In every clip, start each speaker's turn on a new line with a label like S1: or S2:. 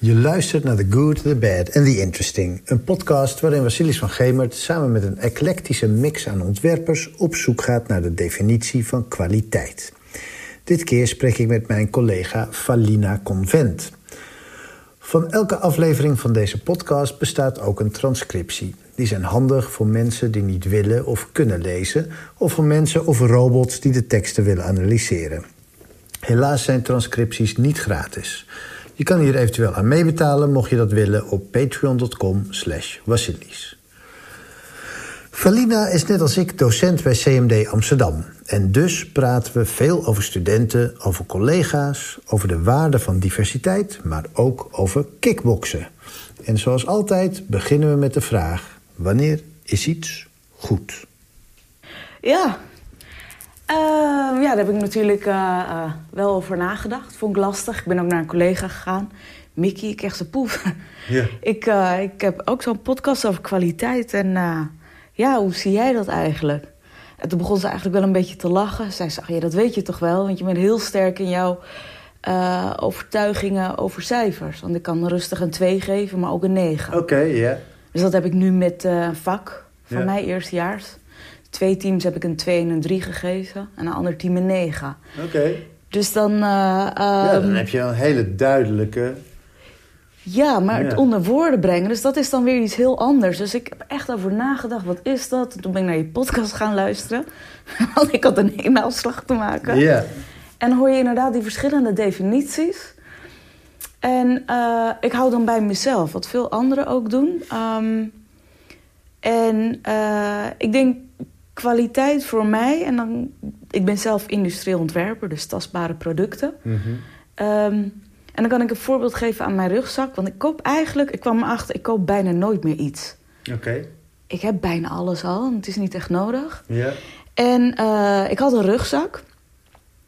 S1: Je luistert naar The Good, The Bad and The Interesting. Een podcast waarin Vasilis van Gemert samen met een eclectische mix aan ontwerpers... op zoek gaat naar de definitie van kwaliteit. Dit keer spreek ik met mijn collega Valina Convent. Van elke aflevering van deze podcast bestaat ook een transcriptie. Die zijn handig voor mensen die niet willen of kunnen lezen... of voor mensen of robots die de teksten willen analyseren. Helaas zijn transcripties niet gratis... Je kan hier eventueel aan meebetalen, mocht je dat willen, op patreon.com slash. Valina is net als ik docent bij CMD Amsterdam. En dus praten we veel over studenten, over collega's... over de waarde van diversiteit, maar ook over kickboksen. En zoals altijd beginnen we met de vraag... wanneer is iets goed?
S2: Ja, uh, ja, daar heb ik natuurlijk uh, uh, wel over nagedacht. Vond ik lastig. Ik ben ook naar een collega gegaan. Mickey, ik kreeg ze poef. Ja. ik, ik heb ook zo'n podcast over kwaliteit. En ja, hoe zie jij dat eigenlijk? En toen begon ze eigenlijk wel een beetje te lachen. Zij zei, ja, dat weet je toch wel? Want je bent heel sterk in jouw overtuigingen over cijfers. Want ik kan rustig een 2 geven, maar ook een 9.
S1: Oké, ja.
S2: Dus dat heb ik nu met vak van mij eerstejaars twee teams heb ik een 2 en een 3 gegeven. En een ander team een 9.
S1: Oké.
S2: Dus dan... Uh,
S1: ja, dan heb je een hele duidelijke...
S2: Ja, maar het onder woorden brengen, dus dat is dan weer iets heel anders. Dus ik heb echt over nagedacht, wat is dat? En toen ben ik naar je podcast gaan luisteren. Want ik had een e-mailslag te maken.
S1: Ja.
S2: En hoor je inderdaad die verschillende definities. En uh, ik hou dan bij mezelf, wat veel anderen ook doen. Um, en uh, ik denk kwaliteit voor mij, en dan, ik ben zelf industrieel ontwerper, dus tastbare producten. Mm en dan kan ik een voorbeeld geven aan mijn rugzak. Want ik koop eigenlijk, ik kwam erachter, ik koop bijna nooit meer iets.
S1: Oké.
S2: Ik heb bijna alles al, het is niet echt nodig.
S1: Ja.
S2: En uh, ik had een rugzak.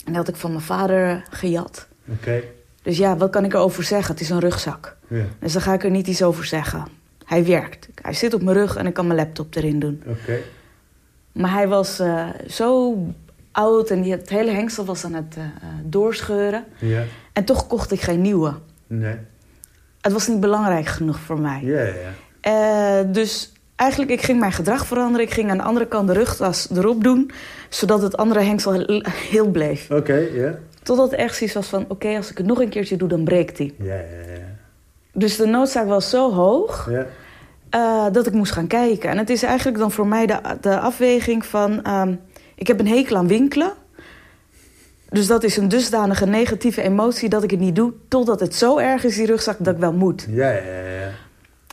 S2: En die had ik van mijn vader gejat.
S1: Oké.
S2: Dus ja, wat kan ik erover zeggen? Het is een rugzak.
S1: Ja.
S2: Dus daar ga ik er niet iets over zeggen. Hij werkt. Hij zit op mijn rug en ik kan mijn laptop erin doen.
S1: Oké.
S2: Maar hij was uh, zo oud en die, het hele hengsel was aan het uh, doorscheuren.
S1: Ja.
S2: En toch kocht ik geen nieuwe.
S1: Nee.
S2: Het was niet belangrijk genoeg voor mij.
S1: Ja, ja.
S2: Uh, dus eigenlijk, ik ging mijn gedrag veranderen. Ik ging aan de andere kant de rugtas erop doen. Zodat het andere hengsel heel bleef.
S1: Oké, okay, ja.
S2: Totdat het echt iets was van... Oké, als ik het nog een keertje doe, dan breekt hij.
S1: Ja, ja, ja.
S2: Dus de noodzaak was zo hoog...
S1: Ja.
S2: Uh, dat ik moest gaan kijken. En het is eigenlijk dan voor mij de, de afweging van... Um, ik heb een hekel aan winkelen. Dus dat is een dusdanige negatieve emotie dat ik het niet doe... totdat het zo erg is, die rugzak, dat ik wel moet.
S1: Ja, ja, ja.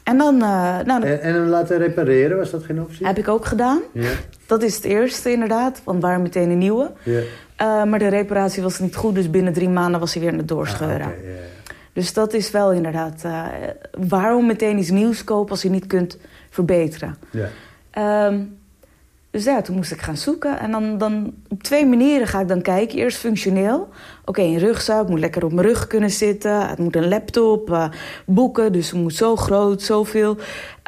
S2: En dan... Uh, nou,
S1: en, en, hem laten repareren, was dat geen optie?
S2: Heb ik ook gedaan.
S1: Ja.
S2: Dat is het eerste inderdaad, want waarom meteen een nieuwe.
S1: Ja.
S2: Uh, maar de reparatie was niet goed, dus binnen drie maanden was hij weer aan het doorscheuren.
S1: Ah, okay, yeah.
S2: Dus dat is wel inderdaad... Uh, waarom meteen iets nieuws kopen als je niet kunt verbeteren?
S1: Ja.
S2: Um, dus ja, toen moest ik gaan zoeken. En dan, dan op twee manieren ga ik dan kijken. Eerst functioneel. Oké, okay, een rugzak moet lekker op mijn rug kunnen zitten. Het moet een laptop, uh, boeken. Dus het moet zo groot, zoveel.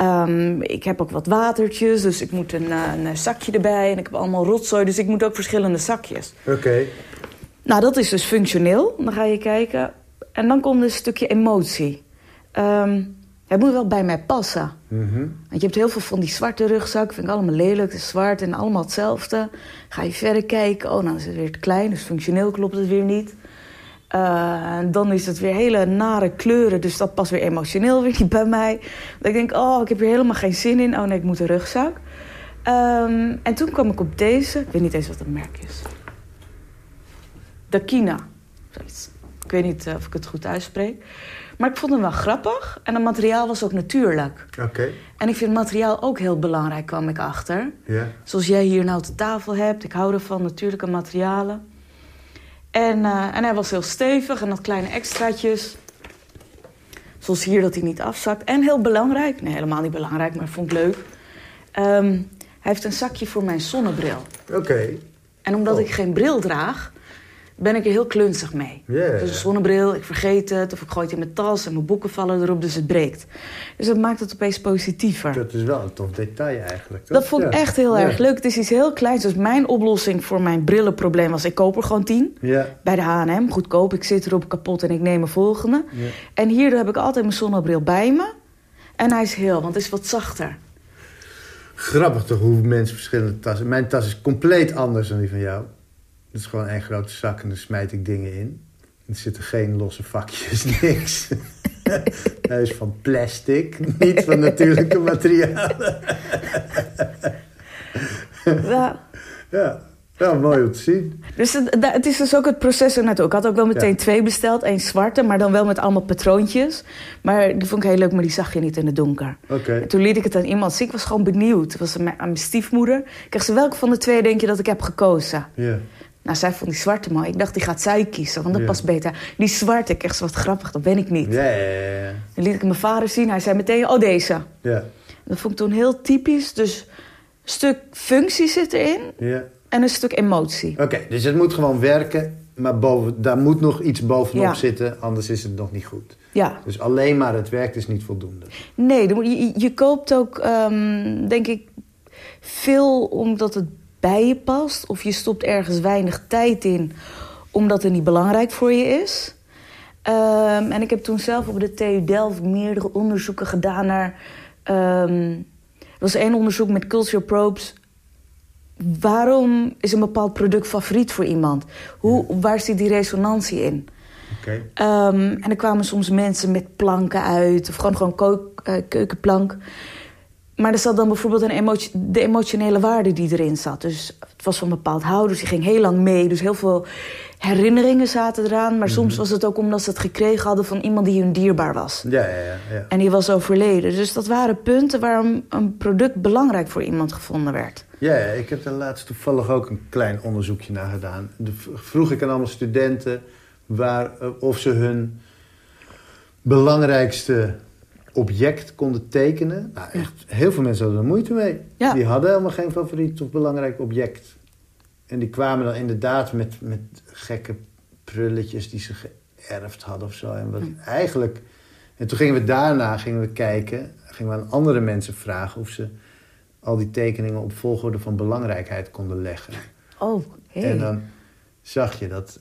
S2: Um, ik heb ook wat watertjes, dus ik moet een, een, zakje erbij. En ik heb allemaal rotzooi, dus ik moet ook verschillende zakjes.
S1: Oké. Okay.
S2: Nou, dat is dus functioneel. Dan ga je kijken. En dan komt een stukje emotie. Um, het moet wel bij mij passen.
S1: Mm -hmm.
S2: Want je hebt heel veel van die zwarte rugzak. Vind ik allemaal lelijk. Het is zwart en allemaal hetzelfde. Ga je verder kijken. Oh, dan is het weer te klein. Dus functioneel klopt het weer niet. Uh, dan is het weer hele nare kleuren. Dus dat past weer emotioneel weer niet bij mij. Dat ik denk, oh, ik heb hier helemaal geen zin in. Oh nee, ik moet een rugzak. Um, en toen kwam ik op deze. Ik weet niet eens wat het merk is. Dakina. Zoiets. Ik weet niet of ik het goed uitspreek. Maar ik vond hem wel grappig. En het materiaal was ook natuurlijk.
S1: Oké. Okay.
S2: En ik vind materiaal ook heel belangrijk, kwam ik achter.
S1: Ja.
S2: Zoals jij hier nou de tafel hebt. Ik hou ervan, natuurlijke materialen. En, uh, en hij was heel stevig en had kleine extraatjes. Zoals hier dat hij niet afzakt. En heel belangrijk. Nee, helemaal niet belangrijk, maar vond ik leuk. Um, hij heeft een zakje voor mijn zonnebril.
S1: Oké. Okay.
S2: En omdat
S1: oh.
S2: ik geen bril draag ben ik er heel klunzig mee. Dus een zonnebril, ik vergeet het, of ik gooi het in mijn tas en mijn boeken vallen erop, dus het breekt. Dus dat maakt het opeens positiever.
S1: Dat is wel een tof detail eigenlijk. toch?
S2: Dat vond ik
S1: Ja.
S2: echt heel
S1: Ja.
S2: erg leuk. Het is iets heel kleins. Dus mijn oplossing voor mijn brillenprobleem was... ik koop er gewoon tien
S1: Ja.
S2: bij de H&M. Goedkoop, ik zit erop kapot en ik neem een volgende. En hierdoor heb ik altijd mijn zonnebril bij me. En hij is heel, want het is wat zachter.
S1: Grappig toch hoe mensen verschillende tassen... Mijn tas is compleet anders dan die van jou. Het is gewoon één grote zak en daar smijt ik dingen in. Er zitten geen losse vakjes, niks. Hij is van plastic, niet van natuurlijke materialen.
S2: Ja.
S1: Ja, wel mooi om te zien.
S2: Dus het, het is dus ook het proces er naartoe. Ik had ook wel meteen
S1: Ja.
S2: twee besteld. één zwarte, maar dan wel met allemaal patroontjes. Maar die vond ik heel leuk, maar die zag je niet in het donker.
S1: Oké.
S2: En toen liet ik het aan iemand zien. Ik was gewoon benieuwd. Het was aan mijn, aan mijn stiefmoeder. Ik kreeg ze welke van de twee denk je dat ik heb gekozen?
S1: Ja.
S2: Nou, zij vond die zwarte mooi. Ik dacht, die gaat zij kiezen, want dat past beter. Die zwarte, ik echt zo wat grappig, dat ben ik niet.
S1: Ja, ja.
S2: Dan liet ik mijn vader zien. Hij zei meteen, oh, deze.
S1: Ja,
S2: Dat vond ik toen heel typisch. Dus een stuk functie zit erin
S1: ja.
S2: en een stuk emotie.
S1: Oké, dus het moet gewoon werken, maar boven, daar moet nog iets bovenop
S2: Ja.
S1: zitten, anders is het nog niet goed.
S2: Ja.
S1: Dus alleen maar het werkt is niet voldoende.
S2: Nee, je, je koopt ook, ehm, denk ik, veel omdat het bij je past. Of je stopt ergens weinig tijd in, omdat het niet belangrijk voor je is. Ehm, en ik heb toen zelf op de TU Delft meerdere onderzoeken gedaan naar... ehm, er was één onderzoek met cultural probes. Waarom is een bepaald product favoriet voor iemand? Hoe, Waar zit die resonantie in? Ehm, en er kwamen soms mensen met planken uit, of gewoon, gewoon eh, keukenplank. Maar er zat dan bijvoorbeeld een emotie- de emotionele waarde die erin zat. Dus het was van bepaald houden, dus die ging heel lang mee. Dus heel veel herinneringen zaten eraan. Maar soms was het ook omdat ze het gekregen hadden van iemand die hun dierbaar was.
S1: Ja, ja, ja. ja.
S2: En die was overleden. Dus dat waren punten waarom een product belangrijk voor iemand gevonden werd.
S1: Ja, ja, ik heb daar laatst toevallig ook een klein onderzoekje naar gedaan. Vroeg ik aan allemaal studenten waar, eh, of ze hun belangrijkste object konden tekenen. Nou, echt, heel veel mensen hadden er moeite mee.
S2: Ja.
S1: Die hadden helemaal geen favoriet of belangrijk object. En die kwamen dan inderdaad met, met gekke prulletjes die ze geërfd hadden of zo. En wat eigenlijk... En toen gingen we daarna gingen we kijken, gingen we aan andere mensen vragen of ze al die tekeningen op volgorde van belangrijkheid konden leggen.
S2: Oh, hey.
S1: En dan zag je dat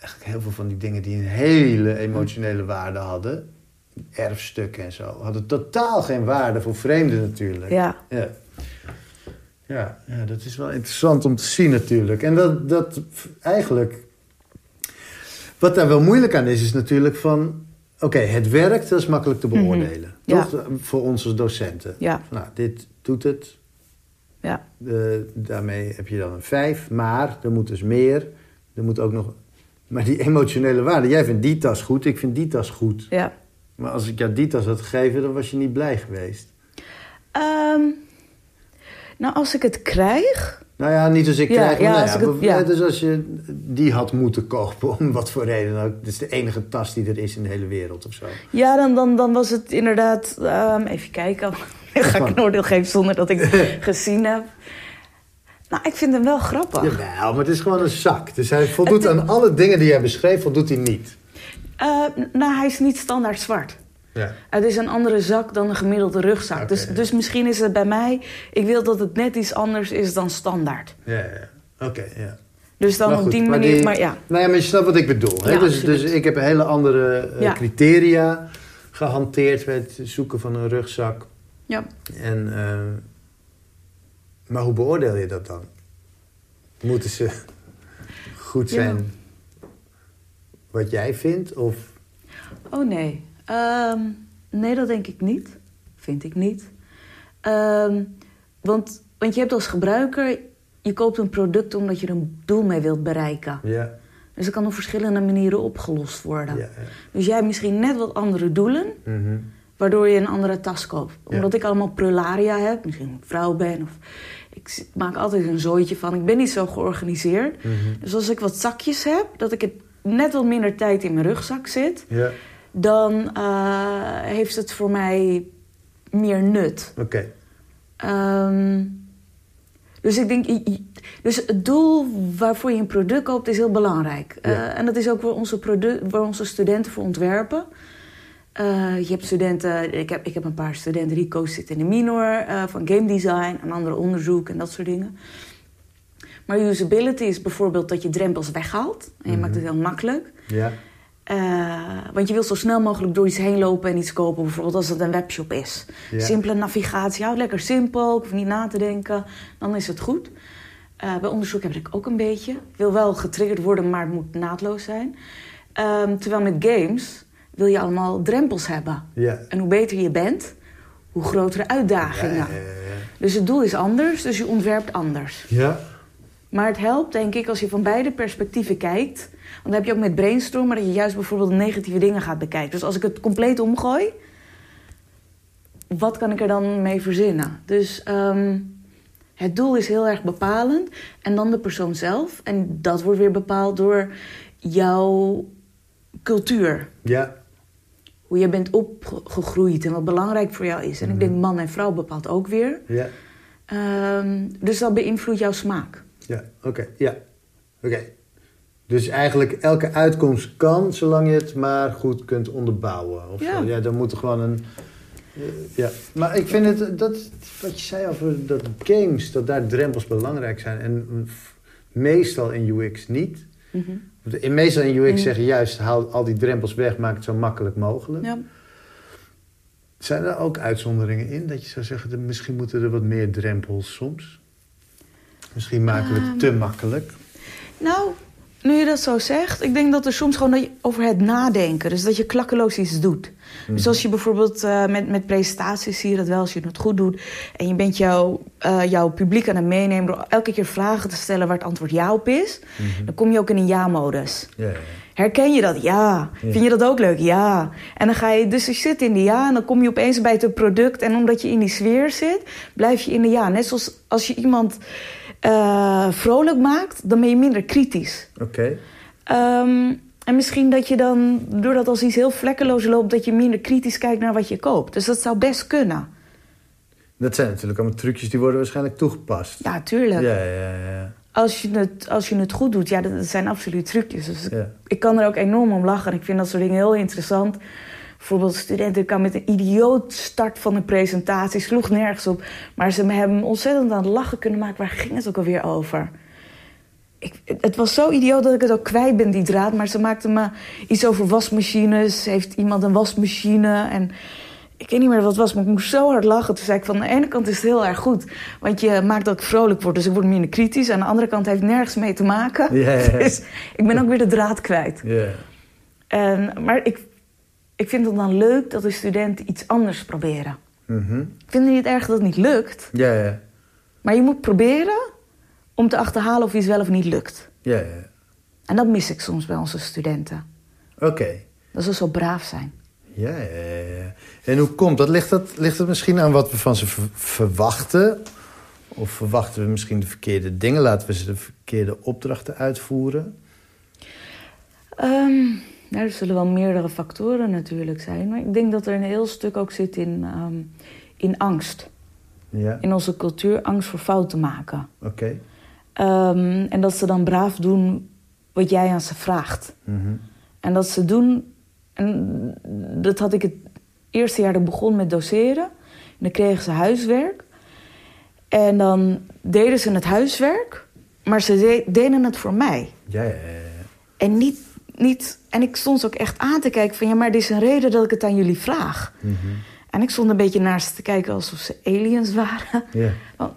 S1: eigenlijk heel veel van die dingen die een hele emotionele waarde hadden, erfstukken en zo, hadden totaal geen waarde voor vreemden natuurlijk.
S2: Ja.
S1: Ja. Ja, ja, dat is wel interessant om te zien natuurlijk. En dat, dat eigenlijk... Wat daar wel moeilijk aan is, is natuurlijk van... Oké, het werkt, dat is makkelijk te beoordelen.
S2: Mhm. Ja.
S1: Toch? Voor ons als docenten.
S2: Ja.
S1: Nou, dit doet het.
S2: Ja.
S1: Eh, daarmee heb je dan een vijf. Maar er moet dus meer. Er moet ook nog... Maar die emotionele waarde. Jij vindt die tas goed, ik vind die tas goed.
S2: Ja.
S1: Maar als ik jou die tas had gegeven, dan was je niet blij geweest.
S2: Ehm, nou, als ik het krijg...
S1: Nou ja, niet als ik
S2: Ja,
S1: krijg.
S2: ja,
S1: nou
S2: als
S1: ja,
S2: ik het-
S1: maar-
S2: ja.
S1: Dus als je die had moeten kopen, om wat voor reden dan ook. Het is de enige tas die er is in de hele wereld of zo.
S2: Ja, dan, dan, dan was het inderdaad... ehm, even kijken. Ga ik een oordeel geven zonder dat ik het gezien heb. Nou, ik vind hem wel grappig.
S1: Jawel, maar het is gewoon een zak. Dus hij voldoet aan alle dingen die jij beschreef, voldoet hij niet.
S2: Eh, nou, hij is niet standaard zwart.
S1: Ja.
S2: Het is een andere zak dan een gemiddelde rugzak. Dus, dus misschien is het bij mij... Ik wil dat het net iets anders is dan standaard.
S1: Ja, ja. Oké, ja.
S2: Dus dan
S1: Maar
S2: op
S1: goed,
S2: die
S1: maar
S2: manier...
S1: die-
S2: Maar ja,
S1: Nou ja, maar je snapt wat ik bedoel. Hè?
S2: Ja,
S1: dus, dus ik heb hele andere eh, criteria gehanteerd bij het zoeken van een rugzak.
S2: ja.
S1: En, eh, maar hoe beoordeel je dat dan? Moeten ze goed zijn wat jij vindt? Of
S2: Oh nee. Ehm, nee, dat denk ik niet. Vind ik niet. Ehm, want, want je hebt als gebruiker... Je koopt een product omdat je er een doel mee wilt bereiken.
S1: ja,
S2: Dus dat kan op verschillende manieren opgelost worden.
S1: ja, ja.
S2: Dus jij hebt misschien net wat andere doelen...
S1: Mhm.
S2: waardoor je een andere tas koopt.
S1: Ja.
S2: Omdat ik allemaal prularia heb, misschien een vrouw ben... of ik maak altijd een zooitje van. Ik ben niet zo georganiseerd.
S1: Mhm.
S2: Dus als ik wat zakjes heb, dat ik het net wat minder tijd in mijn rugzak zit...
S1: Ja,
S2: dan eh, heeft het voor mij meer nut.
S1: oké.
S2: Ehm, Dus ik denk, dus het doel waarvoor je een product koopt is heel belangrijk. Uh, en dat is ook waar onze, product, waar onze studenten voor ontwerpen. Uh, je hebt studenten, ik heb, ik heb een paar studenten die coach zitten in de minor uh, van game design en andere onderzoek en dat soort dingen. Maar usability is bijvoorbeeld dat je drempels weghaalt en je mm -hmm. maakt het heel makkelijk.
S1: Ja.
S2: Uh, want je wil zo snel mogelijk door iets heen lopen en iets kopen. Bijvoorbeeld als het een webshop is.
S1: Ja.
S2: Simpele navigatie, houd lekker simpel. Ik hoef niet na te denken. Dan is het goed. Uh, bij onderzoek heb ik ook een beetje. Ik wil wel getriggerd worden, maar het moet naadloos zijn. Um, terwijl met games wil je allemaal drempels hebben.
S1: Ja.
S2: En hoe beter je bent, hoe grotere uitdagingen.
S1: Ja,
S2: Dus het doel is anders, dus je ontwerpt anders.
S1: Ja.
S2: Maar het helpt, denk ik, als je van beide perspectieven kijkt. Want dan heb je ook met brainstormen dat je juist bijvoorbeeld negatieve dingen gaat bekijken. Dus als ik het compleet omgooi, wat kan ik er dan mee verzinnen? Dus um, het doel is heel erg bepalend. En dan de persoon zelf. En dat wordt weer bepaald door jouw cultuur.
S1: Ja.
S2: Hoe je bent opgegroeid en wat belangrijk voor jou is. En
S1: Mhm.
S2: ik denk man en vrouw bepaalt ook weer.
S1: Ja.
S2: Um, dus dat beïnvloedt jouw smaak.
S1: Ja, oké. Ja. Oké. Dus eigenlijk elke uitkomst kan, zolang je het maar goed kunt onderbouwen. Of
S2: Ja.
S1: Zo. ja dan moet er gewoon een... eh, ja. Maar ik vind het, dat, wat je zei over dat games, dat daar drempels belangrijk zijn. En meestal in UX niet.
S2: Mhm.
S1: In, meestal in UX
S2: Mm.
S1: zeggen juist, haal al die drempels weg, maak het zo makkelijk mogelijk.
S2: Ja.
S1: Zijn er ook uitzonderingen in? Dat je zou zeggen, misschien moeten er wat meer drempels soms? Misschien maken we het
S2: Ehm.
S1: te makkelijk.
S2: Nou, nu je dat zo zegt, ik denk dat er soms gewoon dat je over het nadenken, dus dat je klakkeloos iets doet. Dus als je bijvoorbeeld eh, met, met presentaties zie je dat wel als je het goed doet en je bent jouw, eh, jouw publiek aan het meenemen door elke keer vragen te stellen waar het antwoord ja op is, dan kom je ook in een ja-modus.
S1: Ja, ja.
S2: Herken je dat? Ja.
S1: Ja.
S2: Vind je dat ook leuk? Ja. En dan ga je, dus je zit in de ja en dan kom je opeens bij het product. En omdat je in die sfeer zit, blijf je in de ja. Net zoals als je iemand eh, vrolijk maakt, dan ben je minder kritisch.
S1: Oké.
S2: Ehm, en misschien dat je dan, doordat als iets heel vlekkeloos loopt, dat je minder kritisch kijkt naar wat je koopt. Dus dat zou best kunnen.
S1: Dat zijn natuurlijk allemaal trucjes die worden waarschijnlijk toegepast.
S2: Ja, tuurlijk.
S1: Ja, ja, ja.
S2: Als, je het, als je het goed doet, ja, dat dat zijn absoluut trucjes. Dus ik-
S1: Ja.
S2: ik kan er ook enorm om lachen. En ik vind dat soort dingen heel interessant. Bijvoorbeeld studenten kan met een idioot start van een presentatie, sloeg nergens op. Maar ze hebben me ontzettend aan het lachen kunnen maken. Waar ging het ook alweer over? Ik, het was zo idioot dat ik het ook kwijt ben, die draad. Maar ze maakte me iets over wasmachines. Heeft iemand een wasmachine? En ik weet niet meer wat het was, maar ik moest zo hard lachen. Toen zei ik van de ene kant is het heel erg goed. Want je maakt dat ik vrolijk word, dus ik word minder kritisch. Aan de andere kant heeft het nergens mee te maken. Dus ik ben ook weer de draad kwijt. En, maar ik, ik vind het dan leuk dat de studenten iets anders proberen.
S1: Mhm.
S2: Ik vind het niet erg dat het niet lukt.
S1: Ja, ja.
S2: Maar je moet proberen om te achterhalen of iets wel of niet lukt.
S1: Ja, ja.
S2: En dat mis ik soms bij onze studenten.
S1: Oké.
S2: Dat ze zo braaf zijn.
S1: Ja, ja, ja. En hoe komt dat? Ligt, dat? ligt het misschien aan wat we van ze ver- verwachten? Of verwachten we misschien de verkeerde dingen? Laten we ze de verkeerde opdrachten uitvoeren?
S2: Ehm, nou, er zullen wel meerdere factoren natuurlijk zijn. Maar ik denk dat er een heel stuk ook zit in, ehm, in angst.
S1: Ja,
S2: In onze cultuur angst voor fouten maken.
S1: oké.
S2: Ehm, en dat ze dan braaf doen wat jij aan ze vraagt.
S1: Mhm.
S2: En dat ze doen, en dat had ik het eerste jaar dat ik begon met doseren. En dan kregen ze huiswerk. En dan deden ze het huiswerk, maar ze de- deden het voor mij.
S1: Ja, ja, ja, ja.
S2: En niet, niet, en ik stond ze ook echt aan te kijken van ja, maar er is een reden dat ik het aan jullie vraag.
S1: Mhm.
S2: En ik stond een beetje naar ze te kijken alsof ze aliens waren. Want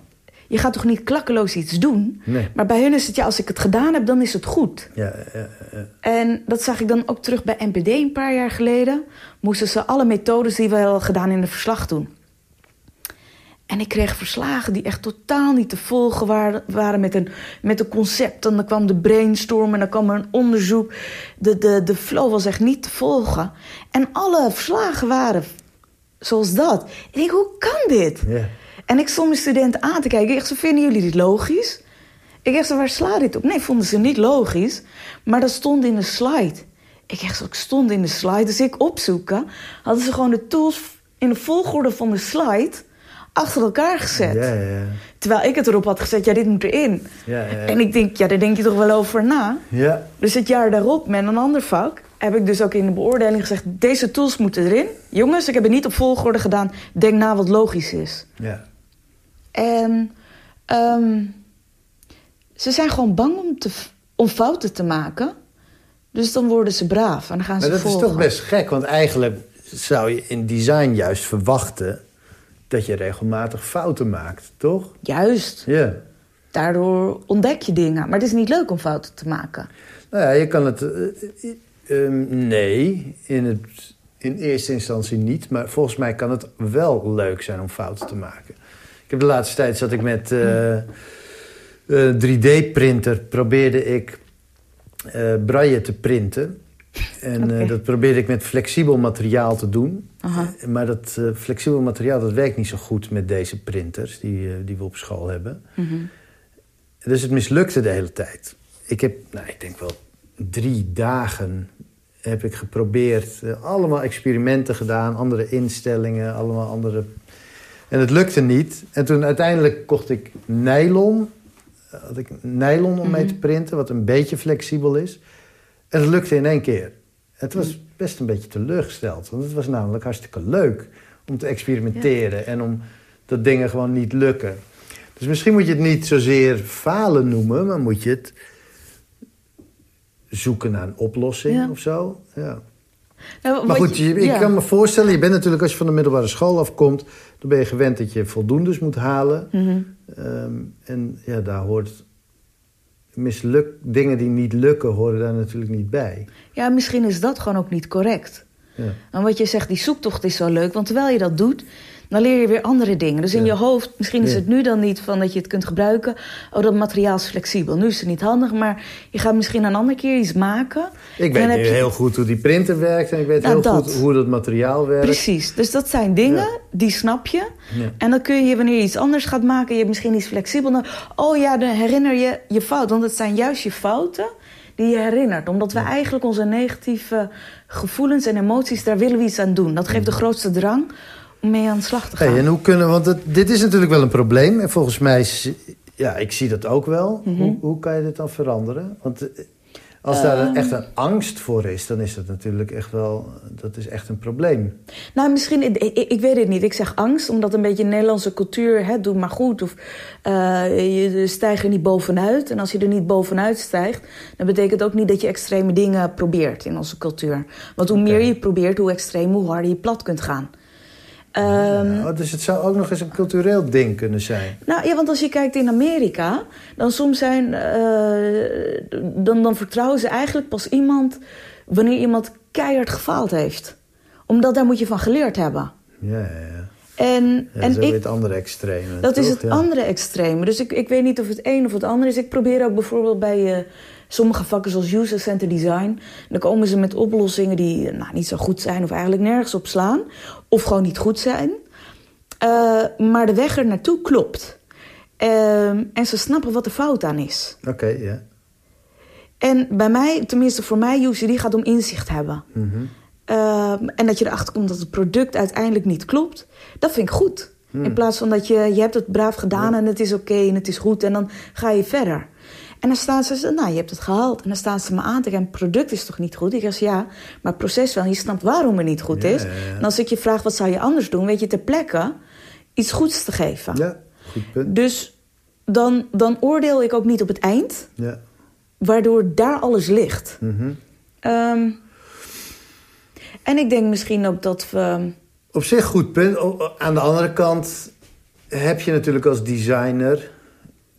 S2: je gaat toch niet klakkeloos iets doen?
S1: Nee.
S2: Maar bij hun is het ja, als ik het gedaan heb, dan is het goed.
S1: Ja, ja, ja.
S2: En dat zag ik dan ook terug bij NPD een paar jaar geleden. Moesten ze alle methodes die we hadden gedaan in de verslag doen. En ik kreeg verslagen die echt totaal niet te volgen waren, waren met, een, met een concept. En dan kwam de brainstorm en dan kwam er een onderzoek. De, de, de flow was echt niet te volgen. En alle verslagen waren zoals dat. Ik denk, hoe kan dit? En ik stond mijn studenten aan te kijken. Ik zeg, vinden jullie dit logisch? Ik zeg, waar sla dit op? Nee, vonden ze niet logisch. Maar dat stond in de slide. Ik zeg, ik stond in de slide. Dus ik opzoeken. Hadden ze gewoon de tools in de volgorde van de slide... achter elkaar gezet.
S1: Ja, ja,
S2: Terwijl ik het erop had gezet, ja, dit moet erin.
S1: ja.
S2: En ik denk, ja, daar denk je toch wel over na.
S1: ja.
S2: Dus het jaar daarop, met een ander vak, heb ik dus ook in de beoordeling gezegd: deze tools moeten erin. Jongens, ik heb het niet op volgorde gedaan. Denk na wat logisch is.
S1: ja.
S2: En ehm, ze zijn gewoon bang om, te, om fouten te maken. Dus dan worden ze braaf en dan gaan
S1: Maar
S2: ze
S1: dat
S2: volgen.
S1: is toch best gek, want eigenlijk zou je in design juist verwachten dat je regelmatig fouten maakt, toch?
S2: Juist.
S1: Ja.
S2: Daardoor ontdek je dingen. Maar het is niet leuk om fouten te maken.
S1: Nou ja, je kan het. eh, eh, ehm, nee, in, het, in eerste instantie niet. Maar volgens mij kan het wel leuk zijn om fouten te maken. Ik heb de laatste tijd zat ik met eh, eh, 3D-printer. Probeerde ik eh braille te printen. En eh, dat probeerde ik met flexibel materiaal te doen.
S2: Aha.
S1: Eh, Maar dat eh, flexibel materiaal dat werkt niet zo goed met deze printers die, die we op school hebben.
S2: Mhm.
S1: Dus het mislukte de hele tijd. Ik heb, nou, ik denk wel drie dagen heb ik geprobeerd. allemaal experimenten gedaan, andere instellingen, allemaal andere... En het lukte niet. En toen uiteindelijk kocht ik nylon. Had ik nylon om mee
S2: Mhm.
S1: te printen, wat een beetje flexibel is. En het lukte in één keer. Het was best een beetje teleurgesteld. Want het was namelijk hartstikke leuk om te experimenteren. En om dat dingen gewoon niet lukken. Dus misschien moet je het niet zozeer falen noemen, maar moet je het zoeken naar een oplossing
S2: Ja.
S1: of zo. Ja.
S2: Nou,
S1: Maar goed,
S2: je-
S1: ik
S2: ja.
S1: kan me voorstellen, je bent natuurlijk als je van de middelbare school afkomt, dan ben je gewend dat je voldoendes moet halen.
S2: Mhm.
S1: Ehm, en ja, daar hoort misluk, dingen die niet lukken, horen daar natuurlijk niet bij.
S2: Ja, misschien is dat gewoon ook niet correct.
S1: Ja.
S2: En wat je zegt, die zoektocht is zo leuk. Want terwijl je dat doet, dan leer je weer andere dingen. Dus in
S1: Ja.
S2: je hoofd, misschien is het nu dan niet van dat je het kunt gebruiken. Oh, dat materiaal is flexibel. Nu is het niet handig, maar je gaat misschien een andere keer iets maken.
S1: Ik weet nu
S2: je-
S1: heel goed hoe die printer werkt en ik weet
S2: Nou,
S1: heel
S2: dat.
S1: goed hoe dat materiaal werkt.
S2: Precies. Dus dat zijn dingen,
S1: Ja.
S2: die snap je.
S1: Ja.
S2: En dan kun je, wanneer je iets anders gaat maken, je hebt misschien iets flexibel. Dan, oh ja, dan herinner je je fout. Want het zijn juist je fouten die je herinnert. Omdat we eigenlijk onze negatieve gevoelens en emoties, daar willen we iets aan doen. Dat geeft de grootste drang mee aan de slag te gaan.
S1: Hey, en hoe kunnen, want het, dit is natuurlijk wel een probleem. En volgens mij, ja, ik zie dat ook wel.
S2: Mhm.
S1: hoe, hoe kan je dit dan veranderen? Want eh, als daar
S2: Ehm.
S1: echt een angst voor is, dan is dat natuurlijk echt wel, dat is echt een probleem.
S2: Nou, misschien, ik, ik, ik weet het niet. Ik zeg angst, omdat een beetje Nederlandse cultuur, hè, doe maar goed. Of eh, je stijgt er niet bovenuit. En als je er niet bovenuit stijgt, dan betekent ook niet dat je extreme dingen probeert in onze cultuur. Want hoe meer je probeert, hoe extreem, hoe harder je plat kunt gaan. Ehm,
S1: Ja, dus het zou ook nog eens een cultureel ding kunnen zijn.
S2: Nou ja, want als je kijkt in Amerika, dan soms zijn. eh, dan, dan vertrouwen ze eigenlijk pas iemand wanneer iemand keihard gefaald heeft. Omdat daar moet je van geleerd hebben.
S1: Ja, ja, ja.
S2: En,
S1: ja dat
S2: en ik,
S1: het andere extreme.
S2: dat is het
S1: Ja.
S2: andere extreme. Dus ik, ik weet niet of het een of het ander is. Ik probeer ook bijvoorbeeld bij eh, sommige vakken zoals user center design. Dan komen ze met oplossingen die nou, niet zo goed zijn of eigenlijk nergens op slaan. Of gewoon niet goed zijn. Eh, maar de weg er naartoe klopt. Ehm, en ze snappen wat de fout aan is.
S1: Oké, ja.
S2: En bij mij, tenminste voor mij, UCD gaat om inzicht hebben.
S1: Mhm.
S2: En dat je erachter komt dat het product uiteindelijk niet klopt. Dat vind ik goed.
S1: Hmm.
S2: In plaats van dat je, je hebt het braaf gedaan en het is oké en het is goed. En dan ga je verder. En dan staan ze, nou je hebt het gehaald. En dan staan ze me aan te kijken, product is toch niet goed? Ik zeg ja, maar het proces wel. En je snapt waarom het niet goed
S1: Ja,
S2: is.
S1: ja, ja.
S2: En als ik je vraag, wat zou je anders doen? Weet je ter plekke iets goeds te geven.
S1: Ja, goed punt.
S2: Dus dan, dan oordeel ik ook niet op het eind.
S1: Ja.
S2: Waardoor daar alles ligt.
S1: Mhm.
S2: Ehm, en ik denk misschien ook dat we...
S1: Op zich goed punt. Aan de andere kant heb je natuurlijk als designer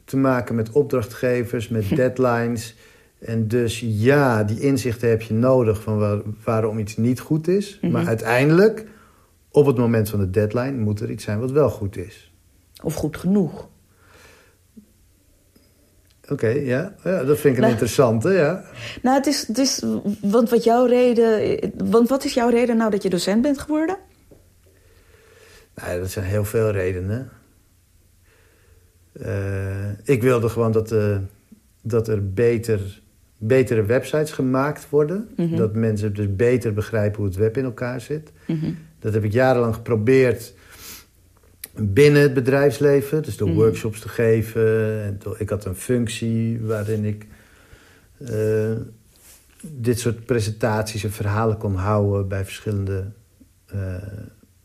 S1: te maken met opdrachtgevers, met deadlines. En dus ja, die inzichten heb je nodig van waar- waarom iets niet goed is.
S2: Mhm.
S1: Maar uiteindelijk, op het moment van de deadline, moet er iets zijn wat wel goed is.
S2: Of goed genoeg.
S1: Oké, ja. ja. Dat vind ik een
S2: Nou.
S1: interessante, ja.
S2: Nou, het is, het is... Want wat jouw reden... Want wat is jouw reden nou dat je docent bent geworden?
S1: Nou, dat zijn heel veel redenen. Eh, ik wilde gewoon dat, eh, dat er beter, betere websites gemaakt worden.
S2: Mhm.
S1: Dat mensen dus beter begrijpen hoe het web in elkaar zit.
S2: Mhm.
S1: Dat heb ik jarenlang geprobeerd binnen het bedrijfsleven. Dus door
S2: Mhm.
S1: workshops te geven. En door- ik had een functie waarin ik eh, dit soort presentaties en verhalen kon houden bij verschillende,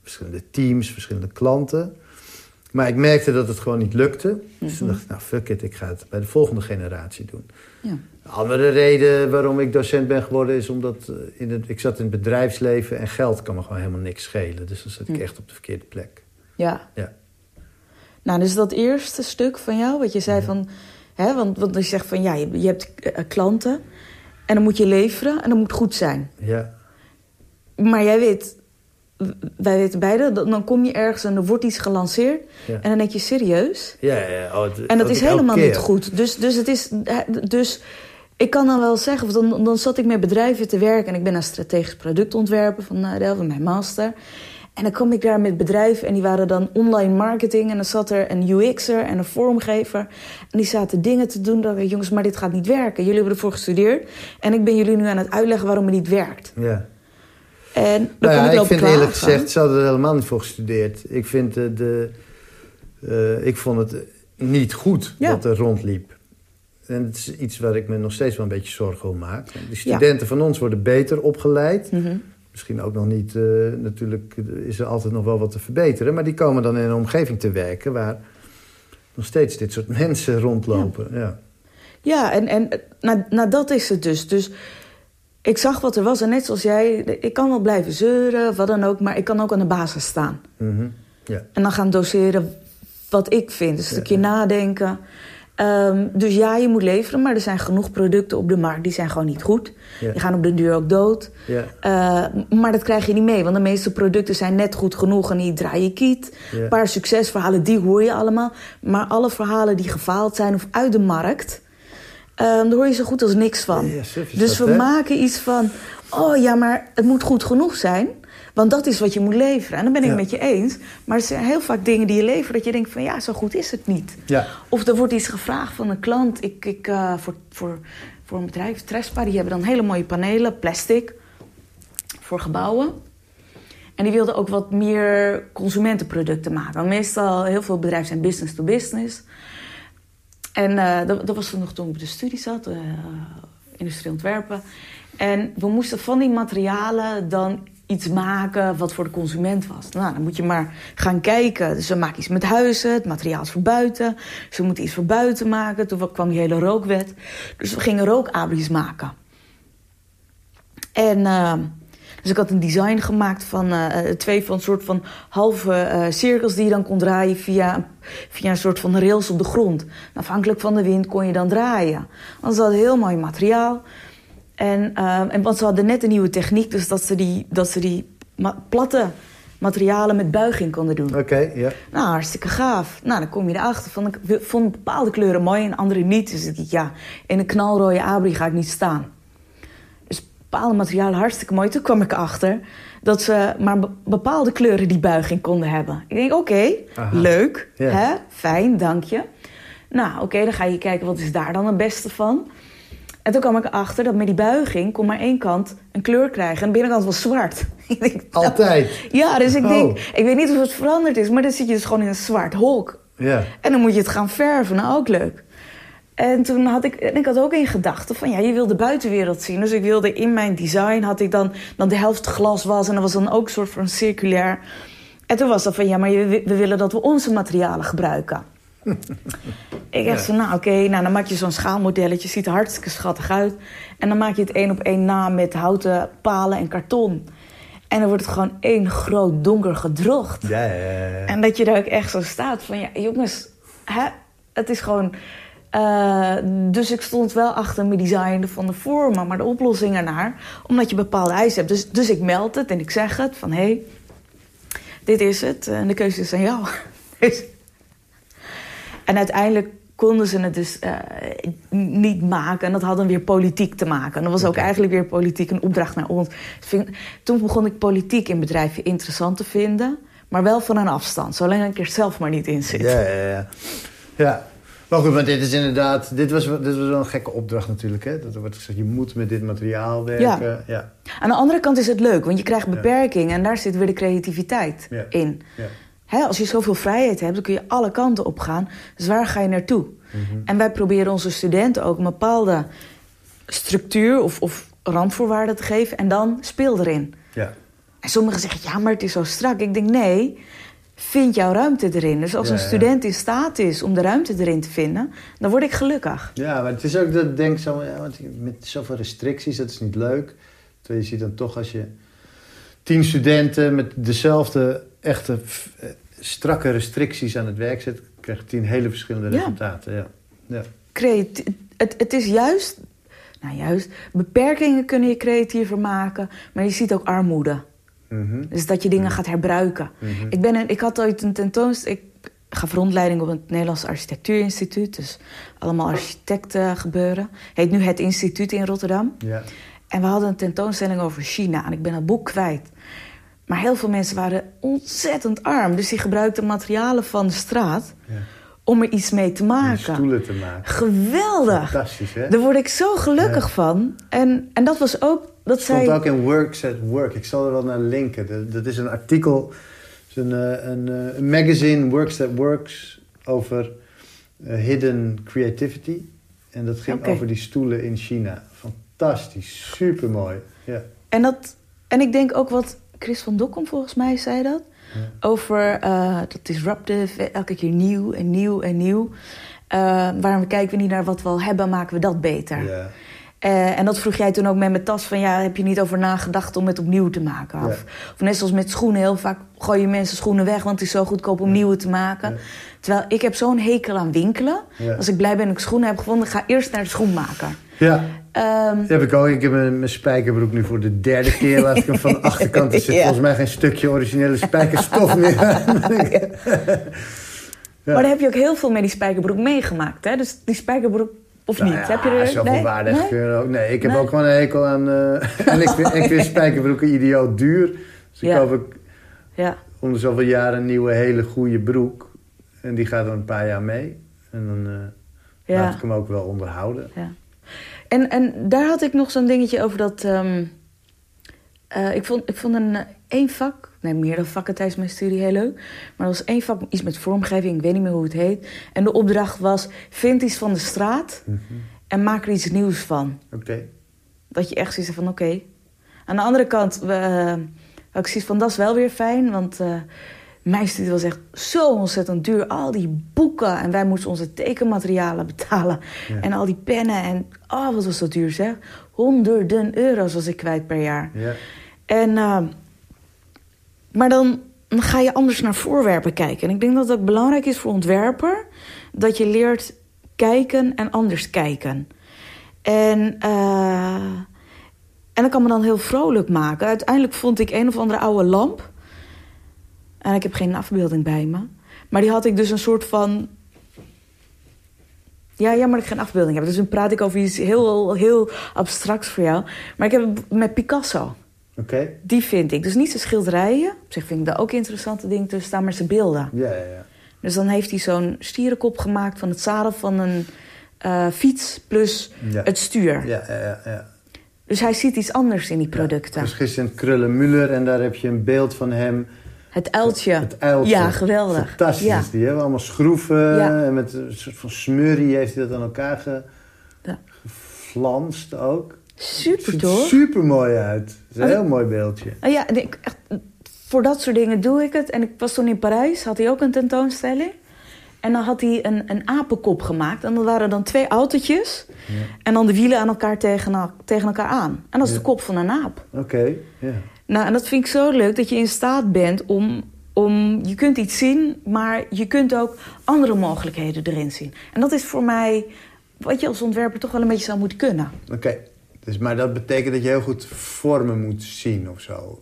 S1: verschillende teams, verschillende klanten. Maar ik merkte dat het gewoon niet lukte. Dus toen
S2: Mhm.
S1: dacht ik, nou fuck it, ik ga het bij de volgende generatie doen.
S2: Ja.
S1: Een andere reden waarom ik docent ben geworden is omdat eh, in het, ik zat in het bedrijfsleven en geld kan me gewoon helemaal niks schelen. Dus dan zat ik
S2: Hm.
S1: echt op de verkeerde plek.
S2: Ja.
S1: Ja.
S2: Nou, dus dat eerste stuk van jou, wat je zei
S1: Ja.
S2: van... Hè, want, want je zegt van, ja, je, je hebt eh, klanten... en dan moet je leveren en dat moet goed zijn.
S1: Ja,
S2: Maar jij weet, wij weten beide... dan kom je ergens en er wordt iets gelanceerd...
S1: ja.
S2: en dan denk je, serieus?
S1: ja, ja. Oh, het-
S2: En dat is helemaal niet goed. Dus, dus het is... Dus ik kan dan wel zeggen, of dan, dan zat ik met bedrijven te werken... en ik ben een strategisch productontwerper van uh, Delft, mijn master... En dan kwam ik daar met bedrijven en die waren dan online marketing. En dan zat er een UX'er en een vormgever. En die zaten dingen te doen. Dat ik, jongens, maar dit gaat niet werken. Jullie hebben ervoor gestudeerd. En ik ben jullie nu aan het uitleggen waarom het niet werkt.
S1: Ja.
S2: En dan
S1: Nou ja,
S2: ik
S1: ik
S2: lopen
S1: vind eerlijk gezegd, ze hadden er helemaal niet voor gestudeerd. Ik vind de, de eh, ik vond het niet goed
S2: Ja.
S1: wat er rondliep. En het is iets waar ik me nog steeds wel een beetje zorgen om maak. De
S2: Ja.
S1: studenten van ons worden beter opgeleid.
S2: Mhm.
S1: Misschien ook nog niet, eh, natuurlijk is er altijd nog wel wat te verbeteren. Maar die komen dan in een omgeving te werken waar nog steeds dit soort mensen rondlopen. Ja.
S2: Ja, en, en nou, nou, dat is het dus. Dus ik zag wat er was. En net zoals jij, ik kan wel blijven zeuren, wat dan ook. Maar ik kan ook aan de basis staan.
S1: Mhm. ja.
S2: En dan gaan doseren wat ik vind. Een stukje nadenken. Ehm, dus ja, je moet leveren, maar er zijn genoeg producten op de markt die zijn gewoon niet goed. Die gaan op de duur ook dood. Eh, maar dat krijg je niet mee, want de meeste producten zijn net goed genoeg en die draai je kiet. Een paar succesverhalen, die hoor je allemaal. Maar alle verhalen die gefaald zijn of uit de markt, eh, daar hoor je zo goed als niks van.
S1: Ja,
S2: dus
S1: dat,
S2: we
S1: hè?
S2: maken iets van, oh ja, maar het moet goed genoeg zijn. Want dat is wat je moet leveren. En dan ben ik
S1: Ja.
S2: met je eens. Maar er zijn heel vaak dingen die je levert dat je denkt van ja, zo goed is het niet.
S1: Ja.
S2: Of er wordt iets gevraagd van een klant. Ik, ik, eh, voor, voor, voor een bedrijf, Trespa, die hebben dan hele mooie panelen, plastic, voor gebouwen. En die wilden ook wat meer consumentenproducten maken. Want meestal, heel veel bedrijven zijn business to business. En eh, dat, dat was toen nog toen ik op de studie zat, eh industrie ontwerpen. En we moesten van die materialen dan iets maken wat voor de consument was. Nou, dan moet je maar gaan kijken. Dus we maken iets met huizen, het materiaal is voor buiten. Ze moeten iets voor buiten maken. Toen kwam die hele rookwet. Dus we gingen rookabris maken. En uh, dus ik had een design gemaakt van uh, twee van een soort van halve uh, cirkels die je dan kon draaien via, via een soort van rails op de grond. En afhankelijk van de wind kon je dan draaien. Want ze hadden heel mooi materiaal. En, uh, en want ze hadden net een nieuwe techniek, dus dat ze die, dat ze die ma platte materialen met buiging konden doen.
S1: Oké, okay, ja.
S2: Nou, hartstikke gaaf. Nou, dan kom je erachter van, ik vond bepaalde kleuren mooi en andere niet. Dus ik dacht, ja, in een knalrode abri ga ik niet staan. Bepaalde materialen hartstikke mooi. Toen kwam ik erachter dat ze maar bepaalde kleuren die buiging konden hebben. Ik denk, oké, okay, leuk, hè? fijn, dank je. Nou, oké, okay, dan ga je kijken, wat is daar dan het beste van? En toen kwam ik erachter dat met die buiging kon maar één kant een kleur krijgen. En de binnenkant was zwart.
S1: ik denk, Altijd?
S2: Ja, dus ik oh. denk, ik weet niet of het veranderd is, maar dan zit je dus gewoon in een zwart hok.
S1: Ja.
S2: En dan moet je het gaan verven, nou ook leuk. En toen had ik, en ik had ook in gedachten van ja, je wil de buitenwereld zien. Dus ik wilde in mijn design had ik dan, dan de helft glas was en dat was dan ook een soort van circulair. En toen was dat van ja, maar we willen dat we onze materialen gebruiken. ik dacht zo, nou oké, okay, nou, dan maak je zo'n schaalmodelletje, ziet er hartstikke schattig uit. En dan maak je het één op één na met houten palen en karton. En dan wordt het gewoon één groot donker gedrocht.
S1: Ja, ja, ja.
S2: En dat je daar ook echt zo staat van, ja jongens, hè, het is gewoon... Uh, dus ik stond wel achter mijn design van de vormen, maar de oplossing ernaar. Omdat je bepaalde eisen hebt. Dus, dus ik meld het en ik zeg het van, hé, hey, dit is het. En de keuze is aan jou. en uiteindelijk konden ze het dus uh, niet maken. En dat had dan weer politiek te maken. En dat was ook eigenlijk weer politiek een opdracht naar ons. Toen begon ik politiek in bedrijven interessant te vinden. Maar wel van een afstand. Zolang ik er zelf maar niet in zit.
S1: Ja, ja, ja. ja. Maar goed, maar dit is inderdaad... Dit was, dit was wel een gekke opdracht natuurlijk. Hè? Dat er wordt gezegd, je moet met dit materiaal werken.
S2: Ja.
S1: ja.
S2: Aan de andere kant is het leuk. Want je krijgt beperkingen. En daar zit weer de creativiteit in.
S1: Ja.
S2: hè, als je zoveel vrijheid hebt, dan kun je alle kanten op gaan. Dus waar ga je naartoe? En wij proberen onze studenten ook een bepaalde structuur of, of randvoorwaarden te geven en dan speel erin.
S1: Ja.
S2: En sommigen zeggen, ja, maar het is zo strak. Ik denk, nee, vind jouw ruimte erin. Dus als
S1: Ja,
S2: een student in staat is om de ruimte erin te vinden, dan word ik gelukkig.
S1: Ja, maar het is ook dat ik denk zo, ja, want met zoveel restricties, dat is niet leuk. Terwijl je ziet dan toch als je tien studenten met dezelfde echte eh, strakke restricties aan het werk zet, krijg je tien hele verschillende
S2: Ja.
S1: resultaten. Ja. Ja.
S2: Creati- het, het is juist, nou juist, beperkingen kunnen je creatiever maken, maar je ziet ook armoede.
S1: Mhm.
S2: Dus dat je dingen gaat herbruiken.
S1: Mhm.
S2: Ik, ben een, ik had ooit een tentoonstelling. Ik gaf rondleiding op het Nederlands Architectuurinstituut. Dus allemaal architecten gebeuren. Heet nu het instituut in Rotterdam. En we hadden een tentoonstelling over China. En ik ben dat boek kwijt. Maar heel veel mensen waren ontzettend arm. Dus die gebruikten materialen van de straat om er iets mee te
S1: Om
S2: maken.
S1: stoelen te maken.
S2: Geweldig.
S1: Fantastisch, hè?
S2: Daar word ik zo gelukkig
S1: Ja.
S2: van. En, en dat was ook dat
S1: stond
S2: zij.
S1: ook in Works at Work. Ik zal er wel naar linken. Dat, dat is een artikel, het is een, eh, een, eh, een magazine, Works at Works, over eh, hidden creativity. En dat ging over die stoelen in China. Fantastisch, super mooi. Ja.
S2: En, dat, en ik denk ook wat Chris van Dokkum volgens mij zei dat.
S1: Ja.
S2: Over eh, dat disruptive, elke keer nieuw en nieuw en nieuw. Waarom kijken we niet naar wat we al hebben, maken we dat beter.
S1: Ja.
S2: Eh, en dat vroeg jij toen ook met mijn tas van ja, heb je niet over nagedacht om het opnieuw te maken?
S1: Ja.
S2: Of, of net zoals met schoenen, heel vaak gooien mensen schoenen weg, want het is zo goedkoop om nieuwe te maken.
S1: Ja.
S2: Terwijl ik heb zo'n hekel aan winkelen. Als ik blij ben dat ik schoenen heb gevonden, ga eerst naar de schoenmaker.
S1: ja.
S2: Ehm,
S1: Dat heb ik ook. Ik heb mijn, mijn spijkerbroek nu voor de derde keer. Laat ik hem van de achterkant. Er zit volgens mij geen stukje originele spijkerstof meer.
S2: Maar daar heb je ook heel veel met die spijkerbroek meegemaakt. Hè? Dus die spijkerbroek, of
S1: Nou
S2: niet?
S1: ja,
S2: heb je er nee?
S1: ik er ook. Nee, ik heb
S2: Nee?
S1: ook gewoon een hekel aan... eh, en ik vind, ik vind spijkerbroeken idioot duur. Dus ik koop ook
S2: Ja.
S1: om de zoveel jaren een nieuwe hele goede broek. En die gaat dan een paar jaar mee. En dan eh, laat ik hem ook wel onderhouden.
S2: Ja. En, en daar had ik nog zo'n dingetje over dat... ehm, eh, ik, vond, ik vond een eh, één vak, nee, meerdere vakken tijdens mijn studie heel leuk. Maar er was één vak, iets met vormgeving, ik weet niet meer hoe het heet. En de opdracht was, vind iets van de straat
S1: Mhm.
S2: en maak er iets nieuws van.
S1: Oké.
S2: Dat je echt zoiets van, oké. Aan de andere kant, we, eh, had ik zoiets van, dat is wel weer fijn. Want eh, mijn studie was echt zo ontzettend duur. Al die boeken en wij moesten onze tekenmaterialen betalen.
S1: Ja.
S2: En al die pennen en, oh wat was dat duur zeg. Honderden euro's was ik kwijt per jaar.
S1: Ja.
S2: En, eh, maar dan, ga je anders naar voorwerpen kijken. En ik denk dat ook belangrijk is voor ontwerper... dat je leert kijken en anders kijken. En, eh, en dat kan me dan heel vrolijk maken. Uiteindelijk vond ik een of andere oude lamp. En ik heb geen afbeelding bij me. Maar die had ik dus een soort van... Ja, jammer dat ik geen afbeelding heb. Dus dan praat ik over iets heel, heel abstracts voor jou. Maar ik heb met Picasso.
S1: Oké.
S2: Die vind ik. Dus niet zijn schilderijen. Op zich vind ik dat ook interessante dingen tussen staan, maar zijn beelden.
S1: Ja, ja, ja.
S2: Dus dan heeft hij zo'n stierenkop gemaakt van het zadel van een eh, fiets plus
S1: Ja.
S2: het stuur.
S1: Ja, ja, ja. ja.
S2: Dus hij ziet iets anders in die producten.
S1: Was gisteren in Krullenmuller en daar heb je een beeld van hem.
S2: Het uiltje.
S1: Het uiltje.
S2: Ja, geweldig.
S1: Fantastisch
S2: Ja.
S1: die, hè? Allemaal schroeven
S2: Ja.
S1: en met een soort van smurrie heeft hij dat aan elkaar ge,
S2: Ja.
S1: geflanst ook.
S2: Super
S1: Ziet
S2: toch?
S1: super mooi uit. Het is een heel mooi beeldje.
S2: Nou ja, en ik, echt, voor dat soort dingen doe ik het. En ik was toen in Parijs, had hij ook een tentoonstelling. En dan had hij een, een apenkop gemaakt. En dat waren dan twee autootjes.
S1: Ja.
S2: En dan de wielen aan elkaar tegen, tegen elkaar aan. En dat is
S1: Ja.
S2: de kop van een aap.
S1: Oké, ja.
S2: Nou, en dat vind ik zo leuk dat je in staat bent om, om... Je kunt iets zien, maar je kunt ook andere mogelijkheden erin zien. En dat is voor mij wat je als ontwerper toch wel een beetje zou moeten kunnen.
S1: Oké. Dus, maar dat betekent dat je heel goed vormen moet zien of zo.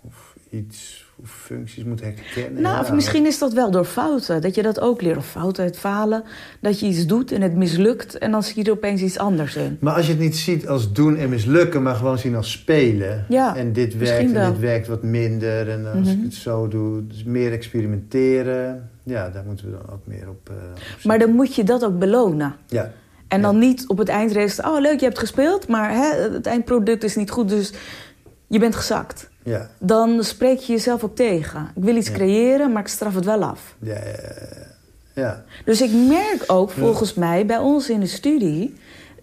S1: Of iets, of functies moet herkennen.
S2: Nou,
S1: Ja.
S2: of misschien is dat wel door fouten. Dat je dat ook leert. Of fouten uit falen. Dat je iets doet en het mislukt. En dan zie je er opeens iets anders in.
S1: Maar als je het niet ziet als doen en mislukken, maar gewoon zien als spelen.
S2: Ja,
S1: en dit werkt en dit werkt wat minder. En als ik
S2: Mhm.
S1: het zo doe, dus meer experimenteren. Ja, daar moeten we dan ook meer op. eh, op.
S2: Maar dan moet je dat ook belonen.
S1: Ja,
S2: En dan niet op het eindresultaat... Oh, leuk, je hebt gespeeld. Maar hè, het eindproduct is niet goed. Dus je bent gezakt.
S1: Ja.
S2: Dan spreek je jezelf ook tegen. Ik wil iets
S1: Ja.
S2: creëren, maar ik straf het wel af.
S1: Ja, ja, ja, ja.
S2: Dus ik merk ook volgens mij bij ons in de studie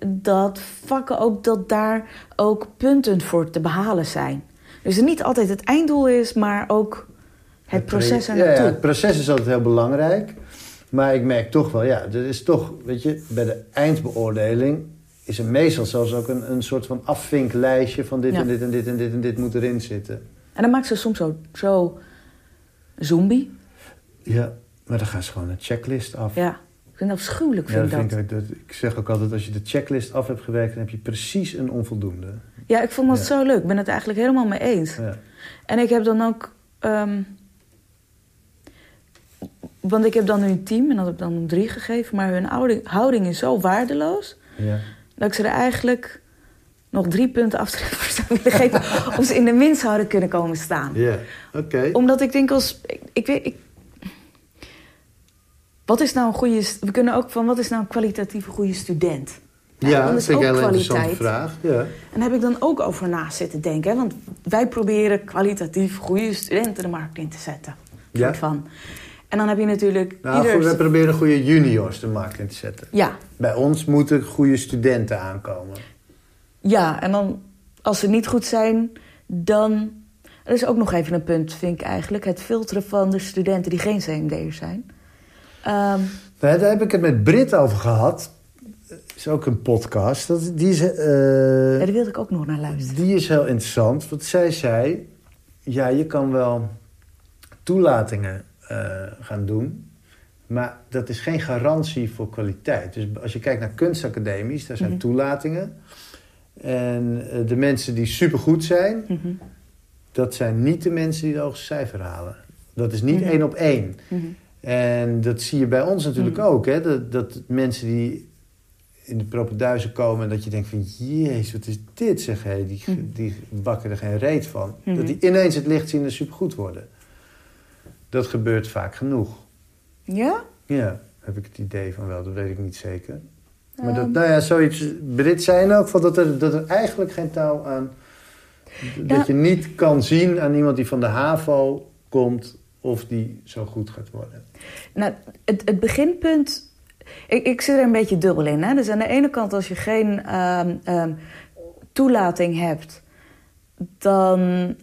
S2: dat vakken ook dat daar ook punten voor te behalen zijn. Dus het niet altijd het einddoel is, maar ook het proces er
S1: ja, ja, het proces is altijd heel belangrijk. Maar ik merk toch wel, ja, er is toch, weet je, bij de eindbeoordeling is er meestal zelfs ook een, een soort van afvinklijstje van dit
S2: Ja.
S1: en dit en dit en dit en dit moet erin zitten.
S2: En dan maakt ze soms zo, zo zombie.
S1: Ja, maar dan gaan ze gewoon een checklist af.
S2: Ja, ik vind dat afschuwelijk.
S1: Ja,
S2: Vind
S1: dat
S2: ik,
S1: vind
S2: dat.
S1: ik, dat, ik zeg ook altijd, als je de checklist af hebt gewerkt, dan heb je precies een onvoldoende.
S2: ja, ik vond dat
S1: Ja.
S2: zo leuk. Ik ben het eigenlijk helemaal mee eens.
S1: Ja.
S2: En ik heb dan ook... ehm, want ik heb dan een team en dat heb ik dan een drie gegeven. Maar hun houding, houding is zo waardeloos...
S1: Ja.
S2: dat ik ze er eigenlijk nog drie punten aftrek voor zou willen geven... om ze in de minst zouden kunnen komen staan.
S1: Ja, oké.
S2: Omdat ik denk als... Ik, ik weet... Ik, wat is nou een goede... We kunnen ook van... Wat is nou een kwalitatieve goede student?
S1: Ja,
S2: dat
S1: vind ik
S2: ook
S1: een interessante vraag. Ja.
S2: En daar heb ik dan ook over na zitten denken. Hè? Want wij proberen kwalitatief goede studenten de markt in te zetten.
S1: Ja.
S2: Van. En dan heb je natuurlijk...
S1: Nou, goed, we proberen goede juniors de markt in te zetten.
S2: Ja,
S1: Bij ons moeten goede studenten aankomen.
S2: ja, en dan als ze niet goed zijn, dan... Er is ook nog even een punt, vind ik eigenlijk. Het filteren van de studenten die geen CMD'ers zijn.
S1: Nou, daar heb ik het met Brit over gehad. Is ook een podcast. Dat, die, is, eh,
S2: ja, daar wilde ik ook nog naar luisteren.
S1: die is heel interessant. Want zij zei... Ja, je kan wel toelatingen eh, gaan doen. Maar dat is geen garantie voor kwaliteit. Dus als je kijkt naar kunstacademies, daar zijn
S2: Mhm.
S1: toelatingen. En eh, de mensen die supergoed zijn...
S2: Mhm,
S1: dat zijn niet de mensen die de hoogste cijfer halen. Dat is niet
S2: Mhm.
S1: één op één. En dat zie je bij ons natuurlijk ook. Hè? Dat, dat mensen die in de propenduizen komen... en dat je denkt van... Jezus, wat is dit zeg. Hé? Die, die bakken er geen reet van. Dat die ineens het licht zien en supergoed worden. Dat gebeurt vaak genoeg.
S2: Ja?
S1: Ja, heb ik het idee van wel. Dat weet ik niet zeker. Maar dat,
S2: Ehm.
S1: nou ja, zoiets... Brit zei ook van dat er, dat er eigenlijk geen touw aan... Dat je niet kan zien aan iemand die van de HAVO komt... of die zo goed gaat worden.
S2: Nou, het, het beginpunt... Ik, ik zit er een beetje dubbel in. Hè? Dus aan de ene kant, als je geen ehm, ehm, toelating hebt... dan...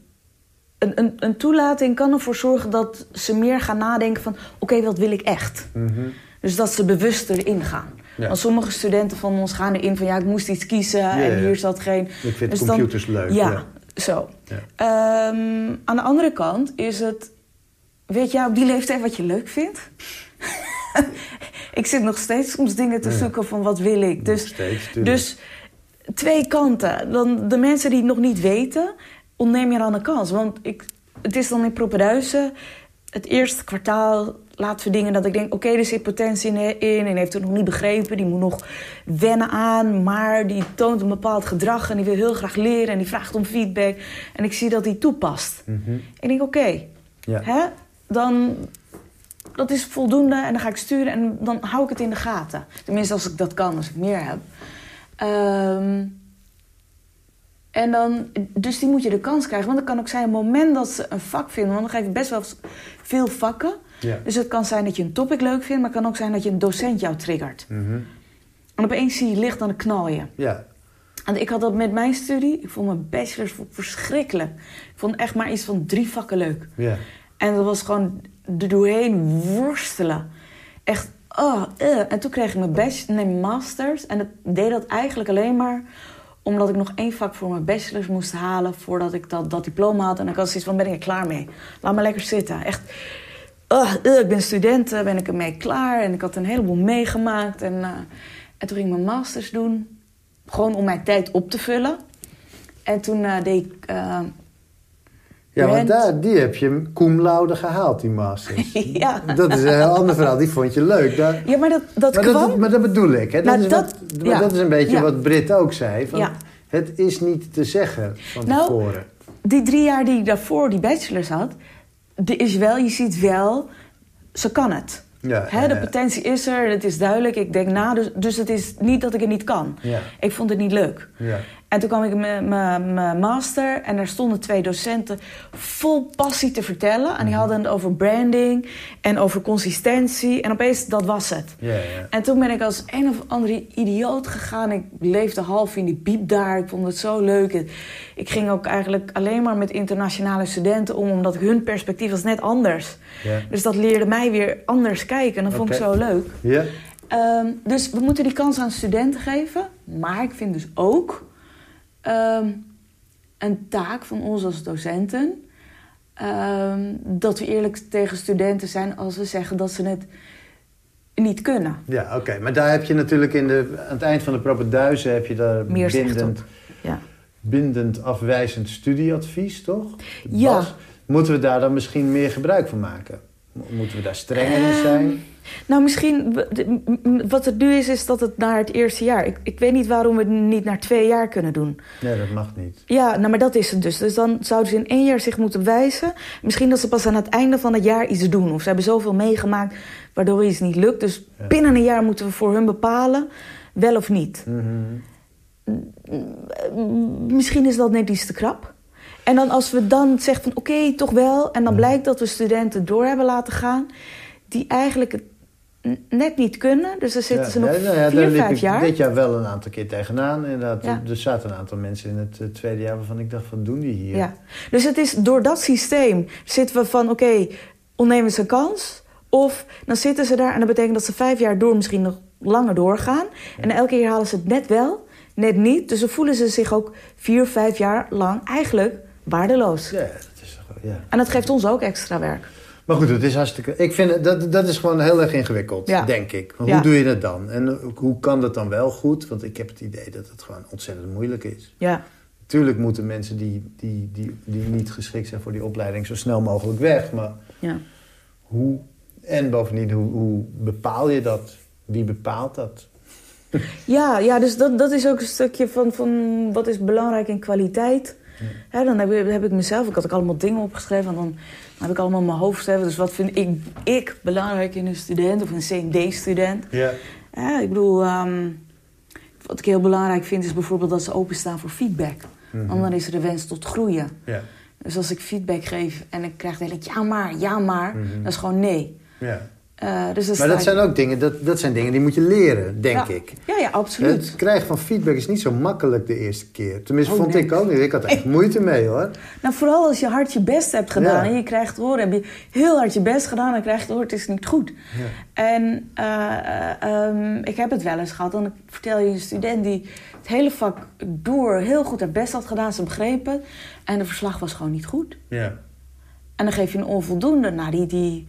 S2: Een, een, een toelating kan ervoor zorgen dat ze meer gaan nadenken van... oké, wat wil ik echt?
S1: Mhm.
S2: Dus dat ze bewuster ingaan.
S1: Ja.
S2: Want sommige studenten van ons gaan erin van... ja, ik moest iets kiezen
S1: ja.
S2: en hier zat geen...
S1: Ik vind
S2: Dus dan-
S1: computers leuk.
S2: Ja, zo.
S1: Ja.
S2: Ehm, aan de andere kant is het... Weet jij op die leeftijd wat je leuk vindt? ik zit nog steeds soms dingen te zoeken van wat wil ik.
S1: Nog
S2: Dus,
S1: steeds,
S2: dus twee kanten. Dan de mensen die het nog niet weten, ontneem je dan een kans. Want ik, het is dan in Propenduizen... Het eerste kwartaal laten we dingen dat ik denk... oké, er zit potentie in, en heeft het nog niet begrepen. Die moet nog wennen aan, maar die toont een bepaald gedrag... en die wil heel graag leren en die vraagt om feedback. En ik zie dat hij toepast.
S1: Mhm.
S2: Ik denk, oké,
S1: Ja.
S2: hè, dan... Dat is voldoende en dan ga ik sturen en dan hou ik het in de gaten. Tenminste, als ik dat kan, als ik meer heb. Ehm, en dan, dus die moet je de kans krijgen. Want het kan ook zijn, op het moment dat ze een vak vinden... want dan geef ik best wel veel vakken.
S1: Ja.
S2: Dus het kan zijn dat je een topic leuk vindt... maar het kan ook zijn dat je een docent jou triggert.
S1: Mhm.
S2: En opeens zie je licht de knal je.
S1: ja.
S2: En ik had dat met mijn studie. Ik vond mijn bachelors verschrikkelijk. Ik vond echt maar iets van drie vakken leuk.
S1: Ja.
S2: En dat was gewoon er doorheen worstelen. Echt, oh, eh. En toen kreeg ik mijn bachelor, nee, masters. En ik deed dat eigenlijk alleen maar omdat ik nog één vak voor mijn bachelors moest halen... voordat ik dat, dat diploma had. En ik had zoiets van, ben ik er klaar mee? Laat me lekker zitten. Echt, eh, ik ben student, eh, ben ik ermee klaar. En ik had een heleboel meegemaakt. En, eh, en toen ging ik mijn masters doen. Gewoon om mijn tijd op te vullen. En toen eh, deed ik...
S1: Ja, want daar, die heb je cum laude gehaald, die masters.
S2: Ja.
S1: Dat is een heel ander verhaal. Die vond je leuk. Daar,
S2: ja, maar dat, dat
S1: maar,
S2: kwam...
S1: dat, maar dat bedoel ik. Hè? Dat,
S2: Nou,
S1: is
S2: dat-
S1: wat,
S2: ja.
S1: dat is een beetje
S2: Ja.
S1: wat Britt ook zei. Van,
S2: Ja.
S1: Het is niet te zeggen van
S2: Nou,
S1: tevoren.
S2: die drie jaar die ik daarvoor die bachelors had, er is wel, je ziet wel, ze kan het.
S1: Ja,
S2: de potentie is er, het is duidelijk. Ik denk na, dus, dus het is niet dat ik het niet kan. Ik vond het niet leuk. En toen kwam ik met mijn master en er stonden twee docenten vol passie te vertellen. En die hadden het over branding en over consistentie. En opeens, dat was het. En toen ben ik als een of andere idioot gegaan. Ik leefde half in die piep daar. Ik vond het zo leuk. Ik ging ook eigenlijk alleen maar met internationale studenten om, omdat hun perspectief was net anders.
S1: Ja.
S2: Dus dat leerde mij weer anders kijken. En dat vond ik zo leuk. Ehm, dus we moeten die kans aan studenten geven. Maar ik vind dus ook ehm, een taak van ons als docenten. ehm, dat we eerlijk tegen studenten zijn als we zeggen dat ze het niet kunnen.
S1: Ja, oké. Maar daar heb je natuurlijk in de, aan het eind van de propenduizen heb je daar
S2: Meer
S1: bindend.
S2: Ja.
S1: bindend afwijzend studieadvies, toch?
S2: Ja.
S1: Bas, moeten we daar dan misschien meer gebruik van maken? Mo- Moeten we daar strenger in zijn?
S2: Nou, misschien wat het nu is, is dat het naar het eerste jaar. Ik, ik weet niet waarom we het niet naar twee jaar kunnen doen.
S1: Nee, dat mag niet.
S2: Ja, nou, maar dat is het dus. Dus dan zouden ze in één jaar zich moeten wijzen. Misschien dat ze pas aan het einde van het jaar iets doen. Of ze hebben zoveel meegemaakt waardoor iets niet lukt. Dus
S1: Ja.
S2: binnen een jaar moeten we voor hun bepalen, wel of niet.
S1: Mhm.
S2: Misschien is dat net iets te krap. En dan als we dan zeggen van oké, toch wel. En dan blijkt dat we studenten door hebben laten gaan... die eigenlijk het net niet kunnen. Dus dan zitten
S1: Ja,
S2: ze nog
S1: nou ja,
S2: vier,
S1: daar
S2: vijf jaar.
S1: dit jaar wel een aantal keer tegenaan. Inderdaad,
S2: Ja.
S1: Er zaten een aantal mensen in het eh, tweede jaar waarvan ik dacht, wat doen die hier?
S2: Ja. Dus het is door dat systeem zitten we van oké, ontnemen ze een kans. Of dan zitten ze daar en dat betekent dat ze vijf jaar door misschien nog langer doorgaan. En elke keer halen ze het net wel, net niet. Dus dan voelen ze zich ook vier, vijf jaar lang eigenlijk waardeloos.
S1: Ja, dat is toch wel- ja.
S2: En dat geeft ons ook extra werk.
S1: Maar goed, het is hartstikke... Ik vind dat, dat is gewoon heel erg ingewikkeld,
S2: Ja.
S1: denk ik.
S2: Ja.
S1: Hoe doe je dat dan? En hoe kan dat dan wel goed? Want ik heb het idee dat het gewoon ontzettend moeilijk is.
S2: Ja,
S1: Tuurlijk moeten mensen die, die, die, die niet geschikt zijn voor die opleiding zo snel mogelijk weg. Maar
S2: ja.
S1: hoe... En bovendien, hoe, hoe bepaal je dat? Wie bepaalt dat?
S2: Ja, ja dus dat, dat is ook een stukje van, van wat is belangrijk in kwaliteit. Hè, dan heb, ik- heb ik mezelf, ik had ook allemaal dingen opgeschreven... en dan heb ik allemaal in mijn hoofd hebben. Dus wat vind ik, ik belangrijk in een student of een CMD-student?
S1: Ja.
S2: Ja, ik bedoel, ehm, wat ik heel belangrijk vind... is bijvoorbeeld dat ze openstaan voor feedback. Want dan is er de wens tot groeien.
S1: Ja.
S2: Dus als ik feedback geef en ik krijg de hele tijd ja maar, ja maar...
S1: Mhm.
S2: dat is gewoon nee.
S1: ja.
S2: Eh, dus dan
S1: Maar dat zijn ook dingen, dat, dat zijn dingen die moet je leren, denk
S2: ja.
S1: ik.
S2: Ja, ja, absoluut.
S1: Het krijgen van feedback is niet zo makkelijk de eerste keer. Tenminste,
S2: Oh,
S1: vond
S2: nee.
S1: ik ook niet. Ik had echt moeite mee, hoor.
S2: Nou, vooral als je hard je best hebt gedaan
S1: Ja.
S2: en je krijgt horen, heb je heel hard je best gedaan en krijg je horen, het is niet goed.
S1: Ja.
S2: En eh, eh, ehm, ik heb het wel eens gehad, dan vertel je een student die het hele vak door heel goed haar best had gedaan, ze begrepen, en de verslag was gewoon niet goed.
S1: Ja.
S2: En dan geef je een onvoldoende, nou, die, die,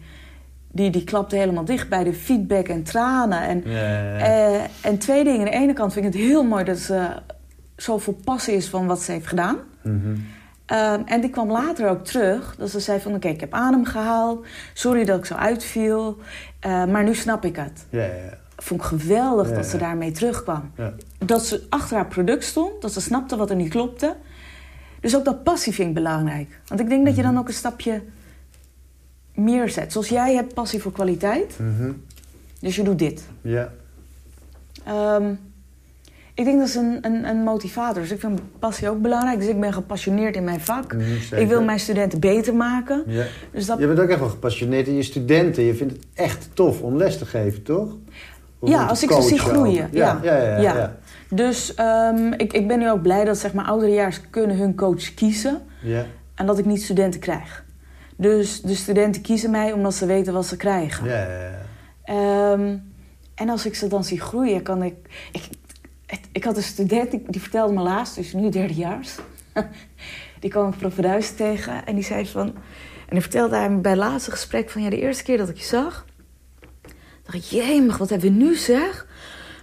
S2: die, die klapte helemaal dicht bij de feedback en tranen. En,
S1: Ja, ja, ja.
S2: eh, en twee dingen. Aan de ene kant vind ik het heel mooi dat ze zo vol passie is van wat ze heeft gedaan.
S1: Mhm.
S2: Ehm, en die kwam later ook terug. Dat ze zei van, oké, ik heb adem gehaald. Sorry dat ik zo uitviel. eh, maar nu snap ik het.
S1: ja, ja, ja.
S2: Vond ik geweldig dat ze daarmee terugkwam. Dat ze achter haar product stond. Dat ze snapte wat er niet klopte. Dus ook dat passie vind ik belangrijk. Want ik denk dat je
S1: Mhm.
S2: dan ook een stapje meer zet. Zoals jij hebt passie voor kwaliteit.
S1: Mhm.
S2: Dus je doet dit.
S1: Ja.
S2: Ehm, ik denk dat is een, een, een motivator. Dus ik vind passie ook belangrijk. Dus ik ben gepassioneerd in mijn vak.
S1: Mhm.
S2: Ik wil mijn studenten beter maken.
S1: Ja.
S2: Dus dat
S1: Je bent ook echt wel gepassioneerd in je studenten. Je vindt het echt tof om les te geven, toch?
S2: Ja, als ik ze zie groeien.
S1: ook. Ja, ja, ja. ja,
S2: Ja.
S1: ja.
S2: Dus ehm, ik, ik ben nu ook blij dat zeg maar, ouderejaars kunnen hun coach kiezen.
S1: Ja,
S2: En dat ik niet studenten krijg. Dus de studenten kiezen mij omdat ze weten wat ze krijgen.
S1: ja, ja, ja.
S2: Ehm, en als ik ze dan zie groeien, kan ik... Ik, had een student, die, die vertelde me laatst, dus nu derdejaars. die kwam ik propeduis tegen en die zei van... En dan vertelde hij me bij het laatste gesprek van... Ja, de eerste keer dat ik je zag... dacht ik, jemig, wat hebben we nu zeg?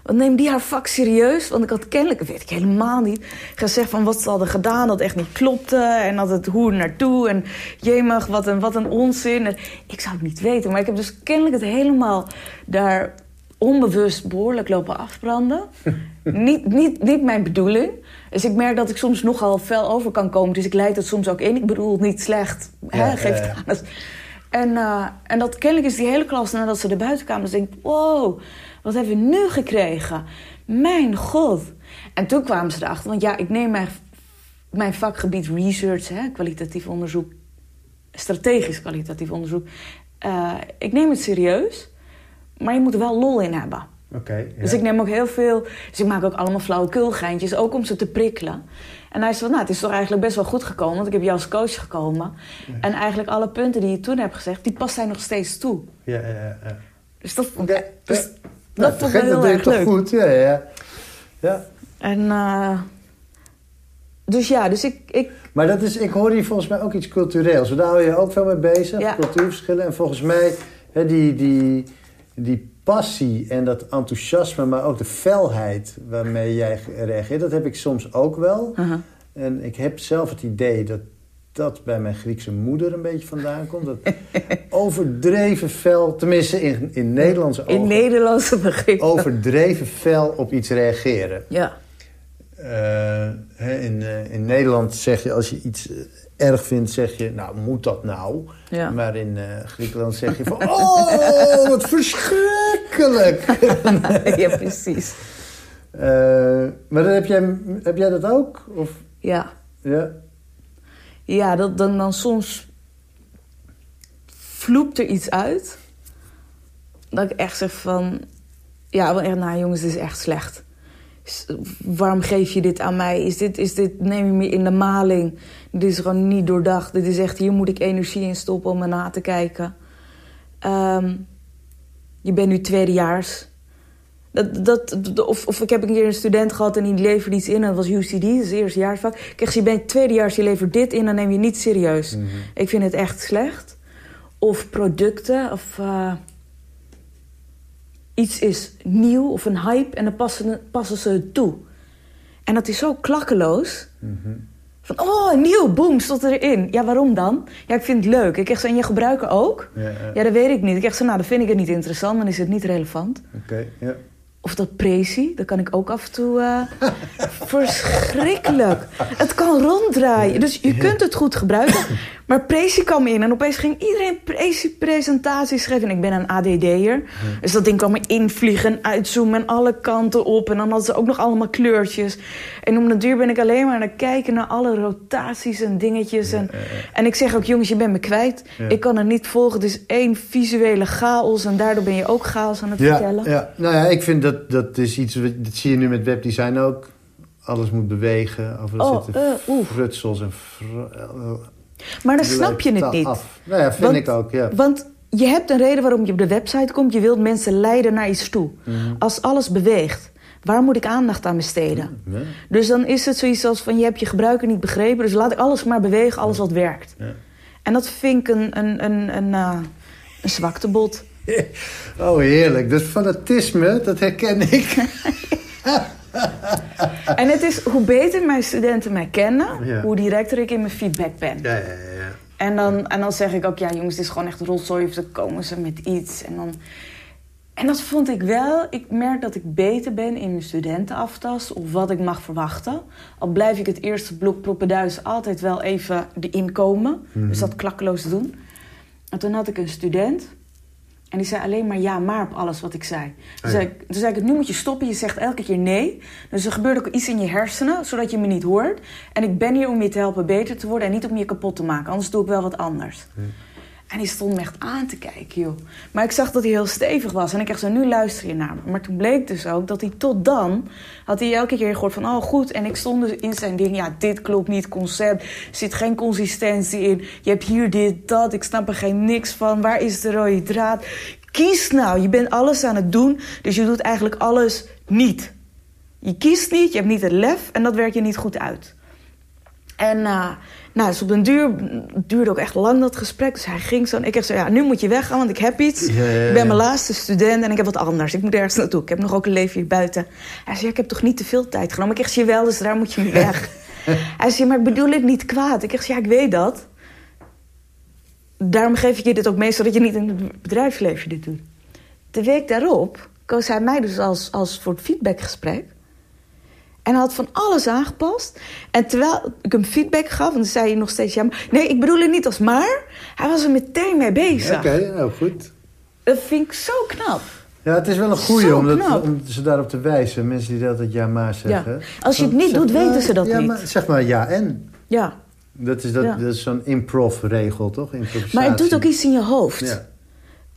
S2: Wat neemt die haar vak serieus? Want ik had kennelijk, dat weet ik helemaal niet... gezegd van wat ze hadden gedaan, dat echt niet klopte... en dat het hoe naartoe en jemig, wat een, wat een onzin. En ik zou het niet weten, maar ik heb dus kennelijk het helemaal... daar onbewust behoorlijk lopen afbranden. niet, niet, niet mijn bedoeling. Dus ik merk dat ik soms nogal fel over kan komen. Dus ik leid het soms ook in. Ik bedoel het niet slecht.
S1: Ja,
S2: hè, geef het aan. En, eh, en dat kennelijk is die hele klas nadat ze er buiten kwamen... dus denk ik, wow, wat hebben we nu gekregen? Mijn god. En toen kwamen ze erachter, want ja, ik neem mijn, mijn vakgebied research, hè, kwalitatief onderzoek, strategisch kwalitatief onderzoek. eh, ik neem het serieus, maar je moet er wel lol in hebben.
S1: Oké. ja.
S2: Dus ik neem ook heel veel. Dus ik maak ook allemaal flauwekulgeintjes, ook om ze te prikkelen. En hij zei van, nou, het is toch eigenlijk best wel goed gekomen, want ik heb jou als coach gekomen. En eigenlijk alle punten die je toen hebt gezegd, die past hij nog steeds toe.
S1: Ja, ja, ja.
S2: Dus dat,
S1: Oké.
S2: dus
S1: Ja.
S2: Dat
S1: Nou,
S2: vond ik heel erg
S1: toch
S2: leuk.
S1: goed, ja, ja, ja. ja.
S2: En eh, dus ja, dus ik, ik
S1: Maar dat is, ik hoor hier volgens mij ook iets cultureels. Daar hou je ook veel mee bezig,
S2: Ja.
S1: cultuurverschillen. En volgens mij, hè, die, die, die passie en dat enthousiasme, maar ook de felheid waarmee jij reageert, dat heb ik soms ook wel.
S2: uh-huh.
S1: En ik heb zelf het idee dat dat bij mijn Griekse moeder een beetje vandaan komt. Dat overdreven fel, tenminste in, in Nederlandse
S2: in
S1: ogen,
S2: Nederlandse begrip.
S1: overdreven fel op iets reageren.
S2: Ja,
S1: Eh, in, eh, in Nederland zeg je, als je iets eh, erg vindt, zeg je, nou, moet dat nou?
S2: ja.
S1: Maar in Griekenland zeg je van, oh, wat verschrikkelijk!
S2: ja, precies.
S1: Maar dan heb, jij, heb jij dat ook? Of,
S2: Ja,
S1: ja?
S2: Ja dat, dan, dan soms vloept er iets uit. Dat ik echt zeg van... Ja, wel echt, nou jongens, dit is echt slecht. Waarom geef je dit aan mij? Is dit, is dit, neem je me in de maling? Dit is gewoon niet doordacht. Dit is echt, hier moet ik energie in stoppen om me na te kijken. Ehm, je bent nu tweedejaars. Dat, dat, of, of ik heb een keer een student gehad en die leverde iets in. En dat was UCD, dat is eerstejaarsvak. Ik zeg, je bent tweedejaars, je levert dit in, dan neem je niet serieus.
S1: Mhm.
S2: Ik vind het echt slecht. Of producten, of eh, iets is nieuw of een hype en dan passen, passen ze het toe. En dat is zo klakkeloos.
S1: Mhm.
S2: Van, oh, nieuw, boem, stond erin. Ja, waarom dan? Ja, ik vind het leuk. Ik zeg en je gebruiker ook?
S1: Ja, ja.
S2: Ja, dat weet ik niet. Ik zeg zo, nou, dan vind ik het niet interessant, dan is het niet relevant.
S1: Oké, ja.
S2: Of dat prezi, dat kan ik ook af en toe... eh, verschrikkelijk. Het kan ronddraaien. Dus je kunt het goed gebruiken. Maar prezi kwam in en opeens ging iedereen prezi-presentaties geven. En ik ben een ADD'er. Dus dat ding kwam me invliegen en uitzoomen en alle kanten op. En dan hadden ze ook nog allemaal kleurtjes. En om de duur ben ik alleen maar aan het kijken naar alle rotaties en dingetjes. En, en ik zeg ook, jongens, je bent me kwijt. Ik kan het niet volgen. Het is één visuele chaos. En daardoor ben je ook chaos aan het vertellen.
S1: ja, nou ja, ik vind dat dat is iets, dat zie je nu met webdesign ook. Alles moet bewegen, overal
S2: Oh,
S1: zitten
S2: oeh.
S1: frutsels en... fr- eh,
S2: Maar dan snap je het niet.
S1: Af. Nou ja, vind
S2: Want-
S1: ik ook, ja.
S2: Want je hebt een reden waarom je op de website komt. Je wilt mensen leiden naar iets toe.
S1: Mhm.
S2: Als alles beweegt, waar moet ik aandacht aan besteden?
S1: Ja,
S2: Dus dan is het zoiets als van je hebt je gebruiker niet begrepen. Dus laat ik alles maar bewegen, alles wat werkt.
S1: ja.
S2: En dat vind ik een, een, een, een, eh, een zwaktebod.
S1: Oh, heerlijk. Dat fanatisme, dat herken ik.
S2: En het is hoe beter mijn studenten mij kennen,
S1: Ja.
S2: hoe directer ik in mijn feedback ben.
S1: Ja, ja, ja.
S2: En dan, en dan zeg ik ook, ja jongens, dit is gewoon echt rotzooi. Of dan komen ze met iets. En, dan... en dat vond ik wel. Ik merk dat ik beter ben in mijn studentenaftas. Of wat ik mag verwachten. Al blijf ik het eerste blok proppenduis altijd wel even erin komen. Dus dat klakkeloos doen. En toen had ik een student. En die zei alleen maar ja, maar op alles wat ik zei. Toen,
S1: ja.
S2: zei, ik, toen zei ik, nu moet je stoppen. Je zegt elke keer nee. Dus er gebeurt ook iets in je hersenen, zodat je me niet hoort. En ik ben hier om je te helpen beter te worden en niet om je kapot te maken. Anders doe ik wel wat anders. En die stond me echt aan te kijken, joh. Maar ik zag dat hij heel stevig was. En ik dacht zo, nu luister je naar me. Maar toen bleek dus ook dat hij tot dan... had hij elke keer gehoord van, oh goed. En ik stond dus in zijn ding, ja, dit klopt niet, concept. Zit geen consistentie in. Je hebt hier dit, dat. Ik snap er geen niks van. Waar is de rode draad? Kies nou. Je bent alles aan het doen. Dus je doet eigenlijk alles niet. Je kiest niet, je hebt niet het lef. En dat werkt je niet goed uit. En eh, nou, dus op den duur duurde ook echt lang dat gesprek. Dus hij ging zo. En ik zo, ja, nu moet je weggaan, want ik heb iets.
S1: Ja, ja, ja.
S2: Ik ben mijn laatste student en ik heb wat anders. Ik moet ergens naartoe. Ik heb nog ook een leven hier buiten. Hij zei, ik heb toch niet te veel tijd genomen? Ik zeg, jawel, dus daar moet je nu weg. hij zei, maar ik bedoel het niet kwaad. Ik zeg, ja, ik weet dat. Daarom geef ik je dit ook mee, zodat je niet in het bedrijfsleven dit doet. De week daarop koos hij mij dus als, als voor het feedbackgesprek. En hij had van alles aangepast. En terwijl ik hem feedback gaf, en dan zei hij nog steeds... Ja, maar, nee, ik bedoel het niet als maar. Hij was er meteen mee bezig.
S1: Oké, nou goed.
S2: Dat vind ik zo knap.
S1: Ja, het is wel een goeie om, dat, om ze daarop te wijzen. Mensen die altijd ja maar zeggen.
S2: Ja. Als je het niet doet,
S1: maar-
S2: weten ze dat
S1: ja,
S2: niet.
S1: Maar, zeg maar ja en.
S2: Ja.
S1: Dat is, dat,
S2: Ja.
S1: dat is zo'n improv-regel, toch? Improvisatie.
S2: Maar het doet ook iets in je hoofd.
S1: Ja.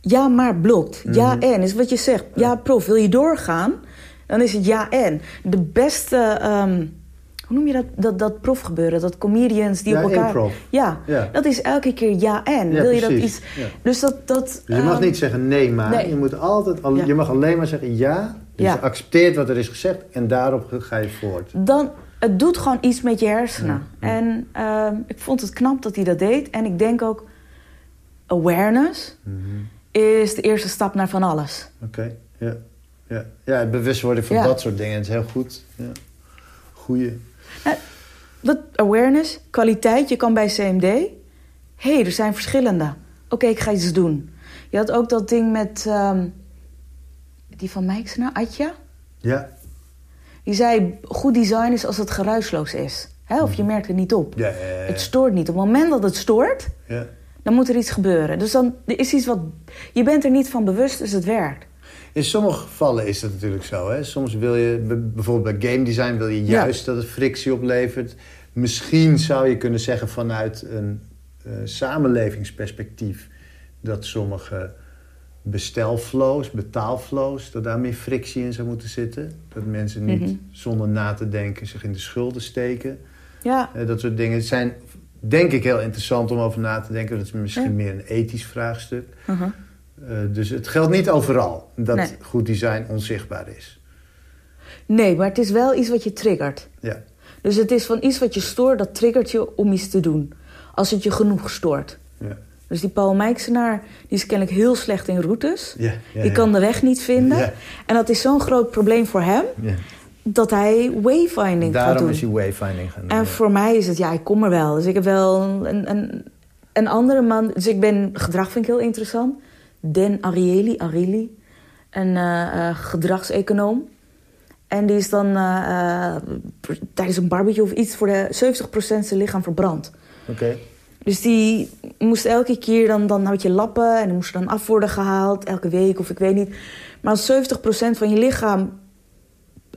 S2: Ja, maar blokt. Ja
S1: Mhm.
S2: en is wat je zegt. Ja, prof, wil je doorgaan? Dan is het ja en. De beste, ehm, hoe noem je dat, dat, dat profgebeuren? Dat comedians die
S1: Ja,
S2: op elkaar...
S1: improv.
S2: Ja,
S1: Ja.
S2: dat is elke keer ja en.
S1: Ja,
S2: wil je dat iets... Dus dat... dat
S1: Dus je mag
S2: ehm,
S1: niet zeggen nee maar.
S2: nee.
S1: Je, moet altijd, al- je mag alleen maar zeggen ja. Dus je accepteert wat er is gezegd en daarop ga je voort.
S2: Dan, het doet gewoon iets met je hersenen. En ehm, ik vond het knap dat hij dat deed. En ik denk ook, awareness
S1: Mhm.
S2: is de eerste stap naar van alles.
S1: Oké, ja. Ja. ja, bewustwording van
S2: Ja.
S1: dat soort dingen is heel goed. Ja. Goeie.
S2: Dat awareness, kwaliteit, je kan bij CMD. Hé, hey, er zijn verschillende. Oké, ik ga iets doen. Je had ook dat ding met ehm, die van Mijksena, Atja.
S1: Ja.
S2: Die zei, goed design is als het geruisloos is. Hè? Of je merkt het niet op.
S1: Ja, ja, ja.
S2: Het stoort niet. Op het moment dat het stoort,
S1: ja.
S2: dan moet er iets gebeuren. Dus dan er is iets wat... Je bent er niet van bewust, dus het werkt.
S1: In sommige gevallen is dat natuurlijk zo. Hè? Soms wil je, bijvoorbeeld bij game design, wil je
S2: Ja.
S1: juist dat het frictie oplevert. Misschien zou je kunnen zeggen vanuit een eh, samenlevingsperspectief dat sommige bestelflows, betaalflows, dat daar meer frictie in zou moeten zitten. Dat mensen niet
S2: Mhm.
S1: zonder na te denken zich in de schulden steken.
S2: Ja,
S1: Eh, dat soort dingen zijn, denk ik, heel interessant om over na te denken. Dat is misschien
S2: Ja.
S1: meer een ethisch vraagstuk.
S2: uh-huh.
S1: Eh, dus het geldt niet overal dat
S2: Nee.
S1: goed design onzichtbaar is.
S2: nee, maar het is wel iets wat je triggert.
S1: Ja,
S2: Dus het is van iets wat je stoort, dat triggert je om iets te doen. Als het je genoeg stoort.
S1: ja,
S2: Dus die Paul Mijksenaar, die is kennelijk heel slecht in routes.
S1: ja. ja
S2: die kan de weg niet vinden.
S1: Ja.
S2: En dat is zo'n groot probleem voor hem,
S1: ja.
S2: dat hij wayfinding gaat
S1: Daarom
S2: doen.
S1: is hij wayfinding gaan doen.
S2: En voor mij is het, ja, ik kom er wel. Dus ik heb wel een, een, een andere man. Dus ik ben, gedrag vind ik heel interessant. Den Ariely, Ariely, een eh, gedragseconoom. En die is dan eh, tijdens een barbecue of iets voor de 70% zijn lichaam verbrand.
S1: Oké,
S2: Dus die moest elke keer, dan, dan had je lappen en die moesten dan af worden gehaald, elke week of ik weet niet. Maar als 70% van je lichaam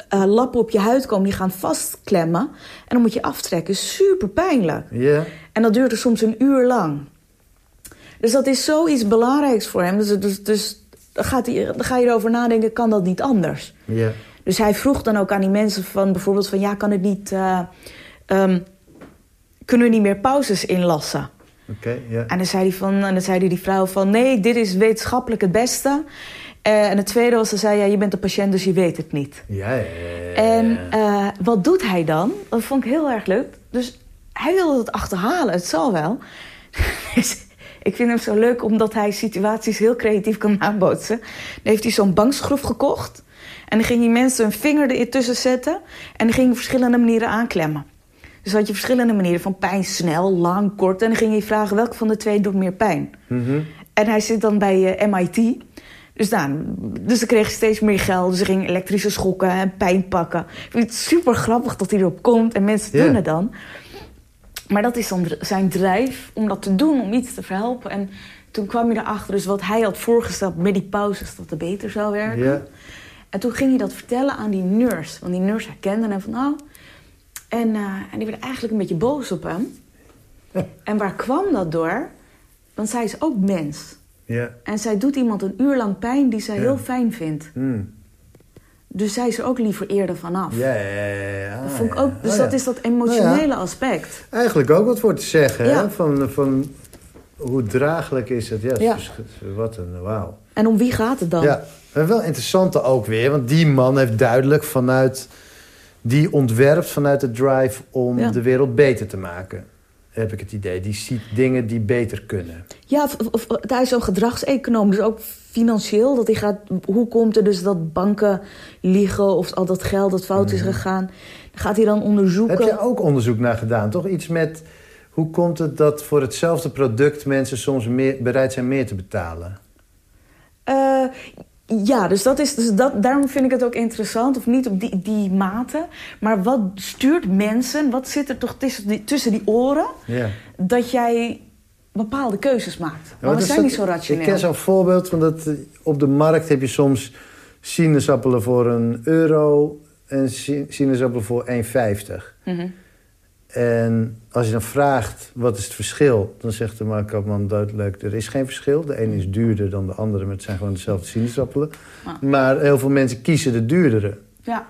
S2: lappen op je huid komen, die gaan vastklemmen. En dan moet je aftrekken. Super pijnlijk.
S1: ja.
S2: En dat duurt er soms een uur lang. Dus dat is zoiets belangrijks voor hem. Dus, dus, dus dan, gaat hij, dan ga je erover nadenken, kan dat niet anders?
S1: Ja,
S2: Dus hij vroeg dan ook aan die mensen van bijvoorbeeld van... ja, kan het niet... eh, ehm, kunnen we niet meer pauzes inlassen?
S1: oké, ja.
S2: En dan zei, hij van, en dan zei die vrouw van... nee, dit is wetenschappelijk het beste. Eh, en het tweede was, ze zei... ja, je bent een patiënt, dus je weet het niet.
S1: Ja, ja, ja, ja.
S2: En eh, wat doet hij dan? Dat vond ik heel erg leuk. Dus hij wilde het achterhalen, het zal wel. Dus ik vind hem zo leuk omdat hij situaties heel creatief kan nabootsen. Dan heeft hij zo'n bankschroef gekocht. En dan ging hij mensen een vinger erin tussen zetten. En dan ging hij verschillende manieren aanklemmen. Dus had je verschillende manieren van pijn, snel, lang, kort. En dan ging je vragen welke van de twee doet meer pijn.
S1: Mhm.
S2: En hij zit dan bij eh, MIT. Dus, nou, dus dan kreeg hij steeds meer geld. Dus hij ging elektrische schokken en pijn pakken. Ik vind het super grappig dat hij erop komt en mensen doen het dan. Maar dat is dan zijn drijf om dat te doen, om iets te verhelpen. En toen kwam je erachter, dus wat hij had voorgesteld met die pauzes, dat het beter zou werken.
S1: Ja,
S2: En toen ging hij dat vertellen aan die nurse. Want die nurse herkende hem van, nou... En, eh, en die werd eigenlijk een beetje boos op hem. En waar kwam dat door? Want zij is ook mens.
S1: ja.
S2: En zij doet iemand een uur lang pijn die zij heel fijn vindt.
S1: Hmm.
S2: Dus zij is er ook liever eerder vanaf.
S1: Ja, ja, ja.
S2: Dat vond ik ook, dus
S1: Oh,
S2: dat
S1: ja.
S2: is dat emotionele
S1: Nou
S2: aspect.
S1: Eigenlijk ook wat voor te zeggen,
S2: Ja.
S1: hè? Van, van hoe draaglijk is het? Ja, wat een wauw.
S2: En om wie gaat het dan?
S1: Ja, wel interessant ook weer, want die man heeft duidelijk vanuit... die ontwerpt vanuit de drive om de wereld beter te maken. Heb ik het idee. Die ziet dingen die beter kunnen.
S2: Ja, of- hij is zo'n gedragseconoom, dus ook financieel. Dat hij gaat, hoe komt het dus dat banken liegen of al dat geld dat fout is gegaan? Dan gaat hij dan onderzoeken.
S1: Heb je ook onderzoek naar gedaan, toch? Iets met hoe komt het dat voor hetzelfde product mensen soms meer, bereid zijn meer te betalen?
S2: Eh, ja, dus, dat is, dus dat, daarom vind ik het ook interessant. Of niet op die, die mate. Maar wat stuurt mensen? Wat zit er toch tussen die, tussen die oren? Dat jij bepaalde keuzes maakt. Maar we
S1: dat
S2: zijn niet zo rationeel.
S1: Ik ken zo'n voorbeeld van dat eh, op de markt heb je soms sinaasappelen voor een euro en si- sinaasappelen voor 1,50.
S2: Mhm.
S1: En als je dan vraagt wat is het verschil, dan zegt de marktkoopman doodleuk: er is geen verschil. De ene is duurder dan de andere, maar het zijn gewoon dezelfde sinaasappelen.
S2: Ah.
S1: Maar heel veel mensen kiezen de duurdere.
S2: Ja.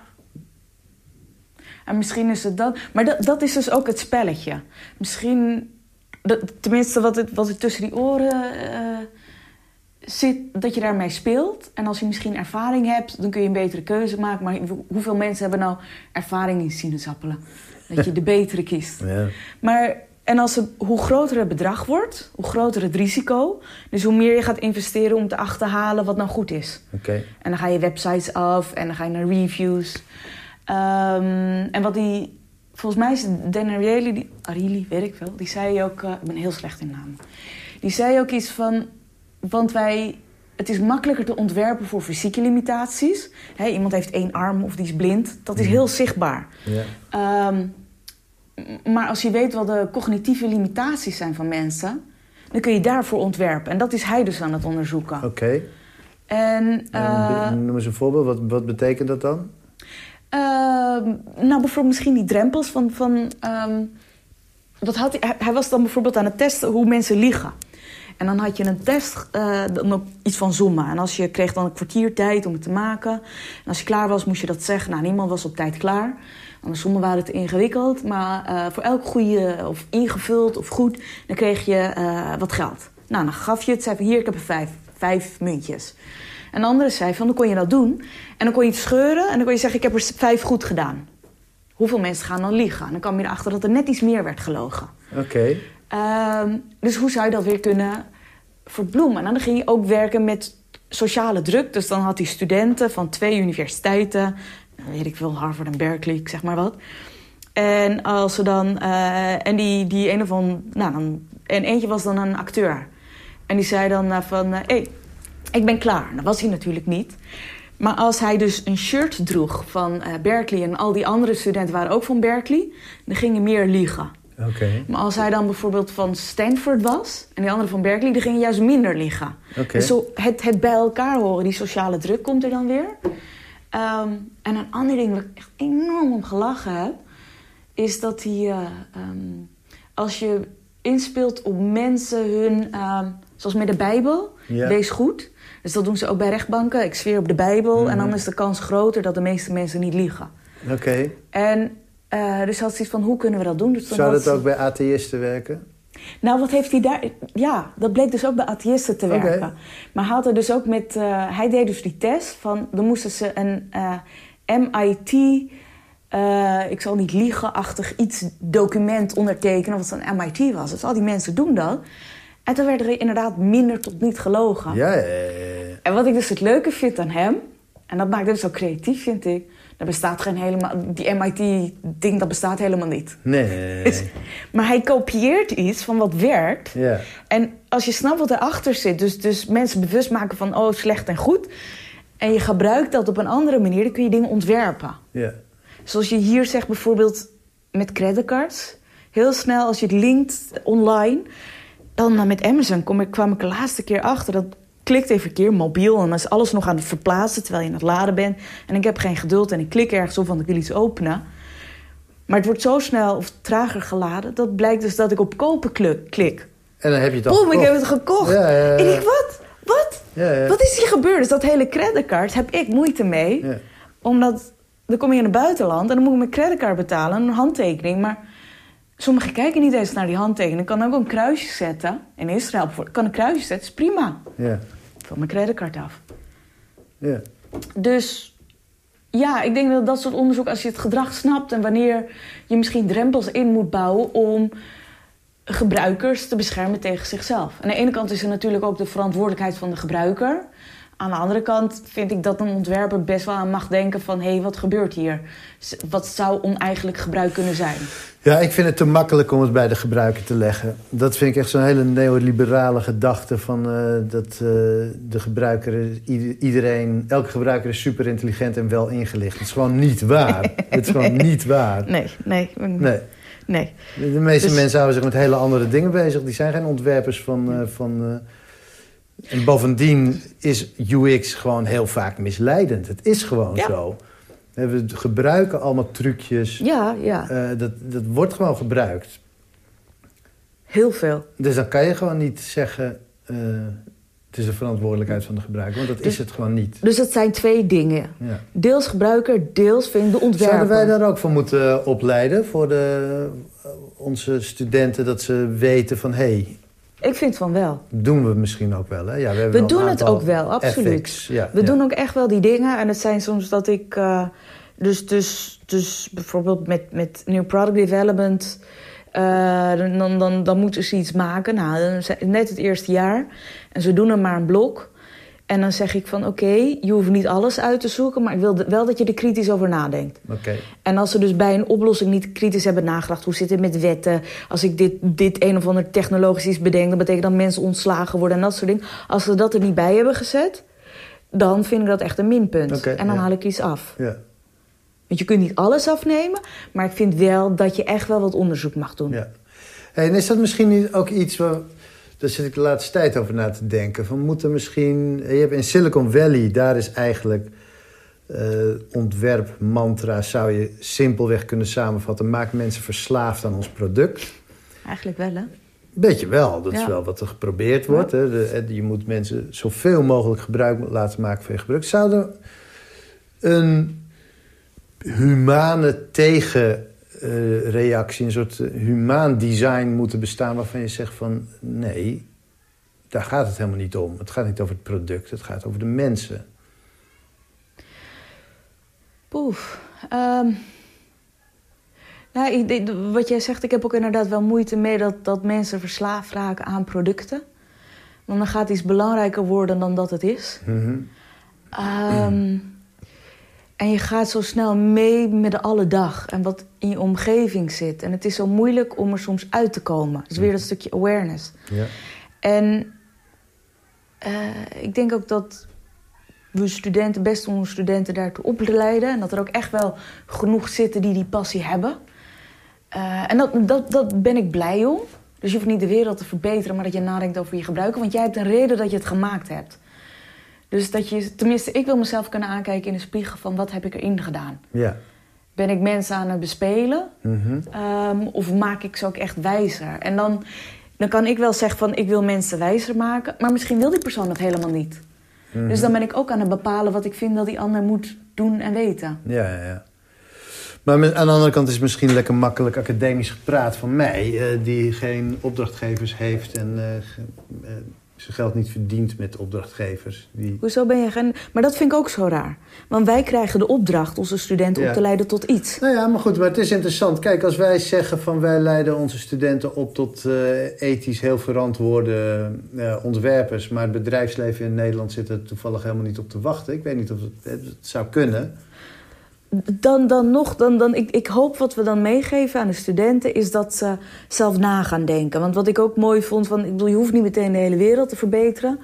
S2: En misschien is het dat. Maar dat, dat is dus ook het spelletje. Misschien, dat, tenminste wat, het, wat er tussen die oren eh, zit, dat je daarmee speelt. En als je misschien ervaring hebt, dan kun je een betere keuze maken. Maar hoe- hoeveel mensen hebben nou ervaring in sinaasappelen? Dat je de betere kiest.
S1: Ja.
S2: Maar en als het, hoe groter het bedrag wordt, hoe groter het risico. Dus hoe meer je gaat investeren om te achterhalen wat nou goed is.
S1: Oké.
S2: En dan ga je websites af en dan ga je naar reviews. Ehm, en wat die... Volgens mij is Dan Ariely, die, Ariely, weet ik wel, die zei ook... eh, ik ben heel slecht in namen. Die zei ook iets van... Want wij... Het is makkelijker te ontwerpen voor fysieke limitaties. Iemand heeft één arm of die is blind. Dat is heel zichtbaar.
S1: Ja.
S2: Ehm, maar als je weet wat de cognitieve limitaties zijn van mensen... dan kun je daarvoor ontwerpen. En dat is hij dus aan het onderzoeken.
S1: Oké.
S2: En, eh,
S1: Noem eens een voorbeeld. Wat, wat betekent dat dan?
S2: Ehm, nou, bijvoorbeeld misschien die drempels van... van wat had hij, hij- was dan bijvoorbeeld aan het testen hoe mensen liegen. En dan had je een test, eh, dan iets van zoomen. En als je kreeg dan een kwartier tijd om het te maken. En als je klaar was, moest je dat zeggen. Nou, niemand was op tijd klaar. Want de sommen waren te ingewikkeld. Maar eh, voor elk goede of ingevuld of goed, dan kreeg je eh, wat geld. Nou, dan gaf je het. Zei hier, ik heb er vijf, vijf muntjes. En de andere zei van, dan kon je dat doen. En dan kon je het scheuren en dan kon je zeggen, ik heb er vijf goed gedaan. Hoeveel mensen gaan dan liegen? En dan kwam je erachter dat er net iets meer werd gelogen.
S1: Oké.
S2: Ehm, dus hoe zou je dat weer kunnen verbloemen? En dan ging je ook werken met sociale druk. Dus dan had hij studenten van twee universiteiten. nou, Weet ik veel, Harvard en Berkeley, ik zeg maar wat. En als ze dan... eh, en die, die een of andere... Nou, dan, en eentje was dan een acteur. En die zei dan eh, van... Hé, hey, ik ben klaar. Dat was hij natuurlijk niet. Maar als hij dus een shirt droeg van eh, Berkeley... en al die andere studenten waren ook van Berkeley... dan ging je meer liegen.
S1: Oké.
S2: Maar als hij dan bijvoorbeeld van Stanford was... en die andere van Berkeley, die gingen juist minder liggen.
S1: Oké.
S2: Dus zo het, het bij elkaar horen, die sociale druk komt er dan weer. Ehm, en een ander ding waar ik echt enorm om gelachen heb... is dat hij, eh, ehm, als je inspeelt op mensen hun... ehm, zoals met de Bijbel,
S1: Ja.
S2: wees goed. Dus dat doen ze ook bij rechtbanken. Ik zweer op de Bijbel. En dan is de kans groter dat de meeste mensen niet liegen.
S1: Oké.
S2: En eh, dus had ze iets van, hoe kunnen we dat doen? Dus
S1: Zou dat
S2: ze-
S1: ook bij atheïsten werken?
S2: nou, wat heeft hij daar... Ja, dat bleek dus ook bij atheïsten te werken. Maar hij had er dus ook met... eh, hij deed dus die test van... Dan moesten ze een eh, MIT... ik zal niet liegen-achtig iets document ondertekenen... wat een MIT was. Dus al die mensen doen dat. En toen werd er inderdaad minder tot niet gelogen.
S1: Ja, ja, ja.
S2: En wat ik dus het leuke vind aan hem... en dat maakt hem zo creatief, vind ik... er bestaat geen helemaal... die MIT-ding, dat bestaat helemaal niet.
S1: Nee, nee.
S2: Maar hij kopieert iets van wat werkt...
S1: Ja.
S2: En als je snapt wat erachter zit, dus, dus mensen bewust maken van oh, slecht en goed. En je gebruikt dat op een andere manier, dan kun je dingen ontwerpen.
S1: Ja.
S2: Zoals je hier zegt bijvoorbeeld met creditcards. Heel snel als je het linkt online, dan eh, met Amazon kom ik, kwam ik de laatste keer achter. Dat klikt even een keer mobiel en dan is alles nog aan het verplaatsen terwijl je aan het laden bent. En ik heb geen geduld en ik klik ergens op, want ik wil iets openen. Maar het wordt zo snel of trager geladen, dat blijkt dus dat ik op kopen klik-.
S1: En dan heb je het al
S2: Boom, ik heb het gekocht.
S1: Ja, ja, ja.
S2: En ik, wat? Wat?
S1: Ja, ja.
S2: Wat is hier gebeurd? Dus dat hele creditcard heb ik moeite mee. Omdat, dan kom je in het buitenland en dan moet ik mijn creditcard betalen. Een handtekening. Maar sommigen kijken niet eens naar die handtekening. Ik kan ook een kruisje zetten. In Israël bijvoorbeeld. Ik kan een kruisje zetten, is prima.
S1: Ja.
S2: Vul mijn creditcard af.
S1: Ja.
S2: Dus ja, ik denk dat dat soort onderzoek, als je het gedrag snapt en wanneer je misschien drempels in moet bouwen om gebruikers te beschermen tegen zichzelf. Aan de ene kant is er natuurlijk ook de verantwoordelijkheid van de gebruiker. Aan de andere kant vind ik dat een ontwerper best wel aan mag denken van... hé, hey, wat gebeurt hier? Wat zou oneigenlijk gebruik kunnen zijn?
S1: Ja, ik vind het te makkelijk om het bij de gebruiker te leggen. Dat vind ik echt zo'n hele neoliberale gedachte van eh, dat eh, de gebruiker, iedereen, elke gebruiker is super intelligent en wel ingelicht. Het is gewoon niet waar. Het is gewoon niet waar.
S2: Nee, nee.
S1: Nee.
S2: Nee.
S1: De, meeste
S2: Dus-
S1: mensen houden zich met hele andere dingen bezig. Die zijn geen ontwerpers van... eh, van En bovendien is UX gewoon heel vaak misleidend. Het is gewoon
S2: Ja.
S1: zo. We gebruiken allemaal trucjes.
S2: Ja, ja.
S1: Eh, dat, dat wordt gewoon gebruikt.
S2: Heel veel.
S1: Dus dan kan je gewoon niet zeggen... eh, het is de verantwoordelijkheid van de gebruiker. Want dat
S2: Dus-
S1: is het gewoon niet.
S2: Dus dat zijn twee dingen.
S1: Ja.
S2: Deels gebruiker, deels vind ik de ontwerper.
S1: Zouden wij daar ook voor moeten opleiden? Voor de, onze studenten, dat ze weten van... hé, hey,
S2: Ik vind van wel.
S1: doen we misschien ook wel. Hè? Ja, we wel
S2: doen het ook wel, absoluut.
S1: Ja,
S2: We
S1: ja.
S2: doen ook echt wel die dingen. En het zijn soms dat ik... eh, dus, dus, dus bijvoorbeeld met, met new product development... eh, dan, dan, dan moeten ze iets maken. Nou, net het eerste jaar. En ze doen er maar een blok. En dan zeg ik van... Oké, je hoeft niet alles uit te zoeken... maar ik wil wel dat je er kritisch over nadenkt.
S1: Oké.
S2: En als ze dus bij een oplossing niet kritisch hebben nagedacht... hoe zit het met wetten? Als ik dit, dit een of ander technologisch iets bedenk... dan betekent dat mensen ontslagen worden en dat soort dingen. Als ze dat er niet bij hebben gezet... dan vind ik dat echt een minpunt. En dan
S1: ja.
S2: haal ik iets af.
S1: Ja.
S2: Want je kunt niet alles afnemen... maar ik vind wel dat je echt wel wat onderzoek mag doen.
S1: ja. Hey, en is dat misschien ook iets waar... Daar zit ik de laatste tijd over na te denken. Van moeten misschien... Je hebt in Silicon Valley, daar is eigenlijk... eh ontwerpmantra zou je simpelweg kunnen samenvatten. Maak mensen verslaafd aan ons product.
S2: Eigenlijk wel, hè?
S1: Beetje wel, dat is wel wat er geprobeerd wordt. Hè. De, eh, je moet mensen zoveel mogelijk gebruik laten maken van je gebruik. Zou er een humane tegenreactie, een soort eh, humaan design moeten bestaan... waarvan je zegt van nee, daar gaat het helemaal niet om. Het gaat niet over het product, het gaat over de mensen.
S2: Poef. Ehm, nou, ik wat jij zegt, ik heb ook inderdaad wel moeite mee dat, dat mensen verslaafd raken aan producten. Want dan gaat iets belangrijker worden dan dat het is.
S1: Mhm.
S2: Ehm, en je gaat zo snel mee met de alledag en wat in je omgeving zit. En het is zo moeilijk om er soms uit te komen. Dus weer dat stukje awareness.
S1: Ja.
S2: En eh, ik denk ook dat we studenten, best onze studenten daartoe opleiden. En dat er ook echt wel genoeg zitten die die passie hebben. Eh, en dat, dat, dat ben ik blij om. Dus je hoeft niet de wereld te verbeteren, maar dat je nadenkt over je gebruiken. Want jij hebt een reden dat je het gemaakt hebt. Dus dat je, tenminste, ik wil mezelf kunnen aankijken in de spiegel van wat heb ik erin gedaan.
S1: Ja.
S2: Ben ik mensen aan het bespelen?
S1: Mhm.
S2: Ehm, of maak ik ze ook echt wijzer? En dan, dan kan ik wel zeggen van ik wil mensen wijzer maken, maar misschien wil die persoon dat helemaal niet.
S1: Mhm.
S2: Dus dan ben ik ook aan het bepalen wat ik vind dat die ander moet doen en weten.
S1: Ja, ja, ja. Maar aan de andere kant is het misschien lekker makkelijk academisch gepraat van mij... eh, die geen opdrachtgevers heeft en eh, eh, zijn geld niet verdient met opdrachtgevers. Die...
S2: Hoezo ben je. Maar dat vind ik ook zo raar. Want wij krijgen de opdracht onze studenten
S1: Ja.
S2: op te leiden tot iets.
S1: Nou ja, maar goed, maar het is interessant. Kijk, als wij zeggen van wij leiden onze studenten op tot eh, ethisch heel verantwoorde eh, ontwerpers... maar het bedrijfsleven in Nederland zit er toevallig helemaal niet op te wachten. Ik weet niet of het, het zou kunnen.
S2: Dan, dan nog, dan, dan, ik, ik hoop wat we dan meegeven aan de studenten... is dat ze zelf na gaan denken. Want wat ik ook mooi vond, van, ik bedoel, je hoeft niet meteen de hele wereld te verbeteren...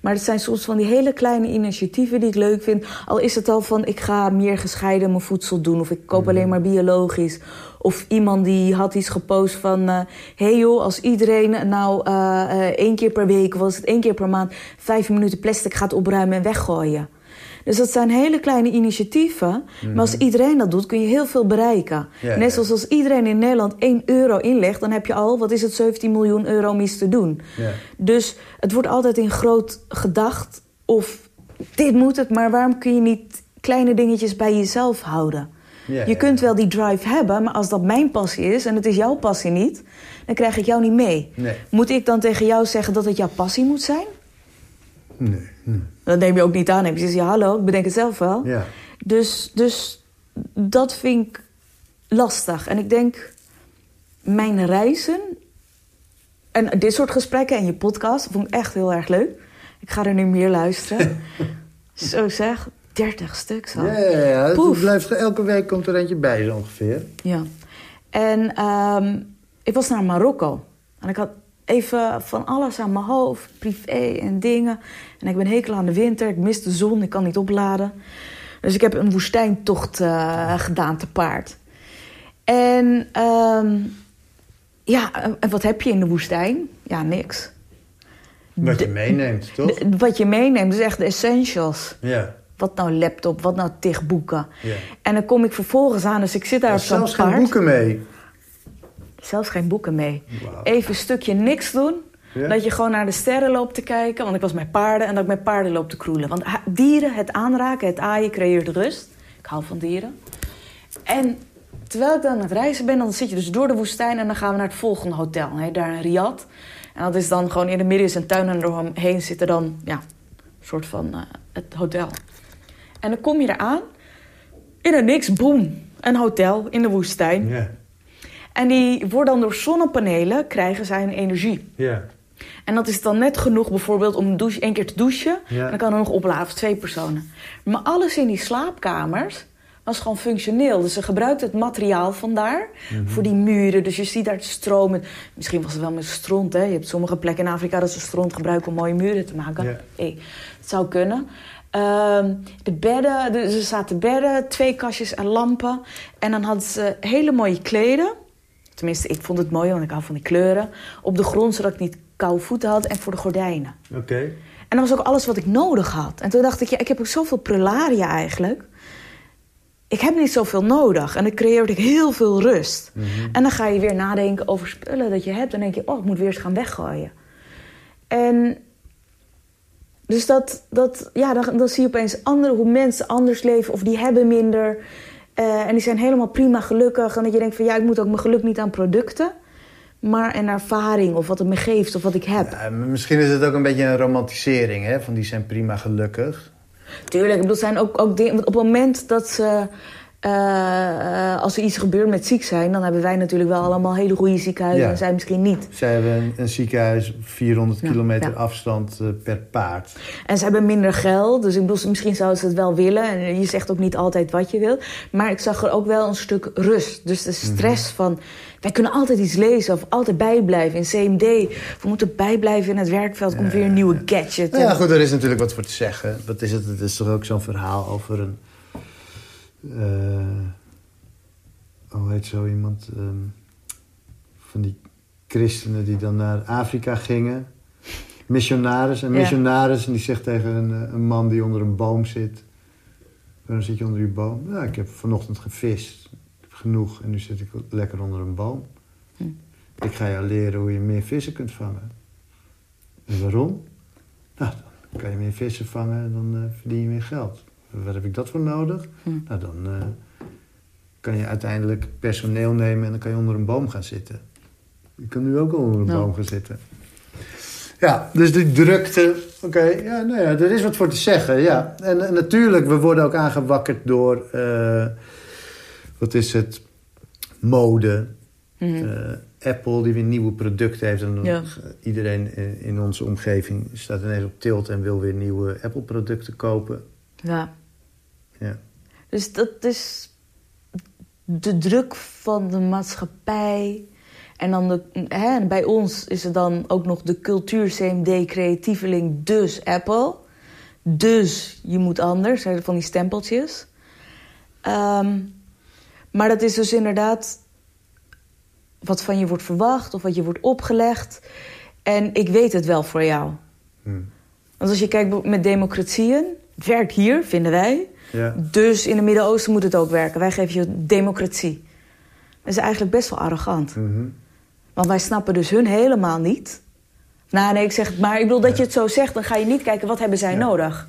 S2: maar het zijn soms van die hele kleine initiatieven die ik leuk vind. Al is het al van, ik ga meer gescheiden mijn voedsel doen... of ik koop alleen maar biologisch... Of iemand die had iets gepost van... hé hey joh, als iedereen nou eh, eh, één keer per week... of was het één keer per maand... vijf minuten plastic gaat opruimen en weggooien. Dus dat zijn hele kleine initiatieven. Maar als iedereen dat doet, kun je heel veel bereiken.
S1: Mhm. Ja,
S2: Net zoals als iedereen in Nederland 1 euro inlegt... dan heb je al, wat is het, 17 miljoen euro om iets te doen.
S1: Ja.
S2: Dus het wordt altijd in groot gedacht. Of dit moet het, maar waarom kun je niet kleine dingetjes bij jezelf houden? Je kunt wel die drive hebben, maar als dat mijn passie is... en het is jouw passie niet, dan krijg ik jou niet mee.
S1: Nee.
S2: Moet ik dan tegen jou zeggen dat het jouw passie moet zijn?
S1: Nee, nee.
S2: Dat neem je ook niet aan. Je zegt, ja, hallo, ik bedenk het zelf wel.
S1: Ja.
S2: Dus, dus dat vind ik lastig. En ik denk, mijn reizen... en dit soort gesprekken en je podcast vond ik echt heel erg leuk. Ik ga er nu meer luisteren. Zo zeg, 30 stuk zo.
S1: Ja, ja, ja. Het blijft, elke week komt er eentje bij zo ongeveer.
S2: Ja. En ehm, ik was naar Marokko. En ik had even van alles aan mijn hoofd, privé en dingen. En ik ben hekel aan de winter, ik mis de zon, ik kan niet opladen. Dus ik heb een woestijntocht eh, gedaan te paard. En ehm, ja, en wat heb je in de woestijn? Ja, niks.
S1: Wat je meeneemt, toch?
S2: De- wat je meeneemt, dus echt de essentials.
S1: Ja.
S2: Wat nou laptop, wat nou tig boeken.
S1: ja.
S2: En dan kom ik vervolgens aan, dus ik zit daar op zo'n
S1: Zelfs
S2: paard.
S1: geen boeken mee.
S2: Zelfs geen boeken mee. Even een stukje niks doen.
S1: Ja.
S2: Dat je gewoon naar de sterren loopt te kijken. Want ik was met paarden en dat ik met paarden loop te kroelen. Want dieren, het aanraken, het aaien creëert rust. Ik hou van dieren. En terwijl ik dan aan het reizen ben, dan zit je dus door de woestijn... en dan gaan we naar het volgende hotel. Hè, daar in Riyadh. En dat is dan gewoon in het midden is een tuin... en eromheen zit er dan ja, een soort van eh, het hotel. En dan kom je eraan. In een niks, boem. Een hotel in de woestijn.
S1: Ja.
S2: En die worden dan door zonnepanelen krijgen zij een energie.
S1: Ja.
S2: En dat is dan net genoeg bijvoorbeeld om douche, één keer te douchen.
S1: Ja.
S2: En dan kan er nog opladen, of twee personen. Maar alles in die slaapkamers was gewoon functioneel. Dus ze gebruikten het materiaal vandaar voor die muren. Dus je ziet daar het stromen. Misschien was het wel met stront. Hè? Je hebt sommige plekken in Afrika dat ze stront gebruiken om mooie muren te maken.
S1: Ja.
S2: Hey, het zou kunnen. Ehm, de bedden, dus er zaten bedden, twee kastjes en lampen. En dan hadden ze hele mooie kleden. Tenminste, ik vond het mooi, want ik hou van die kleuren. Op de grond, zodat ik niet koude voeten had. En voor de gordijnen.
S1: Oké.
S2: En dat was ook alles wat ik nodig had. En toen dacht ik, ja, ik heb ook zoveel prularia eigenlijk. Ik heb niet zoveel nodig. En dan creëerde ik heel veel rust. En dan ga je weer nadenken over spullen dat je hebt. En dan denk je, oh, ik moet weer eens gaan weggooien. En dus dat, dat ja, dan, dan zie je opeens andere, hoe mensen anders leven. Of die hebben minder. Eh, en die zijn helemaal prima gelukkig. En dat je denkt van, ja, ik moet ook mijn geluk niet aan producten. Maar aan ervaring of wat het me geeft of wat ik heb.
S1: Ja, misschien is het ook een beetje een romantisering, hè? Van die zijn prima gelukkig.
S2: Tuurlijk, ik bedoel, zijn ook, ook dingen. want Op het moment dat ze. Eh, als er iets gebeurt met ziek zijn, dan hebben wij natuurlijk wel allemaal hele goede ziekenhuizen
S1: Ja.
S2: en zij misschien niet.
S1: Zij hebben een, een ziekenhuis 400
S2: Ja,
S1: kilometer
S2: ja.
S1: afstand eh, per paard.
S2: En ze hebben minder geld, dus ik bedoel, misschien zouden ze het wel willen. En je zegt ook niet altijd wat je wil. Maar ik zag er ook wel een stuk rust. Dus de stress
S1: Mhm.
S2: van. Wij kunnen altijd iets lezen of altijd bijblijven in CMD. We moeten bijblijven in het werkveld. komt weer een nieuwe gadget.
S1: Nou ja, goed, er is natuurlijk wat voor te zeggen. Wat is het? Het is toch ook zo'n verhaal over een... eh, hoe heet zo iemand? Ehm, van die christenen die dan naar Afrika gingen. Missionaris.
S2: Ja.
S1: missionaris en die zegt tegen een, eh, een man die onder een boom zit... Waarom zit je onder die boom? Ja, ik heb vanochtend gevist. Ik heb genoeg en nu zit ik lekker onder een boom.
S2: Hm.
S1: Ik ga jou leren hoe je meer vissen kunt vangen. En waarom? Nou, dan kan je meer vissen vangen en dan eh, verdien je meer geld. Waar heb ik dat voor nodig?
S2: Hm.
S1: Nou, dan eh, kan je uiteindelijk personeel nemen en dan kan je onder een boom gaan zitten. Je kan nu ook al onder een
S2: Nou.
S1: boom gaan zitten. Ja, dus die drukte. Oké, ja, nou ja, er is wat voor te zeggen. Ja. En, en natuurlijk, we worden ook aangewakkerd door. eh, wat is het? Mode.
S2: Mhm.
S1: Eh, Apple die weer nieuwe producten heeft. En
S2: Ja.
S1: iedereen in- in onze omgeving staat ineens op tilt en wil weer nieuwe Apple-producten kopen.
S2: Ja.
S1: Ja.
S2: Dus dat is de druk van de maatschappij. En dan de, hè, bij ons is er dan ook nog de cultuur CMD creatieveling, dus Apple. Dus je moet anders, hè, van die stempeltjes. Ehm, maar dat is dus inderdaad wat van je wordt verwacht of wat je wordt opgelegd. En ik weet het wel voor jou.
S1: Hm.
S2: Want als je kijkt met democratieën, het werkt hier, vinden wij.
S1: Ja.
S2: Dus in het Midden-Oosten moet het ook werken. Wij geven je democratie. Dat is eigenlijk best wel arrogant.
S1: Mhm.
S2: Want wij snappen dus hun helemaal niet. Nou, nee, ik zeg het maar. Ik bedoel dat je het zo zegt, dan ga je niet kijken wat hebben zij
S1: Ja.
S2: nodig.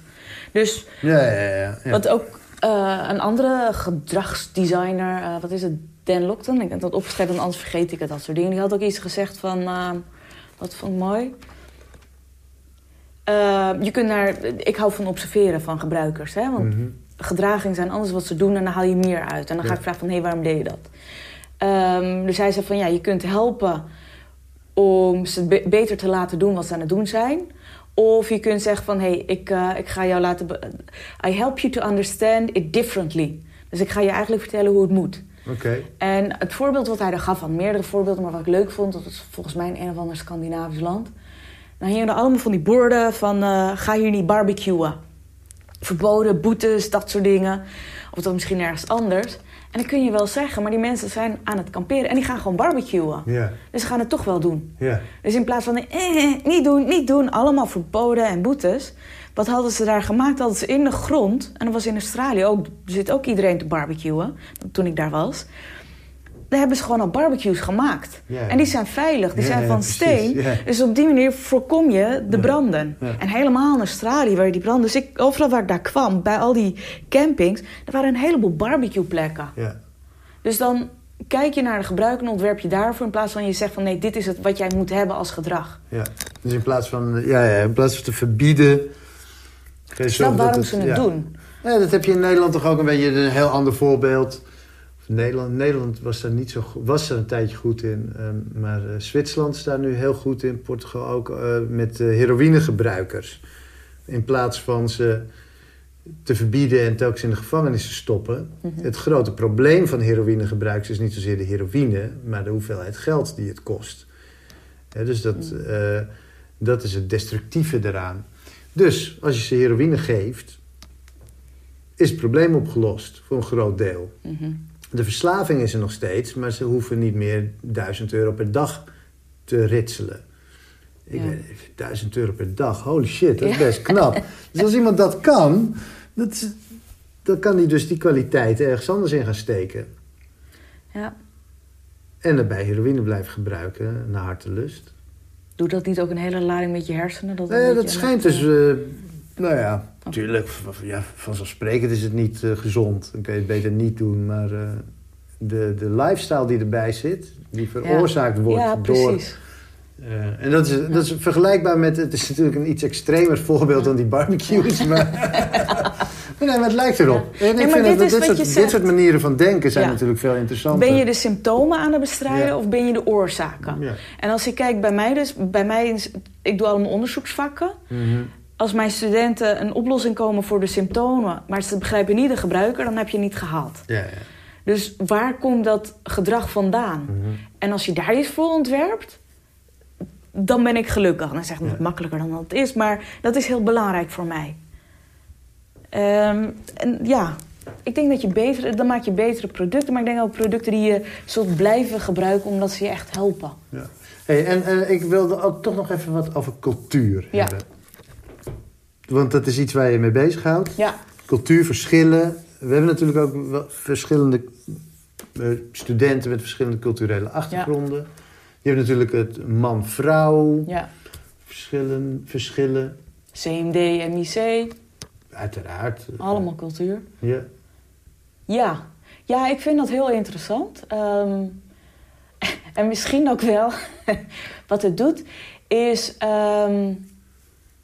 S2: Dus
S1: Ja, ja, ja.
S2: wat ook eh, een andere gedragsdesigner, eh, wat is het, Dan Lockton, ik heb dat opgeschreven, want anders vergeet ik het, dat soort dingen. Die had ook iets gezegd van, eh, wat vond ik mooi. Je kunt naar, ik hou van observeren van gebruikers, hè, want
S1: Mhm.
S2: Gedraging zijn anders wat ze doen en dan haal je meer uit. En dan ga ik vragen van, hé, waarom deed je dat? Ehm, dus hij zei van, ja, je kunt helpen om ze be- beter te laten doen wat ze aan het doen zijn. Of je kunt zeggen van, hé, hey, ik, eh, ik ga jou laten... I help you to understand it differently. Dus ik ga je eigenlijk vertellen hoe het moet.
S1: Oké.
S2: En het voorbeeld wat hij er gaf, van meerdere voorbeelden, maar wat ik leuk vond, dat was volgens mij in een of ander Scandinavisch land. Dan hingen er allemaal van die borden van eh, ga hier niet barbecuen. Verboden, boetes, dat soort dingen. Of dat misschien ergens anders. En dat kun je wel zeggen, maar die mensen zijn aan het kamperen en die gaan gewoon barbecuen. Dus ze gaan het toch wel doen. Dus in plaats van eh, niet doen, niet doen, allemaal verboden en boetes. Wat hadden ze daar gemaakt? Hadden ze in de grond, en dat was in Australië ook, zit ook iedereen te barbecuen, toen ik daar was. Daar hebben ze gewoon al barbecues gemaakt.
S1: Ja, ja.
S2: En die zijn veilig, die
S1: Ja,
S2: zijn van steen. Dus op die manier voorkom je de branden. En helemaal in Australië, waar die branden. Dus ik, overal waar ik daar kwam, bij al die campings, er waren een heleboel barbecue-plekken.
S1: Ja.
S2: Dus dan kijk je naar de gebruik en ontwerp je daarvoor... in plaats van je zegt van nee, dit is het wat jij moet hebben als gedrag.
S1: Ja. Dus in plaats van, ja, ja, in plaats van te verbieden...
S2: Snap waarom
S1: dat
S2: ze het doen.
S1: Ja, dat heb je in Nederland toch ook een beetje een heel ander voorbeeld. Nederland, Nederland was daar niet zo was er een tijdje goed in. ehm, maar eh, Zwitserland staat nu heel goed in. Portugal ook eh, met eh, heroïnegebruikers. In plaats van ze te verbieden en telkens in de gevangenis te stoppen.
S2: Mhm.
S1: Het grote probleem van heroïnegebruikers is niet zozeer de heroïne, maar de hoeveelheid geld die het kost. Dus dat, eh, dat is het destructieve eraan. Dus als je ze heroïne geeft, is het probleem opgelost voor een groot deel.
S2: Mhm.
S1: De verslaving is er nog steeds, maar ze hoeven niet meer 1000 euro per dag te ritselen. Ik
S2: Ja.
S1: weet, 1000 euro per dag, holy shit, dat is
S2: Ja.
S1: best knap. Dus als iemand dat kan, dat, dan kan hij dus die kwaliteit ergens anders in gaan steken.
S2: Ja.
S1: En daarbij heroïne blijven gebruiken, naar hartelust.
S2: Doe dat niet ook een hele lading met je hersenen? Dat,
S1: Nee,
S2: beetje
S1: dat schijnt dus,
S2: eh,
S1: nou ja, natuurlijk, ja, vanzelfsprekend is het niet eh, gezond. Dan kun je het beter niet doen, maar eh, de, de lifestyle die erbij zit, die veroorzaakt wordt
S2: Ja,
S1: door...
S2: precies.
S1: eh, en dat is, dat is vergelijkbaar met, het is natuurlijk een iets extremer voorbeeld dan die barbecues, maar... maar nee, maar het lijkt erop. En ik vind
S2: dit
S1: dat soort, dit manieren van denken zijn
S2: Ja.
S1: natuurlijk veel interessanter.
S2: Ben je de symptomen aan het bestrijden
S1: Ja.
S2: of ben je de oorzaken?
S1: Ja.
S2: En als ik kijk bij mij dus, bij mij is, ik doe allemaal onderzoeksvakken.
S1: Mhm.
S2: Als mijn studenten een oplossing komen voor de symptomen, maar ze begrijpen niet de gebruiker, dan heb je niet gehaald.
S1: Ja, ja.
S2: Dus waar komt dat gedrag vandaan?
S1: Mhm.
S2: En als je daar iets voor ontwerpt, dan ben ik gelukkig. Dan zeg ik
S1: Ja.
S2: het makkelijker dan dat het is, maar dat is heel belangrijk voor mij. Ehm, en ja, ik denk dat je betere, dan maak je betere producten, maar ik denk ook producten die je zult blijven gebruiken omdat ze je echt helpen.
S1: Ja. Hey, en eh, ik wilde ook toch nog even wat over cultuur hebben. Want dat is iets waar je mee bezighoudt.
S2: Ja,
S1: Cultuurverschillen. We hebben natuurlijk ook verschillende eh, studenten met verschillende culturele achtergronden. Je hebt natuurlijk het man-vrouw
S2: ja.
S1: verschillen, verschillen.
S2: CMD, MIC,
S1: Uiteraard.
S2: allemaal cultuur.
S1: Ja.
S2: Ja, ja ik vind dat heel interessant. Ehm, en misschien ook wel wat het doet, is ehm,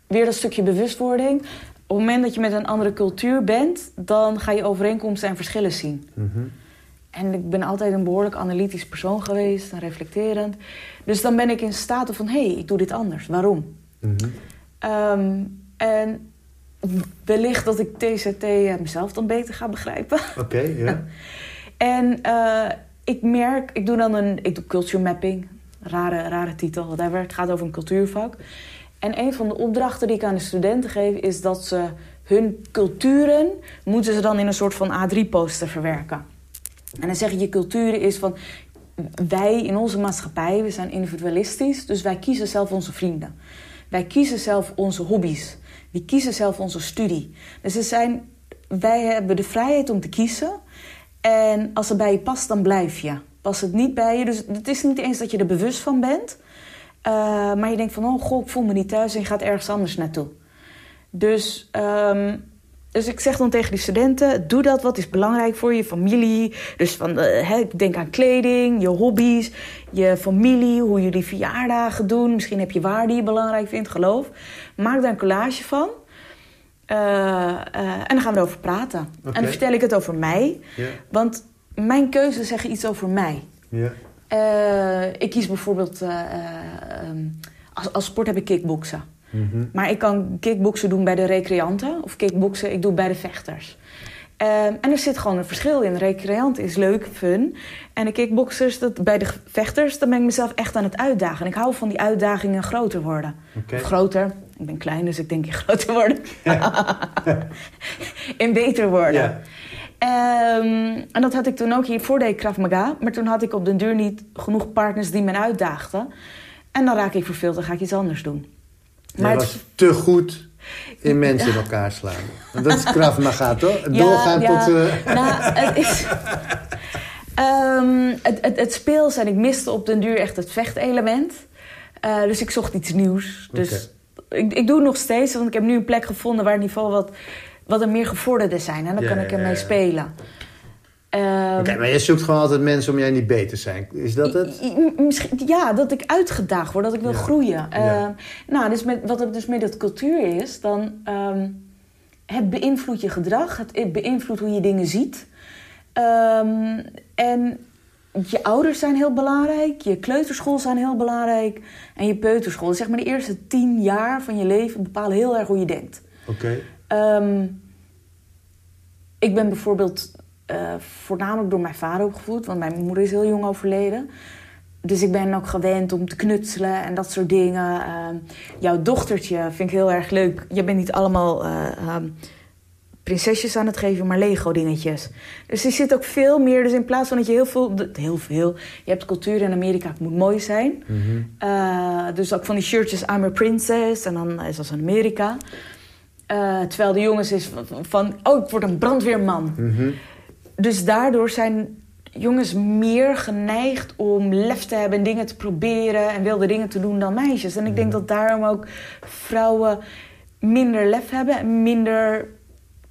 S2: weer dat stukje bewustwording. Op het moment dat je met een andere cultuur bent, dan ga je overeenkomsten en verschillen zien.
S1: Mhm.
S2: En ik ben altijd een behoorlijk analytisch persoon geweest en reflecterend. Dus dan ben ik in staat van, hé, hey, ik doe dit anders. Waarom?
S1: Mhm.
S2: Ehm, en wellicht dat ik TCT mezelf dan beter ga begrijpen.
S1: Oké, ja.
S2: En eh, ik merk, ik doe dan een, ik doe culture mapping, rare, rare titel, whatever. Het gaat over een cultuurvak. En een van de opdrachten die ik aan de studenten geef, is dat ze hun culturen moeten ze dan in een soort van A3-poster verwerken. En dan zeg je, je culturen is van wij in onze maatschappij, we zijn individualistisch, dus wij kiezen zelf onze vrienden. Wij kiezen zelf onze hobby's. We kiezen zelf onze studie. Dus er zijn, wij hebben de vrijheid om te kiezen. En als het bij je past, dan blijf je. Past het niet bij je, dus het is niet eens dat je er bewust van bent. Eh, maar je denkt van, oh god, ik voel me niet thuis en je gaat ergens anders naartoe. Dus, ehm, dus ik zeg dan tegen die studenten, doe dat, wat is belangrijk voor je familie. Dus van, hè, denk aan kleding, je hobby's, je familie, hoe jullie verjaardagen doen. Misschien heb je waarden die je belangrijk vindt, geloof. Maak daar een collage van. Eh, en dan gaan we erover praten. En dan vertel ik het over mij. Want mijn keuzes zeggen iets over mij.
S1: Ja.
S2: Eh, ik kies bijvoorbeeld... eh, eh, ehm, als, als sport heb ik kickboksen.
S1: Mhm.
S2: Maar ik kan kickboksen doen bij de recreanten. Of kickboksen, ik doe bij de vechters. Ehm, en er zit gewoon een verschil in. Recreant is leuk, fun. En de kickboxers, dat, bij de vechters, dan ben ik mezelf echt aan het uitdagen. En ik hou van die uitdagingen groter worden. Of groter. Ik ben klein, dus ik denk in groter worden. in beter worden.
S1: Ja.
S2: Ehm, en dat had ik toen ook hiervoor deed ik Krav Maga. Maar toen had ik op den duur niet genoeg partners die me uitdaagden. En dan raak ik verveeld, dan ga ik iets anders doen.
S1: Maar het was te goed in mensen in elkaar slaan. Dat is Krav Maga, toch? Doorgaan ja. tot... Uh... Nou, het is...
S2: um, het, het, het speels en ik miste op den duur echt het vechtelement. Uh, dus ik zocht iets nieuws. Dus ik, ik doe het nog steeds, want ik heb nu een plek gevonden waar het niveau wat, wat er meer gevorderden zijn. En dan kan ik ermee spelen.
S1: Um, Oké, maar je zoekt gewoon altijd mensen om jij niet beter te zijn. Is dat het?
S2: Misschien, ja, dat ik uitgedaagd word, dat ik wil groeien. Uh, nou, dus met, wat het dus met het cultuur is, dan... Um, het beïnvloedt je gedrag, het beïnvloedt hoe je dingen ziet. Um, en je ouders zijn heel belangrijk, je kleuterschool zijn heel belangrijk en je peuterschool. Zeg maar de eerste tien jaar van je leven bepalen heel erg hoe je denkt.
S1: Oké.
S2: Ehm, ik ben bijvoorbeeld uh, voornamelijk door mijn vader opgevoed, want mijn moeder is heel jong overleden. Dus ik ben ook gewend om te knutselen en dat soort dingen. Uh, jouw dochtertje vind ik heel erg leuk. Je bent niet allemaal uh, prinsesjes aan het geven, maar Lego-dingetjes. Dus die zit ook veel meer. Dus in plaats van dat je heel veel. Heel veel. Je hebt cultuur in Amerika, het moet mooi zijn. Mm dus ook van die shirtjes, I'm a princess. En dan is dat in Amerika. Uh, terwijl de jongens is van, oh, ik word een brandweerman. Mhm. Dus daardoor zijn jongens meer geneigd om lef te hebben en dingen te proberen en wilde dingen te doen dan meisjes. En ik denk mhm. dat daarom ook vrouwen minder lef hebben en minder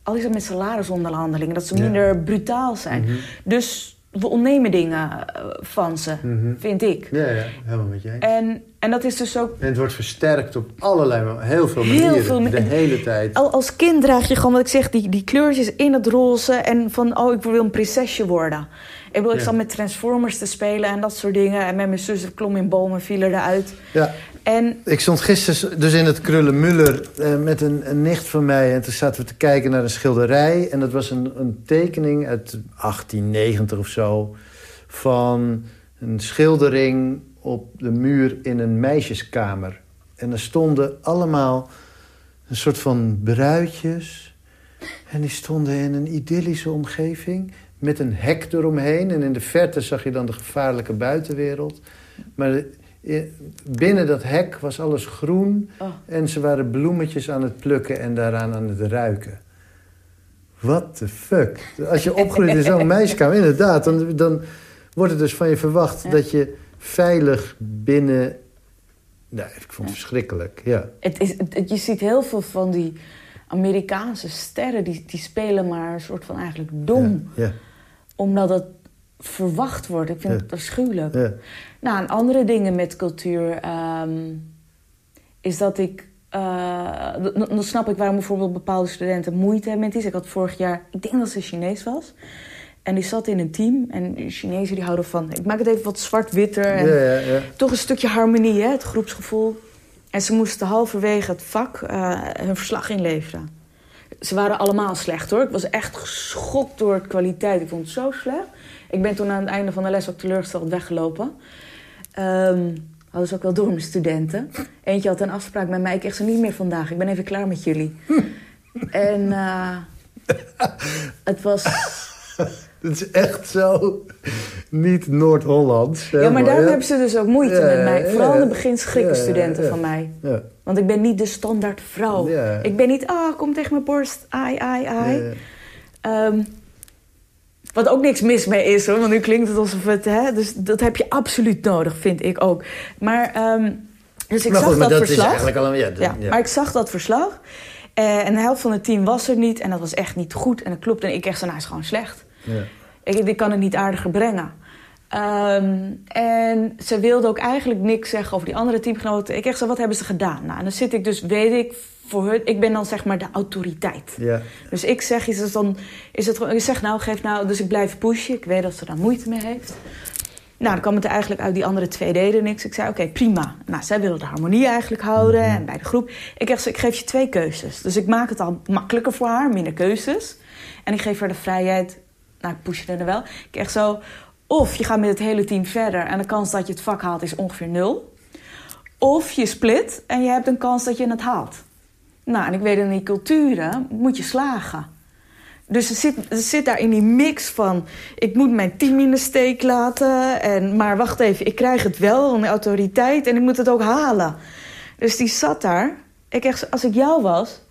S2: al is het met salarisonderhandelingen, dat ze minder brutaal zijn. Mhm. Dus we ontnemen dingen eh, van ze, mhm. vind ik.
S1: Ja, ja, helemaal met je
S2: En, en dat is dus ook...
S1: En het wordt versterkt op allerlei, heel veel manieren, heel veel, de hele tijd.
S2: Al, als kind draag je gewoon, wat ik zeg, die, die kleurtjes in het roze... en van, oh, ik wil een prinsesje worden. Ik bedoel, ik zat met Transformers te spelen en dat soort dingen. En met mijn zus klom in bomen, vielen eruit.
S1: Ja. En... Ik stond gisteren dus in het Krullenmuller uh, met een, een, nicht van mij. En toen zaten we te kijken naar een schilderij. En dat was een, een tekening uit 1890 of zo. Van een schildering op de muur in een meisjeskamer. En er stonden allemaal een soort van bruidjes. En die stonden in een idyllische omgeving met een hek eromheen. En in de verte zag je dan de gevaarlijke buitenwereld. Maar binnen dat hek was alles groen. Oh. En ze waren bloemetjes aan het plukken en daaraan aan het ruiken. What the fuck? Als je opgroeit in zo'n meisjekamer, inderdaad... Dan, dan wordt het dus van je verwacht dat je veilig binnen... Nou, ik vond het verschrikkelijk, ja.
S2: Het is, je ziet heel veel van die Amerikaanse sterren... die, die spelen maar een soort van eigenlijk dom. Ja, Omdat het verwacht wordt. Ik vind het afschuwelijk. Nou, en andere dingen met cultuur ehm, is dat ik. Uh, dan snap ik waarom bijvoorbeeld bepaalde studenten moeite hebben met iets. Ik had vorig jaar, ik denk dat ze Chinees was. En die zat in een team. En de Chinezen die houden van. Ik maak het even wat zwart-witter. En ja, ja, toch een stukje harmonie, hè, het groepsgevoel. En ze moesten halverwege het vak uh, hun verslag inleveren. Ze waren allemaal slecht hoor. Ik was echt geschokt door de kwaliteit. Ik vond het zo slecht. Ik ben toen aan het einde van de les ook teleurgesteld weggelopen. Um, hadden ze ook wel door mijn studenten. Eentje had een afspraak met mij. Ik kreeg ze niet meer vandaag. Ik ben even klaar met jullie. en uh, het was...
S1: Het is echt zo niet Noord-Hollands.
S2: Ja, maar daarom hebben ze dus ook moeite met mij. Vooral in het begin schrikken studenten van mij. Want ik ben niet de standaard vrouw. Ik ben niet, ah, oh, kom tegen mijn borst, ai, ai, ai. Um, wat ook niks mis mee is hoor, want nu klinkt het alsof het... Hè, dus dat heb je absoluut nodig, vind ik ook. Maar, um, dus ik zag dat, dat verslag. Al een, ja, ja, Maar ik zag dat verslag. Uh, en de helft van het team was er niet. En dat was echt niet goed. En dat klopt. En ik echt zo, nou, is gewoon slecht. Ja. Ik, ik kan het niet aardiger brengen. Um, en ze wilde ook eigenlijk niks zeggen over die andere teamgenoten. Ik echt zo, wat hebben ze gedaan? Nou, en dan zit ik dus, weet ik, voor hun, ik ben dan zeg maar de autoriteit. Dus ik zeg iets, dus dan is het gewoon, ik zeg nou, geef nou, dus ik blijf pushen. Ik weet dat ze daar moeite mee heeft. Nou, dan kwam het er eigenlijk uit, die andere twee deden niks. Ik zei, oké, prima. Nou, zij willen de harmonie eigenlijk houden mhm. en bij de groep. Ik, zeg, ik geef je twee keuzes. Dus ik maak het al makkelijker voor haar, minder keuzes. En ik geef haar de vrijheid, nou, ik push er wel. Ik echt zo, of je gaat met het hele team verder en de kans dat je het vak haalt is ongeveer nul. Of je split en je hebt een kans dat je het haalt. Nou, en ik weet in die culturen moet je slagen. Dus ze zit, zit daar in die mix van... ik moet mijn team in de steek laten... En, maar wacht even, ik krijg het wel de autoriteit... en ik moet het ook halen. Dus die zat daar. Ik echt, als ik jou was...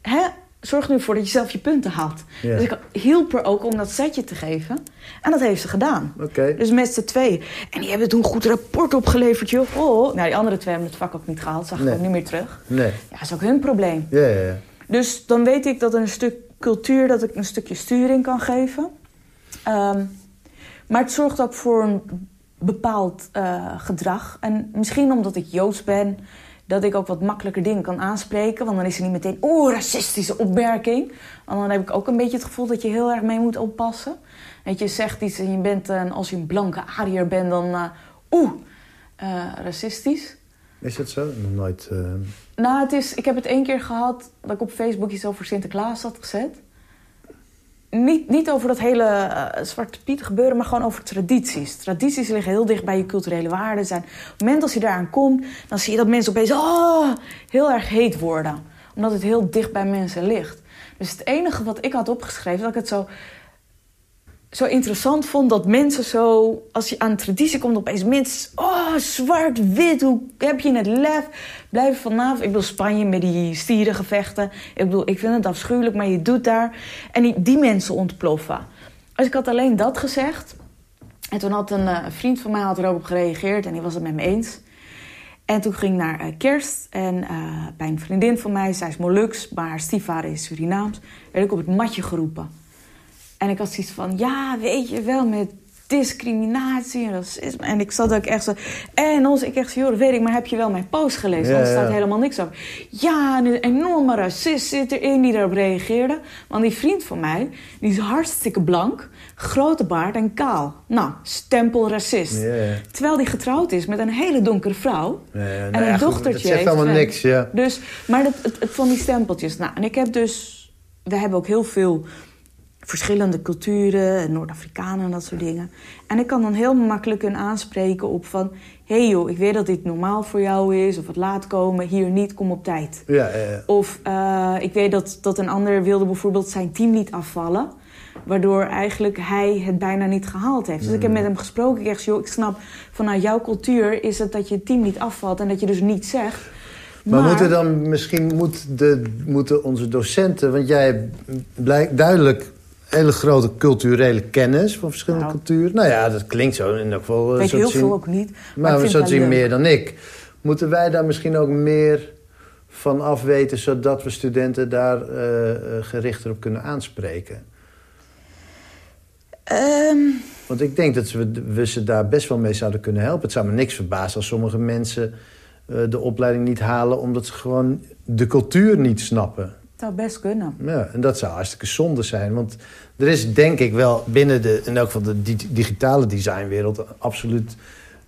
S2: Hè, zorg nu voor dat je zelf je punten haalt. Dus ik hielp er ook om dat setje te geven. En dat heeft ze gedaan. Dus met z'n tweeën. En die hebben toen een goed rapport opgeleverd, joh. Oh. Nou, die andere twee hebben het vak ook niet gehaald. Zag ik
S1: Nee.
S2: ook niet meer terug.
S1: Nee.
S2: Ja, dat is ook hun probleem.
S1: Ja, ja, ja.
S2: Dus dan weet ik dat een stuk cultuur, dat ik een stukje sturing kan geven. Ehm, maar het zorgt ook voor een bepaald eh, gedrag. En misschien omdat ik Joods ben, dat ik ook wat makkelijker dingen kan aanspreken. Want dan is er niet meteen, oeh, racistische opmerking. Want dan heb ik ook een beetje het gevoel dat je heel erg mee moet oppassen. Dat je zegt iets en je bent, een, als je een blanke Ariër bent, dan eh, oeh, eh, racistisch.
S1: Is dat zo? Nog nooit... eh,
S2: Nou, het is, ik heb het één keer gehad dat ik op Facebook iets over Sinterklaas had gezet. Niet, niet over dat hele eh, Zwarte Piet gebeuren, maar gewoon over tradities. Tradities liggen heel dicht bij je culturele waarden. Zijn. Op het moment als je daaraan komt, dan zie je dat mensen opeens oh, heel erg heet worden. Omdat het heel dicht bij mensen ligt. Dus het enige wat ik had opgeschreven, dat ik het zo zo interessant vond dat mensen zo, als je aan traditie komt, opeens mensen, oh, zwart-wit, hoe heb je het lef? Blijf vanaf. Ik bedoel, Spanje met die stierengevechten. Ik bedoel, ik vind het afschuwelijk, maar je doet daar. En die, die mensen ontploffen. Dus ik had alleen dat gezegd. En toen had een eh, vriend van mij had erop op gereageerd en die was het met me eens. En toen ging ik naar eh, kerst en eh, bij een vriendin van mij, zij is Molux, maar haar stiefvader is Surinaams, werd ik op het matje geroepen. En ik had zoiets van, ja, weet je wel, met discriminatie en racisme. En ik zat ook echt zo... En ons, ik echt zo, joh, dat weet ik, maar heb je wel mijn post gelezen? Want er staat helemaal niks over. Ja, en een enorme racist zit erin die daarop reageerde. Want die vriend van mij, die is hartstikke blank, grote baard en kaal. Nou, stempel racist. Terwijl die getrouwd is met een hele donkere vrouw. En een
S1: ja,
S2: dochtertje
S1: dat zegt allemaal niks, ja.
S2: Dus, maar het, het, het van die stempeltjes. Nou, en ik heb dus... We hebben ook heel veel verschillende culturen, en Noord-Afrikanen en dat soort dingen. En ik kan dan heel makkelijk hun aanspreken op van... hé hey joh, ik weet dat dit normaal voor jou is, of het laat komen. Hier niet, kom op tijd.
S1: Ja, ja, ja.
S2: Of eh, ik weet dat, dat een ander wilde bijvoorbeeld zijn team niet afvallen. Waardoor eigenlijk hij het bijna niet gehaald heeft. Dus ik heb met hem gesproken. Ik zeg, joh, ik snap vanuit jouw cultuur is het dat je team niet afvalt. En dat je dus niet zegt.
S1: Maar, moeten dan misschien moet de, moeten onze docenten, want jij hebt blijk, duidelijk hele grote culturele kennis van verschillende
S2: Nou.
S1: culturen. Nou ja, dat klinkt zo in geval.
S2: Ik
S1: eh,
S2: weet heel
S1: zien-
S2: veel ook niet. Maar,
S1: Maar zo zien
S2: wel
S1: meer dan ik. Moeten wij daar misschien ook meer van afweten, zodat we studenten daar eh, gerichter op kunnen aanspreken?
S2: Ehm,
S1: Want ik denk dat we, we ze daar best wel mee zouden kunnen helpen. Het zou me niks verbazen als sommige mensen de opleiding niet halen... omdat ze gewoon de cultuur niet snappen.
S2: Zou best kunnen.
S1: Ja, en dat zou hartstikke zonde zijn. Want er is denk ik wel binnen de, in elk geval de di- digitale designwereld... een absoluut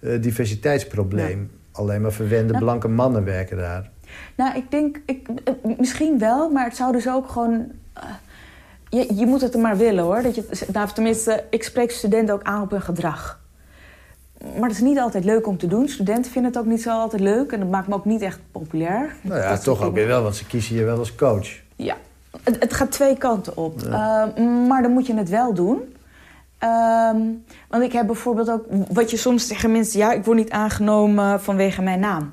S1: eh, diversiteitsprobleem. Alleen maar verwende
S2: Ja.
S1: blanke mannen werken daar.
S2: Nou, ik denk, ik, eh, misschien wel, maar het zou dus ook gewoon... eh, je, je moet het er maar willen, hoor. Dat je, nou, tenminste, ik spreek studenten ook aan op hun gedrag. Maar dat is niet altijd leuk om te doen. Studenten vinden het ook niet zo altijd leuk. En dat maakt me ook niet echt populair.
S1: Nou ja,
S2: Dat
S1: toch ook weer wel, want ze kiezen je wel als coach.
S2: Ja, het, het gaat twee kanten op. Eh, maar dan moet je het wel doen. Ehm, want ik heb bijvoorbeeld ook... Wat je soms zeggen mensen... Ja, ik word niet aangenomen vanwege mijn naam.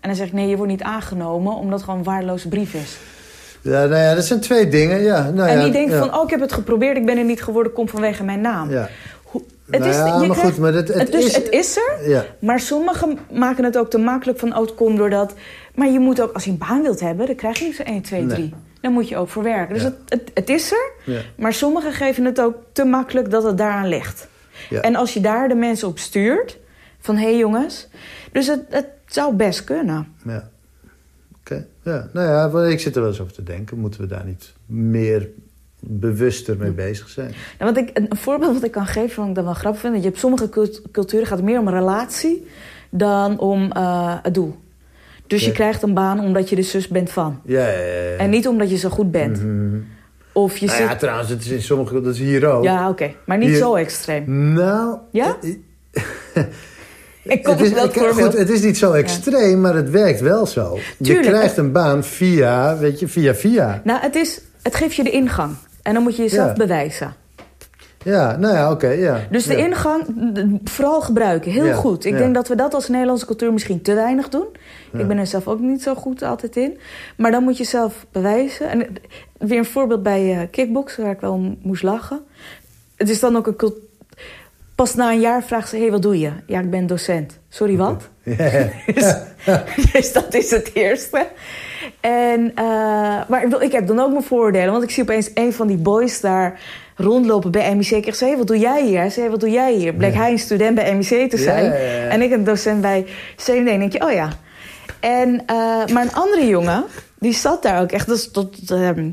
S2: En dan zeg ik... Nee, je wordt niet aangenomen omdat het gewoon een waardeloze brief is.
S1: Ja, nou ja, dat zijn twee dingen. Ja, nou
S2: en
S1: ja,
S2: die denkt
S1: ja.
S2: van... Oh, ik heb het geprobeerd. Ik ben er niet geworden. Komt vanwege mijn naam.
S1: Ja.
S2: Het
S1: Nou
S2: is,
S1: ja,
S2: je
S1: maar
S2: krijgt-
S1: goed, maar het- het
S2: dus
S1: is-
S2: het is er.
S1: Ja.
S2: Maar sommigen maken het ook te makkelijk van... Oh, het komt doordat... Maar je moet ook... Als je een baan wilt hebben... Dan krijg je niet zo 1, 2, 3.
S1: Nee.
S2: Dan moet je ook voor werken. Dus
S1: Ja.
S2: het, het, het is er.
S1: Ja.
S2: Maar sommigen geven het ook te makkelijk dat het daaraan ligt.
S1: Ja.
S2: En als je daar de mensen op stuurt... Van, hé hey jongens... Dus het, het zou best kunnen.
S1: Ja. Oké. Ja. Nou ja, ik zit er wel eens over te denken. Moeten we daar niet meer bewuster mee bezig zijn?
S2: Nou, wat ik, een voorbeeld wat ik kan geven, wat ik dan wel grappig vind... dat je op sommige cult- culturen gaat het meer om een relatie... dan om eh, het doel. Dus je krijgt een baan omdat je de zus bent van.
S1: Ja, ja, ja.
S2: En niet omdat je zo goed bent.
S1: Mhm.
S2: Of je
S1: Nou
S2: zit...
S1: ja, trouwens, het is in sommige... Dat is hier ook.
S2: Ja, oké. Maar niet
S1: Hier-
S2: zo extreem.
S1: Nou...
S2: Ja?
S1: eh,
S2: Ik kom
S1: het is,
S2: op dat
S1: ik-
S2: voorbeeld.
S1: goed, het is niet zo extreem, maar het werkt wel zo.
S2: Tuurlijk.
S1: Je krijgt een baan via, weet je, via via.
S2: Nou, het, is, het geeft je de ingang. En dan moet je jezelf
S1: Ja.
S2: bewijzen.
S1: Ja, nou ja, oké, ja.
S2: Dus de
S1: ja.
S2: ingang vooral gebruiken, heel
S1: Ja,
S2: goed. Ik
S1: ja.
S2: denk dat we dat als Nederlandse cultuur misschien te weinig doen. Ik ben er zelf ook niet zo goed altijd in. Maar dan moet je zelf bewijzen. En eh, weer een voorbeeld bij eh kickboksen, waar ik wel om moest lachen. Het is dan ook een cult... Pas na een jaar vraagt ze, hé, hey, wat doe je? Ja, ik ben docent. Sorry, wat?
S1: Ja, ja.
S2: Dus, dus dat is het eerste. En, eh, maar ik heb dan ook mijn voordelen. Want ik zie opeens een van die boys daar rondlopen bij MEC. Ik zeg, hé, wat doe jij hier? Hij zei, wat doe jij hier? Bleek
S1: Ja.
S2: hij een student bij MEC te zijn.
S1: Ja, ja, ja.
S2: En ik een docent bij CMD. En denk je, oh ja. En, eh, maar een andere jongen, die zat daar ook echt... Dus tot, ehm,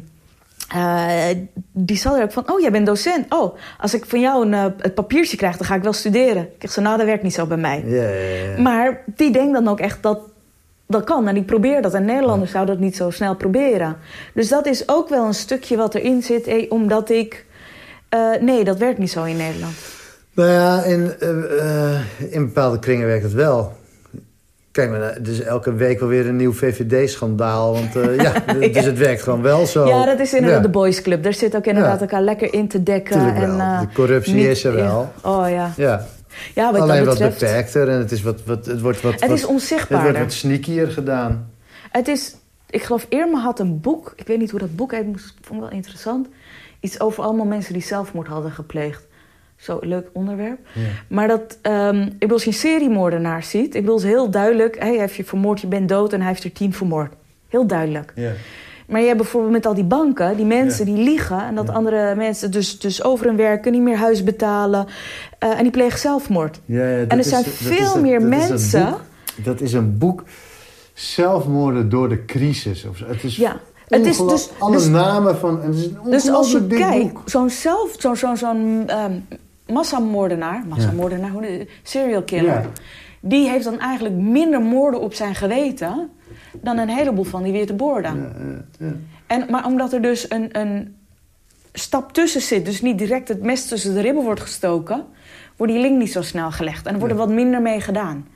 S2: eh, die zat er ook van, oh, jij bent docent. Oh, als ik van jou een, eh, het papiertje krijg, dan ga ik wel studeren. Ik zeg, zo, nou, dat werkt niet zo bij mij.
S1: Ja, ja, ja.
S2: Maar die denkt dan ook echt dat dat kan. En die probeert dat. En Nederlanders zouden dat niet zo snel proberen. Dus dat is ook wel een stukje wat erin zit. eh, omdat ik... eh, nee, dat werkt niet zo in Nederland.
S1: Nou ja, in, eh, eh, in bepaalde kringen werkt het wel. Kijk maar, is elke week wel weer een nieuw VVD-schandaal. Want ja, dus het werkt gewoon wel zo.
S2: Ja, dat is inderdaad
S1: Ja.
S2: de boys club. Daar zit ook inderdaad
S1: Ja.
S2: elkaar lekker in te dekken. En,
S1: De corruptie
S2: niet-
S1: is er wel.
S2: Oh ja.
S1: Ja,
S2: Ja, wat
S1: alleen
S2: dat
S1: wat
S2: betreft.
S1: beperkter en het, is wat, wat, het wordt wat...
S2: Het
S1: wat-
S2: is onzichtbaarder.
S1: Het wordt wat sneakier gedaan.
S2: Het is, ik geloof Irma had een boek. Ik weet niet hoe dat boek heet, maar ik vond het wel interessant. Iets over allemaal mensen die zelfmoord hadden gepleegd. Zo, leuk onderwerp.
S1: Ja.
S2: Maar dat, ehm, ik bedoel, als je een seriemoordenaar ziet... Ik bedoel, het is heel duidelijk... Hij heeft je vermoord, je bent dood en hij heeft er tien vermoord. Heel duidelijk.
S1: Ja.
S2: Maar je hebt bijvoorbeeld met al die banken, die mensen
S1: Ja.
S2: die liegen... en dat
S1: Ja.
S2: andere mensen dus, dus over hun werken, niet meer huis betalen... eh, en die plegen zelfmoord.
S1: Ja, ja, dat
S2: er
S1: is-
S2: zijn veel meer
S1: dat is het
S2: mensen-
S1: boek. dat is een boek... Zelfmoorden door de crisis. Het is
S2: Ja, het is dus-
S1: Alle
S2: dus-
S1: namen van... Het is een
S2: Dus als je kijkt, zo'n zelf, zo'n zo'n zo'n ehm, massamoordenaar, serial killer,
S1: Ja.
S2: die heeft dan eigenlijk minder moorden op zijn geweten dan een heleboel van die witte borden.
S1: Ja.
S2: En, maar omdat er dus een, een stap tussen zit, dus niet direct het mes tussen de ribben wordt gestoken, wordt die link niet zo snel gelegd en er wordt er wat minder mee gedaan.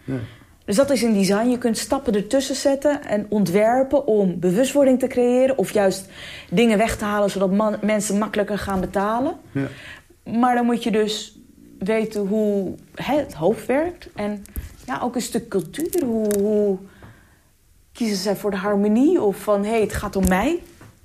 S2: Dus dat is in design. Je kunt stappen ertussen zetten en ontwerpen om bewustwording te creëren. Of juist dingen weg te halen zodat man- mensen makkelijker gaan betalen.
S1: Ja.
S2: Maar dan moet je dus weten hoe hè, het hoofd werkt. En ja, ook een stuk cultuur. Hoe, hoe kiezen zij voor de harmonie? Of van, hé, hey, het gaat om mij.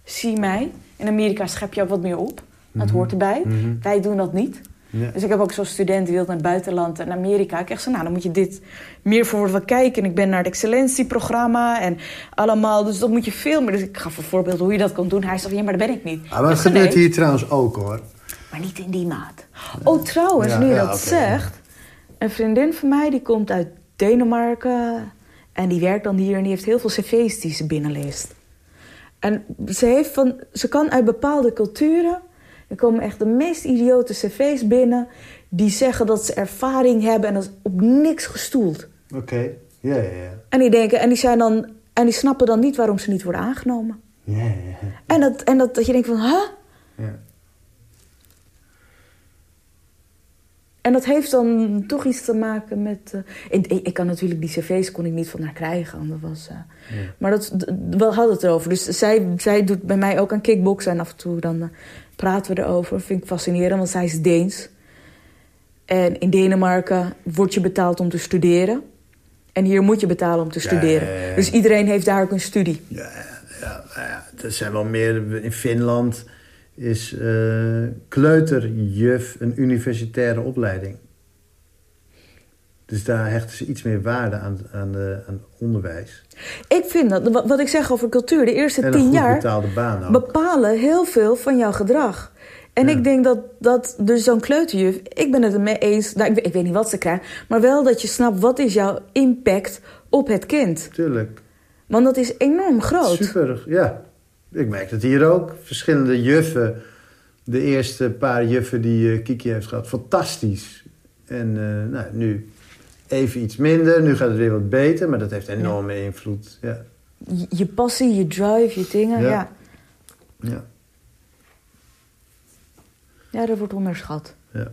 S2: Zie mij. In Amerika schep je ook wat meer op. Dat
S1: Mhm.
S2: hoort erbij.
S1: Mhm.
S2: Wij doen dat niet.
S1: Ja.
S2: Dus ik heb ook zo'n student die wil naar het buitenland en Amerika. Ik zeg ze, nou, dan moet je dit meer voor wat kijken. En ik ben naar het excellentieprogramma en allemaal. Dus dat moet je veel meer. Dus ik gaf een voorbeeld hoe je dat kan doen. Hij zei, ja, maar dat ben ik niet.
S1: Ah, maar
S2: zei,
S1: gebeurt
S2: nee,
S1: hier trouwens ook hoor.
S2: Maar niet in die maat. Oh, trouwens,
S1: Ja,
S2: nu je
S1: ja,
S2: dat zegt. Een vriendin van mij, die komt uit Denemarken. En die werkt dan hier en die heeft heel veel cv's die ze binnenleest. En ze, heeft van, ze kan uit bepaalde culturen... Er komen echt de meest idiote cv's binnen... die zeggen dat ze ervaring hebben en dat is op niks gestoeld.
S1: Oké. Ja, ja, ja.
S2: En die denken, en die zijn dan... En die snappen dan niet waarom ze niet worden aangenomen.
S1: Ja, ja, ja.
S2: En dat, en dat, dat je denkt van, huh?
S1: ja.
S2: En dat heeft dan toch iets te maken met... eh, ik, ik, kan natuurlijk die cv's kon ik niet van haar krijgen. want Dat was, eh,
S1: Ja.
S2: Maar dat, we hadden het erover. Dus zij, zij doet bij mij ook aan kickboksen. En af en toe dan eh, praten we erover. Vind ik fascinerend, want zij is Deens. En in Denemarken word je betaald om te studeren. En hier moet je betalen om te studeren.
S1: ja, ja.
S2: Dus iedereen heeft daar ook een studie.
S1: Ja, ja, ja, er zijn wel meer. In Finland is eh, kleuterjuf een universitaire opleiding. Dus daar hechten ze iets meer waarde aan, aan, de, aan onderwijs.
S2: Ik vind dat, wat- ik zeg over cultuur... de eerste tien jaar... bepalen heel veel van jouw gedrag. En
S1: Ja.
S2: ik denk dat, dat dus zo'n kleuterjuf... Ik ben het ermee eens... Nou, ik, weet- ik weet niet wat ze krijgt... maar wel dat je snapt wat is jouw impact op het kind.
S1: Tuurlijk.
S2: Want dat is enorm groot.
S1: Super, ja. Ik merk het hier ook. Verschillende juffen. De eerste paar juffen die eh, Kiki heeft gehad. Fantastisch. En eh, nou, nu even iets minder. Nu gaat het weer wat beter. Maar dat heeft enorme invloed. Ja.
S2: Je, je passie, je drive, je dingen.
S1: Ja.
S2: Ja.
S1: Ja.
S2: dat wordt onderschat.
S1: ja.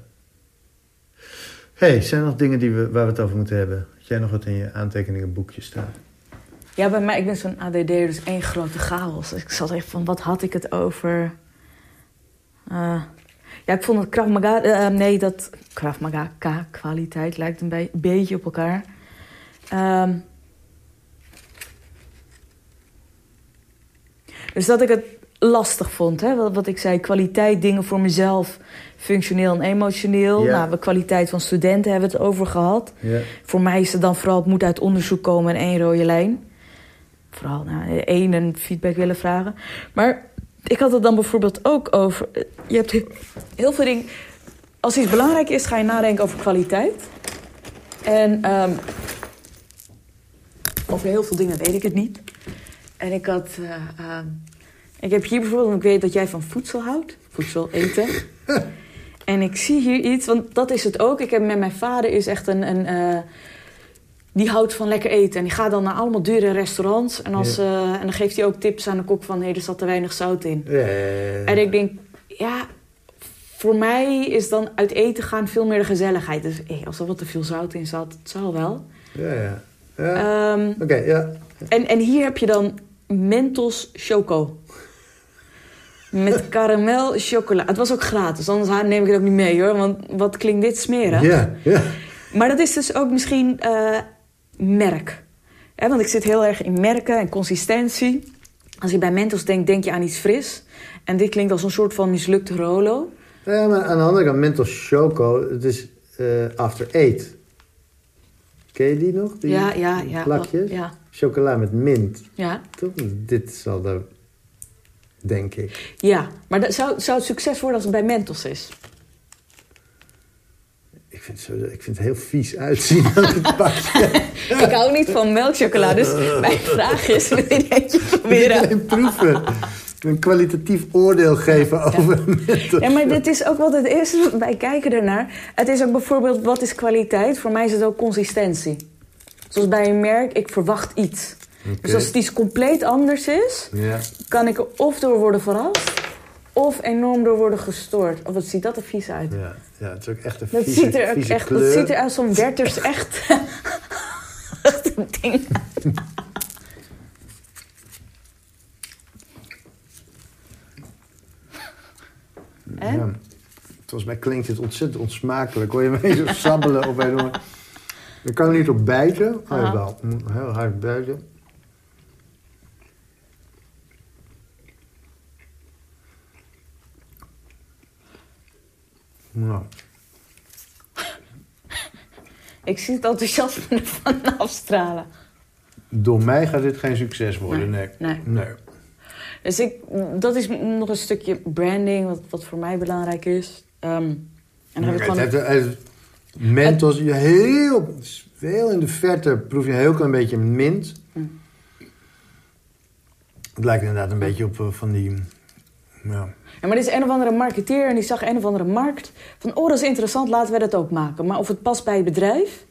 S1: hey, zijn er nog dingen die we, waar we het over moeten hebben? Had jij nog wat in je aantekeningenboekje staan?
S2: Ja, bij mij, ik ben zo'n ADD, dus één grote chaos. Ik zat echt van, wat had ik het over? Uh, ja, ik vond het Krav Maga... Uh, nee, dat Krav Maga K-kwaliteit lijkt een be beetje op elkaar. Um, dus dat ik het lastig vond. Hè? Wat, wat ik zei, kwaliteit, dingen voor mezelf, functioneel en emotioneel. Nou, de kwaliteit van studenten hebben we het over gehad. Voor mij is het dan vooral, het moet uit onderzoek komen en één rode lijn. Vooral nou, één en feedback willen vragen. Maar ik had het dan bijvoorbeeld ook over... Je hebt heel veel dingen... Als iets belangrijk is, ga je nadenken over kwaliteit. En um, over heel veel dingen weet ik het niet. En ik had... Uh, uh, ik heb hier bijvoorbeeld... Ik weet dat jij van voedsel houdt. Voedsel eten. en ik zie hier iets, want dat is het ook. Ik heb met mijn vader is echt een... een uh, die houdt van lekker eten. En die gaat dan naar allemaal dure restaurants. En, als,
S1: Ja.
S2: uh, en dan geeft hij ook tips aan de kok van... hé, er zat te weinig zout in.
S1: Ja.
S2: En ik denk, ja... Voor mij is dan uit eten gaan veel meer de gezelligheid. Dus als er wat te veel zout in zat, het zal wel.
S1: Ja, ja. ja.
S2: Ehm,
S1: Oké, ja.
S2: en, en hier heb je dan Mentos Choco. Met karamel chocola. Het was ook gratis, anders neem ik het ook niet mee hoor. Want wat klinkt dit smerig?
S1: Ja, ja.
S2: Maar dat is dus ook misschien uh, merk. Want ik zit heel erg in merken en consistentie. Als je bij Mentos denkt, denk je aan iets fris. En dit klinkt als een soort van mislukte Rolo.
S1: Ja, maar aan de andere kant, Mentos Choco, het is uh, After Eight. Ken je die nog? Die
S2: ja, ja, ja.
S1: plakjes?
S2: Ja.
S1: Chocola met mint.
S2: Ja.
S1: Toch? Dit zal de... Denk ik.
S2: Ja, maar dat, zou, zou het succes worden als het bij Mentos is?
S1: Ik vind, zo, ik vind het heel vies uitzien aan het pakje.
S2: ik hou niet van melkchocola, dus mijn vraag is... wil je eentje proberen?
S1: Proeven. Een kwalitatief oordeel geven over.
S2: Ja, maar dit is ook wat het is. Wij kijken ernaar. Het is ook bijvoorbeeld, wat is kwaliteit? Voor mij is het ook consistentie. Zoals bij een merk, ik verwacht iets. Okay. Dus als het iets compleet anders is...
S1: Ja.
S2: kan ik er of door worden verrast... of enorm door worden gestoord. Of wat ziet dat er vies uit.
S1: Ja, ja het is ook echt een
S2: dat
S1: vieze,
S2: ziet er ook echt,
S1: kleur.
S2: Dat ziet er uit zo'n Werthers echt... echt een ding
S1: Ja. Volgens mij klinkt het ontzettend onsmakelijk. Hoor je zo sabbelen op een Ik kan er niet op bijten. Oh,
S2: Aha.
S1: wel. Heel hard bijten. Nou,
S2: Ik zie het enthousiasme ervan afstralen.
S1: door mij gaat dit geen succes worden, nee.
S2: Nee.
S1: nee.
S2: Dus ik, dat is nog een stukje branding, wat, wat voor mij belangrijk is. Um, en dan heb ik
S1: Het
S2: gewoon...
S1: heeft, het heeft mentos, je heel, veel in de verte proef je een heel klein beetje mint.
S2: Mm.
S1: Het lijkt inderdaad een beetje op uh, van die... Ja.
S2: Ja, maar er is een of andere marketeer en die zag een of andere markt. Van, oh, dat is interessant, laten we dat ook maken. Maar of het past bij het bedrijf.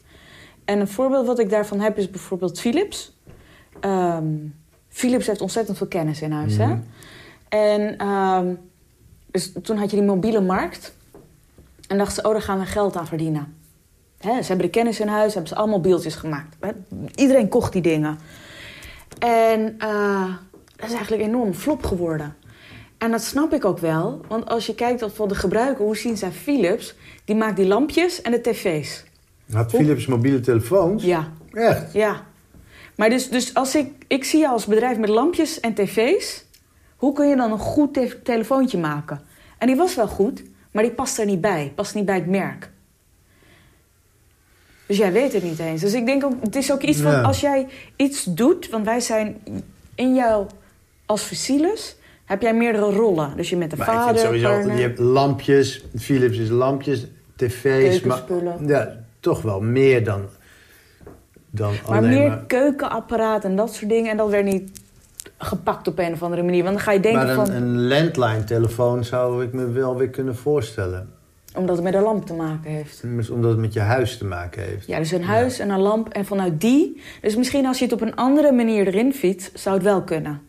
S2: En een voorbeeld wat ik daarvan heb is bijvoorbeeld Philips. Um, Philips heeft ontzettend veel kennis in huis,
S1: Mhm.
S2: hè? En um, dus toen had je die mobiele markt. En dachten ze, oh, daar gaan we geld aan verdienen. Hè, ze hebben de kennis in huis, hebben ze allemaal mobieltjes gemaakt. Hè? Iedereen kocht die dingen. En uh, dat is eigenlijk enorm flop geworden. En dat snap ik ook wel. Want als je kijkt voor de gebruiker, hoe zien zij Philips? Die maakt die lampjes en de tv's.
S1: Had Philips mobiele telefoons?
S2: Ja.
S1: Echt?
S2: Ja. Maar dus, dus als ik, ik zie jou als bedrijf met lampjes en tv's... hoe kun je dan een goed te telefoontje maken? En die was wel goed, maar die past er niet bij. Past niet bij het merk. Dus jij weet het niet eens. Dus ik denk ook, het is ook iets van...
S1: Ja.
S2: als jij iets doet, want wij zijn in jou als Facilus... heb jij meerdere rollen. Dus je met de
S1: Maar
S2: vader,
S1: ik vind sowieso, je hebt lampjes, Philips is lampjes, tv's, maar ja, toch wel meer dan, dan
S2: Maar
S1: alleen
S2: meer
S1: maar...
S2: keukenapparaat en dat soort dingen. En dat werd niet gepakt op een of andere manier. Want dan ga je denken
S1: Maar
S2: van...
S1: een, een landline-telefoon zou ik me wel weer kunnen voorstellen.
S2: Omdat het met een lamp te maken heeft.
S1: Dus Omdat het met je huis te maken heeft.
S2: Ja, dus een huis en een lamp. En vanuit die... Dus misschien als je het op een andere manier erin fietst... zou het wel kunnen.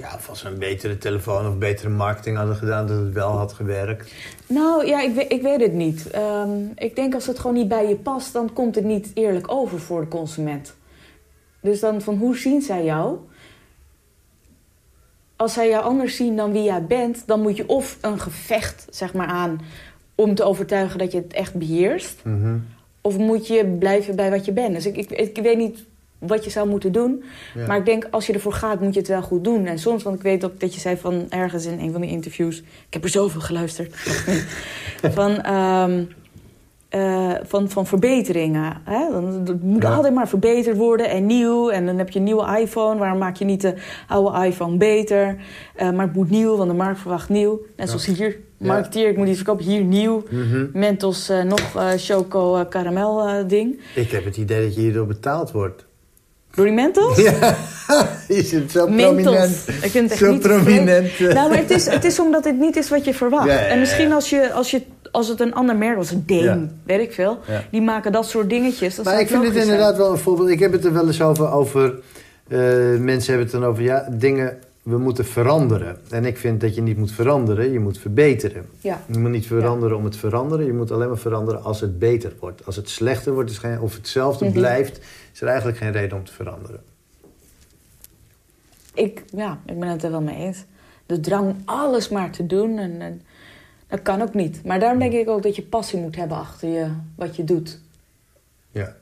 S1: Ja, of als ze een betere telefoon of betere marketing hadden gedaan... dat het wel had gewerkt.
S2: Nou, ja, ik, weet, ik weet het niet. Um, ik denk als het gewoon niet bij je past... dan komt het niet eerlijk over voor de consument. Dus dan van hoe zien zij jou? als zij jou anders zien dan wie jij bent, dan moet je of een gevecht zeg maar aan om te overtuigen dat je het echt beheerst,
S1: Mhm.
S2: of moet je blijven bij wat je bent. Dus ik, ik, ik weet niet wat je zou moeten doen,
S1: Ja.
S2: maar ik denk als je ervoor gaat, moet je het wel goed doen. En soms, want ik weet ook dat je zei van ergens in een van die interviews, ik heb er zoveel geluisterd, van. ehm, eh, van, van verbeteringen. Hè? Dan, het moet
S1: Ja.
S2: altijd maar verbeterd worden en nieuw. En dan heb je een nieuwe iPhone. Waarom maak je niet de oude iPhone beter? Eh, maar het moet nieuw, want de markt verwacht nieuw. Net zoals hier, marketeer, ik moet iets verkopen. Hier nieuw.
S1: Mhm.
S2: Mentos eh, nog choco karamel eh, ding.
S1: Ik heb het idee dat je hierdoor betaald wordt.
S2: Door die Mentos?
S1: Ja, je zit zo
S2: Mentos.
S1: prominent.
S2: Ik vind het echt
S1: Zo
S2: niet
S1: prominent.
S2: Nou, maar het is, het is omdat het niet is wat je verwacht.
S1: Ja, ja, ja.
S2: En misschien als, je, als, je, als het een ander merk was, een Deen, weet ik veel. Die maken dat soort dingetjes. Dat
S1: Maar ik vind het inderdaad wel een voorbeeld. Ik heb het er wel eens over. over eh, mensen hebben het dan over ja, dingen. We moeten veranderen. En ik vind dat je niet moet veranderen, je moet verbeteren. Je moet niet veranderen om het veranderen. Je moet alleen maar veranderen als het beter wordt. Als het slechter wordt is of hetzelfde
S2: Mhm.
S1: blijft, is er eigenlijk geen reden om te veranderen.
S2: Ik, ja, ik ben het er wel mee eens. De drang om alles maar te doen, en, en, dat kan ook niet. Maar daarom denk ik ook dat je passie moet hebben achter je, wat je doet.
S1: Ja.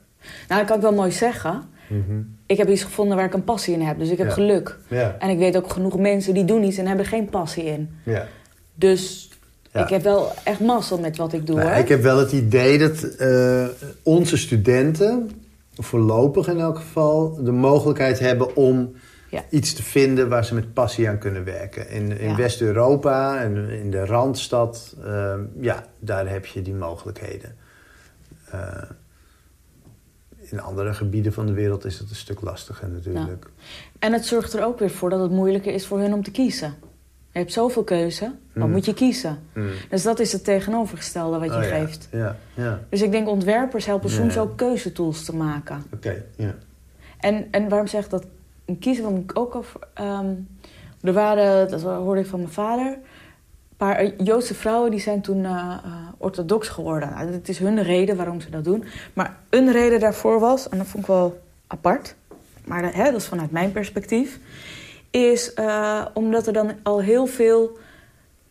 S2: Nou, dat kan ik wel mooi zeggen.
S1: Mhm.
S2: Ik heb iets gevonden waar ik een passie in heb, dus ik heb
S1: Ja.
S2: geluk.
S1: Ja.
S2: En ik weet ook genoeg mensen die doen iets en hebben geen passie in.
S1: ja.
S2: Dus
S1: Ja.
S2: ik heb wel echt mazzel met wat ik doe,
S1: Nou, ik heb wel het idee dat eh, onze studenten, voorlopig in elk geval, de mogelijkheid hebben om
S2: Ja.
S1: iets te vinden waar ze met passie aan kunnen werken. In, in
S2: Ja.
S1: West-Europa en in de Randstad, eh, ja, daar heb je die mogelijkheden. Eh, in andere gebieden van de wereld is het een stuk lastiger natuurlijk.
S2: En het zorgt er ook weer voor dat het moeilijker is voor hun om te kiezen. Je hebt zoveel keuze, wat
S1: Mm.
S2: moet je kiezen?
S1: Mm.
S2: Dus dat is het tegenovergestelde wat je
S1: Oh, ja.
S2: geeft.
S1: Ja, ja.
S2: Dus ik denk ontwerpers helpen soms ook keuzetools te maken.
S1: Oké, ja.
S2: En, en waarom zeg ik dat een kiezen? Want ik ook over. ehm, er waren, dat hoorde ik van mijn vader, een paar Joodse vrouwen die zijn toen eh, eh, orthodox geworden. Nou, dat is hun reden waarom ze dat doen. Maar een reden daarvoor was, en dat vond ik wel apart, maar hè, dat is vanuit mijn perspectief, is eh, omdat er dan al heel veel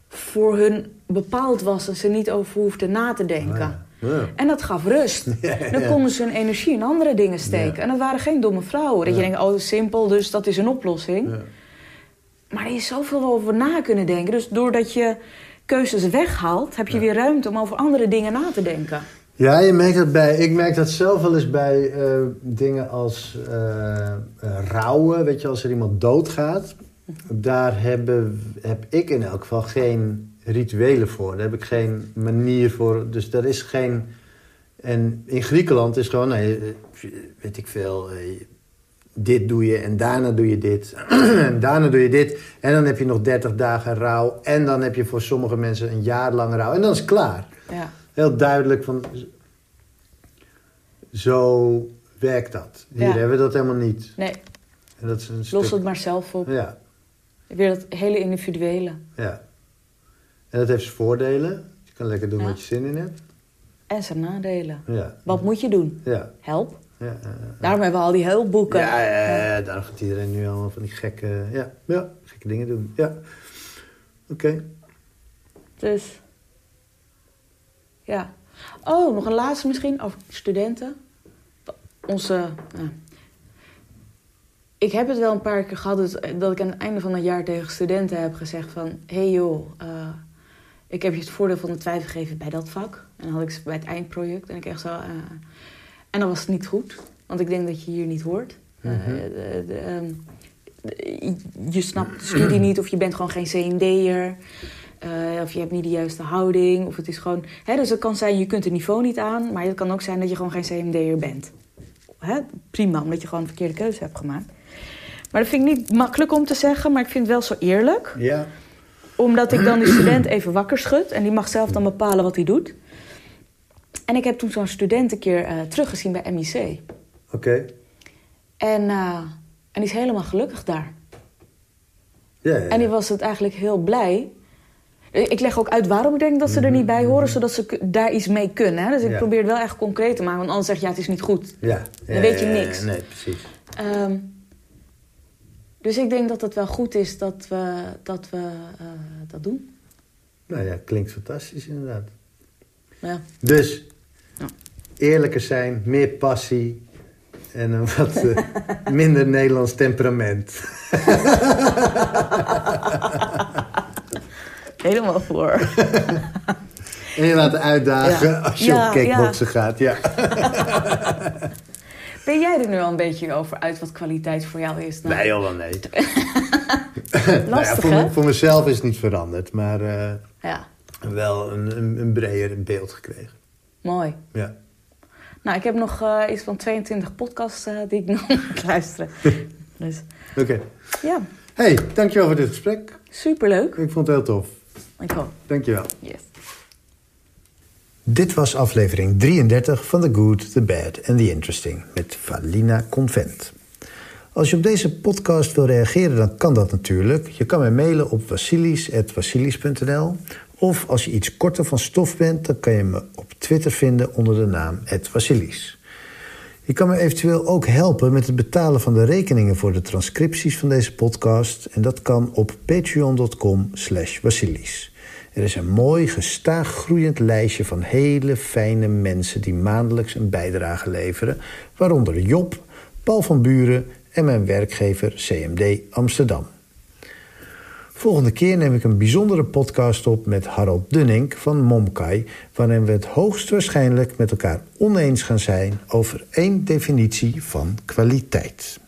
S2: voor hun bepaald was en ze niet over hoefden na te denken.
S1: Ah, ja.
S2: En dat gaf rust. Dan konden ze hun energie in andere dingen steken. En dat waren geen domme vrouwen. Dat je denkt, oh, simpel, dus dat is een oplossing. Maar er is zoveel over na kunnen denken. Dus doordat je keuzes weghaalt, heb je weer ruimte om over andere dingen na te denken.
S1: Ja, je merkt dat bij. Ik merk dat zelf wel eens bij eh, dingen als eh, rouwen. Weet je, als er iemand doodgaat. Daar hebben, heb ik in elk geval geen rituelen voor. Daar heb ik geen manier voor. Dus daar is geen. En in Griekenland is gewoon, eh, weet ik veel. dit doe je en daarna doe je dit. en daarna doe je dit. En dan heb je nog 30 dagen rouw. En dan heb je voor sommige mensen een jaar lang rouw. En dan is het klaar
S2: Ja.
S1: Heel duidelijk van... Zo werkt dat. Hier
S2: Ja.
S1: hebben we dat helemaal niet.
S2: Nee,
S1: En dat is een
S2: los
S1: stuk...
S2: het maar zelf op.
S1: Ja,
S2: Weer dat hele individuele.
S1: ja. En dat heeft zijn voordelen. Je kan lekker doen
S2: Ja.
S1: wat je zin in hebt.
S2: En zijn nadelen.
S1: Ja.
S2: Wat moet je doen?
S1: Ja.
S2: Help.
S1: Ja.
S2: Daarom hebben we al die hulpboeken.
S1: Ja, ja, ja, daarom gaat iedereen nu allemaal van die gekke, ja, ja, gekke dingen doen. Ja. Oké.
S2: Dus. Ja. Oh, nog een laatste misschien over studenten. Onze. nou, ik heb het wel een paar keer gehad dat, dat ik aan het einde van het jaar tegen studenten heb gezegd van... Hé hey joh, eh, ik heb je het voordeel van de twijfel gegeven bij dat vak. En dan had ik ze bij het eindproject. En ik echt zo... eh, en dan was het niet goed. Want ik denk dat je hier niet hoort. Eh,
S1: Mhm.
S2: de- de, ehm, de- je snapt de studie niet of je bent gewoon geen CMD'er. Eh, of je hebt niet de juiste houding. Of het is gewoon... Hè, dus het kan zijn, je kunt het niveau niet aan. Maar het kan ook zijn dat je gewoon geen CMD'er bent. Hè? Prima, omdat je gewoon een verkeerde keuze hebt gemaakt. Maar dat vind ik niet makkelijk om te zeggen. Maar ik vind het wel zo eerlijk.
S1: Ja.
S2: Omdat ik dan die student even wakker schud. En die mag zelf dan bepalen wat hij doet. En ik heb toen zo'n student een keer eh, teruggezien bij MIC.
S1: Oké.
S2: En, eh, en die is helemaal gelukkig daar.
S1: Ja, ja, ja.
S2: En die was het eigenlijk heel blij. Ik leg ook uit waarom ik denk dat ze er niet bij horen, zodat ze daar iets mee kunnen. Hè? Dus ik
S1: Mhm. Ja.
S2: probeer het wel echt concreet te maken, want anders zeg je ja, het is niet goed.
S1: Ja.
S2: Dan
S1: Ja,
S2: weet je niks.
S1: Nee, precies.
S2: Ehm, Dus ik denk dat het wel goed is dat we dat, we, eh, dat doen.
S1: Nou ja, klinkt fantastisch inderdaad.
S2: Ja.
S1: Dus,
S2: Ja.
S1: eerlijker zijn, meer passie en een wat eh, minder Nederlands temperament.
S2: Helemaal voor.
S1: En je laten uitdagen
S2: Ja.
S1: als je
S2: Ja,
S1: op kickboksen gaat. Ja.
S2: Ben jij er nu al een beetje over uit wat kwaliteit voor jou is? Nou,
S1: Nee, wel nee. Nou ja,
S2: Lastig,
S1: voor,
S2: hè?
S1: voor mezelf is het niet veranderd, maar eh,
S2: Ja,
S1: wel een, een, een breder beeld gekregen.
S2: mooi.
S1: Ja.
S2: Nou, ik heb nog eh, iets van 22 podcasts eh, die ik nog moet luisteren. Dus
S1: Oké.
S2: ja,
S1: Hey, dankjewel voor dit gesprek.
S2: superleuk.
S1: Ik vond het heel tof.
S2: Hoop.
S1: Dankjewel.
S2: Yes.
S1: Dit was aflevering 33 van The Good, The Bad and The Interesting met Valina Convent. Als je op deze podcast wil reageren, dan kan dat natuurlijk. Je kan mij mailen op vasilis.vasilis.nl of als je iets korter van stof bent, dan kan je me op Twitter vinden onder de naam @vasilis. Je kan me eventueel ook helpen met het betalen van de rekeningen voor de transcripties van deze podcast. En dat kan op patreon.com slash. Er is een mooi, gestaag groeiend lijstje van hele fijne mensen die maandelijks een bijdrage leveren. Waaronder Job, Paul van Buren en mijn werkgever CMD Amsterdam. Volgende keer neem ik een bijzondere podcast op met Harold Dunning van Momkai, waarin we het hoogstwaarschijnlijk met elkaar oneens gaan zijn over één definitie van kwaliteit.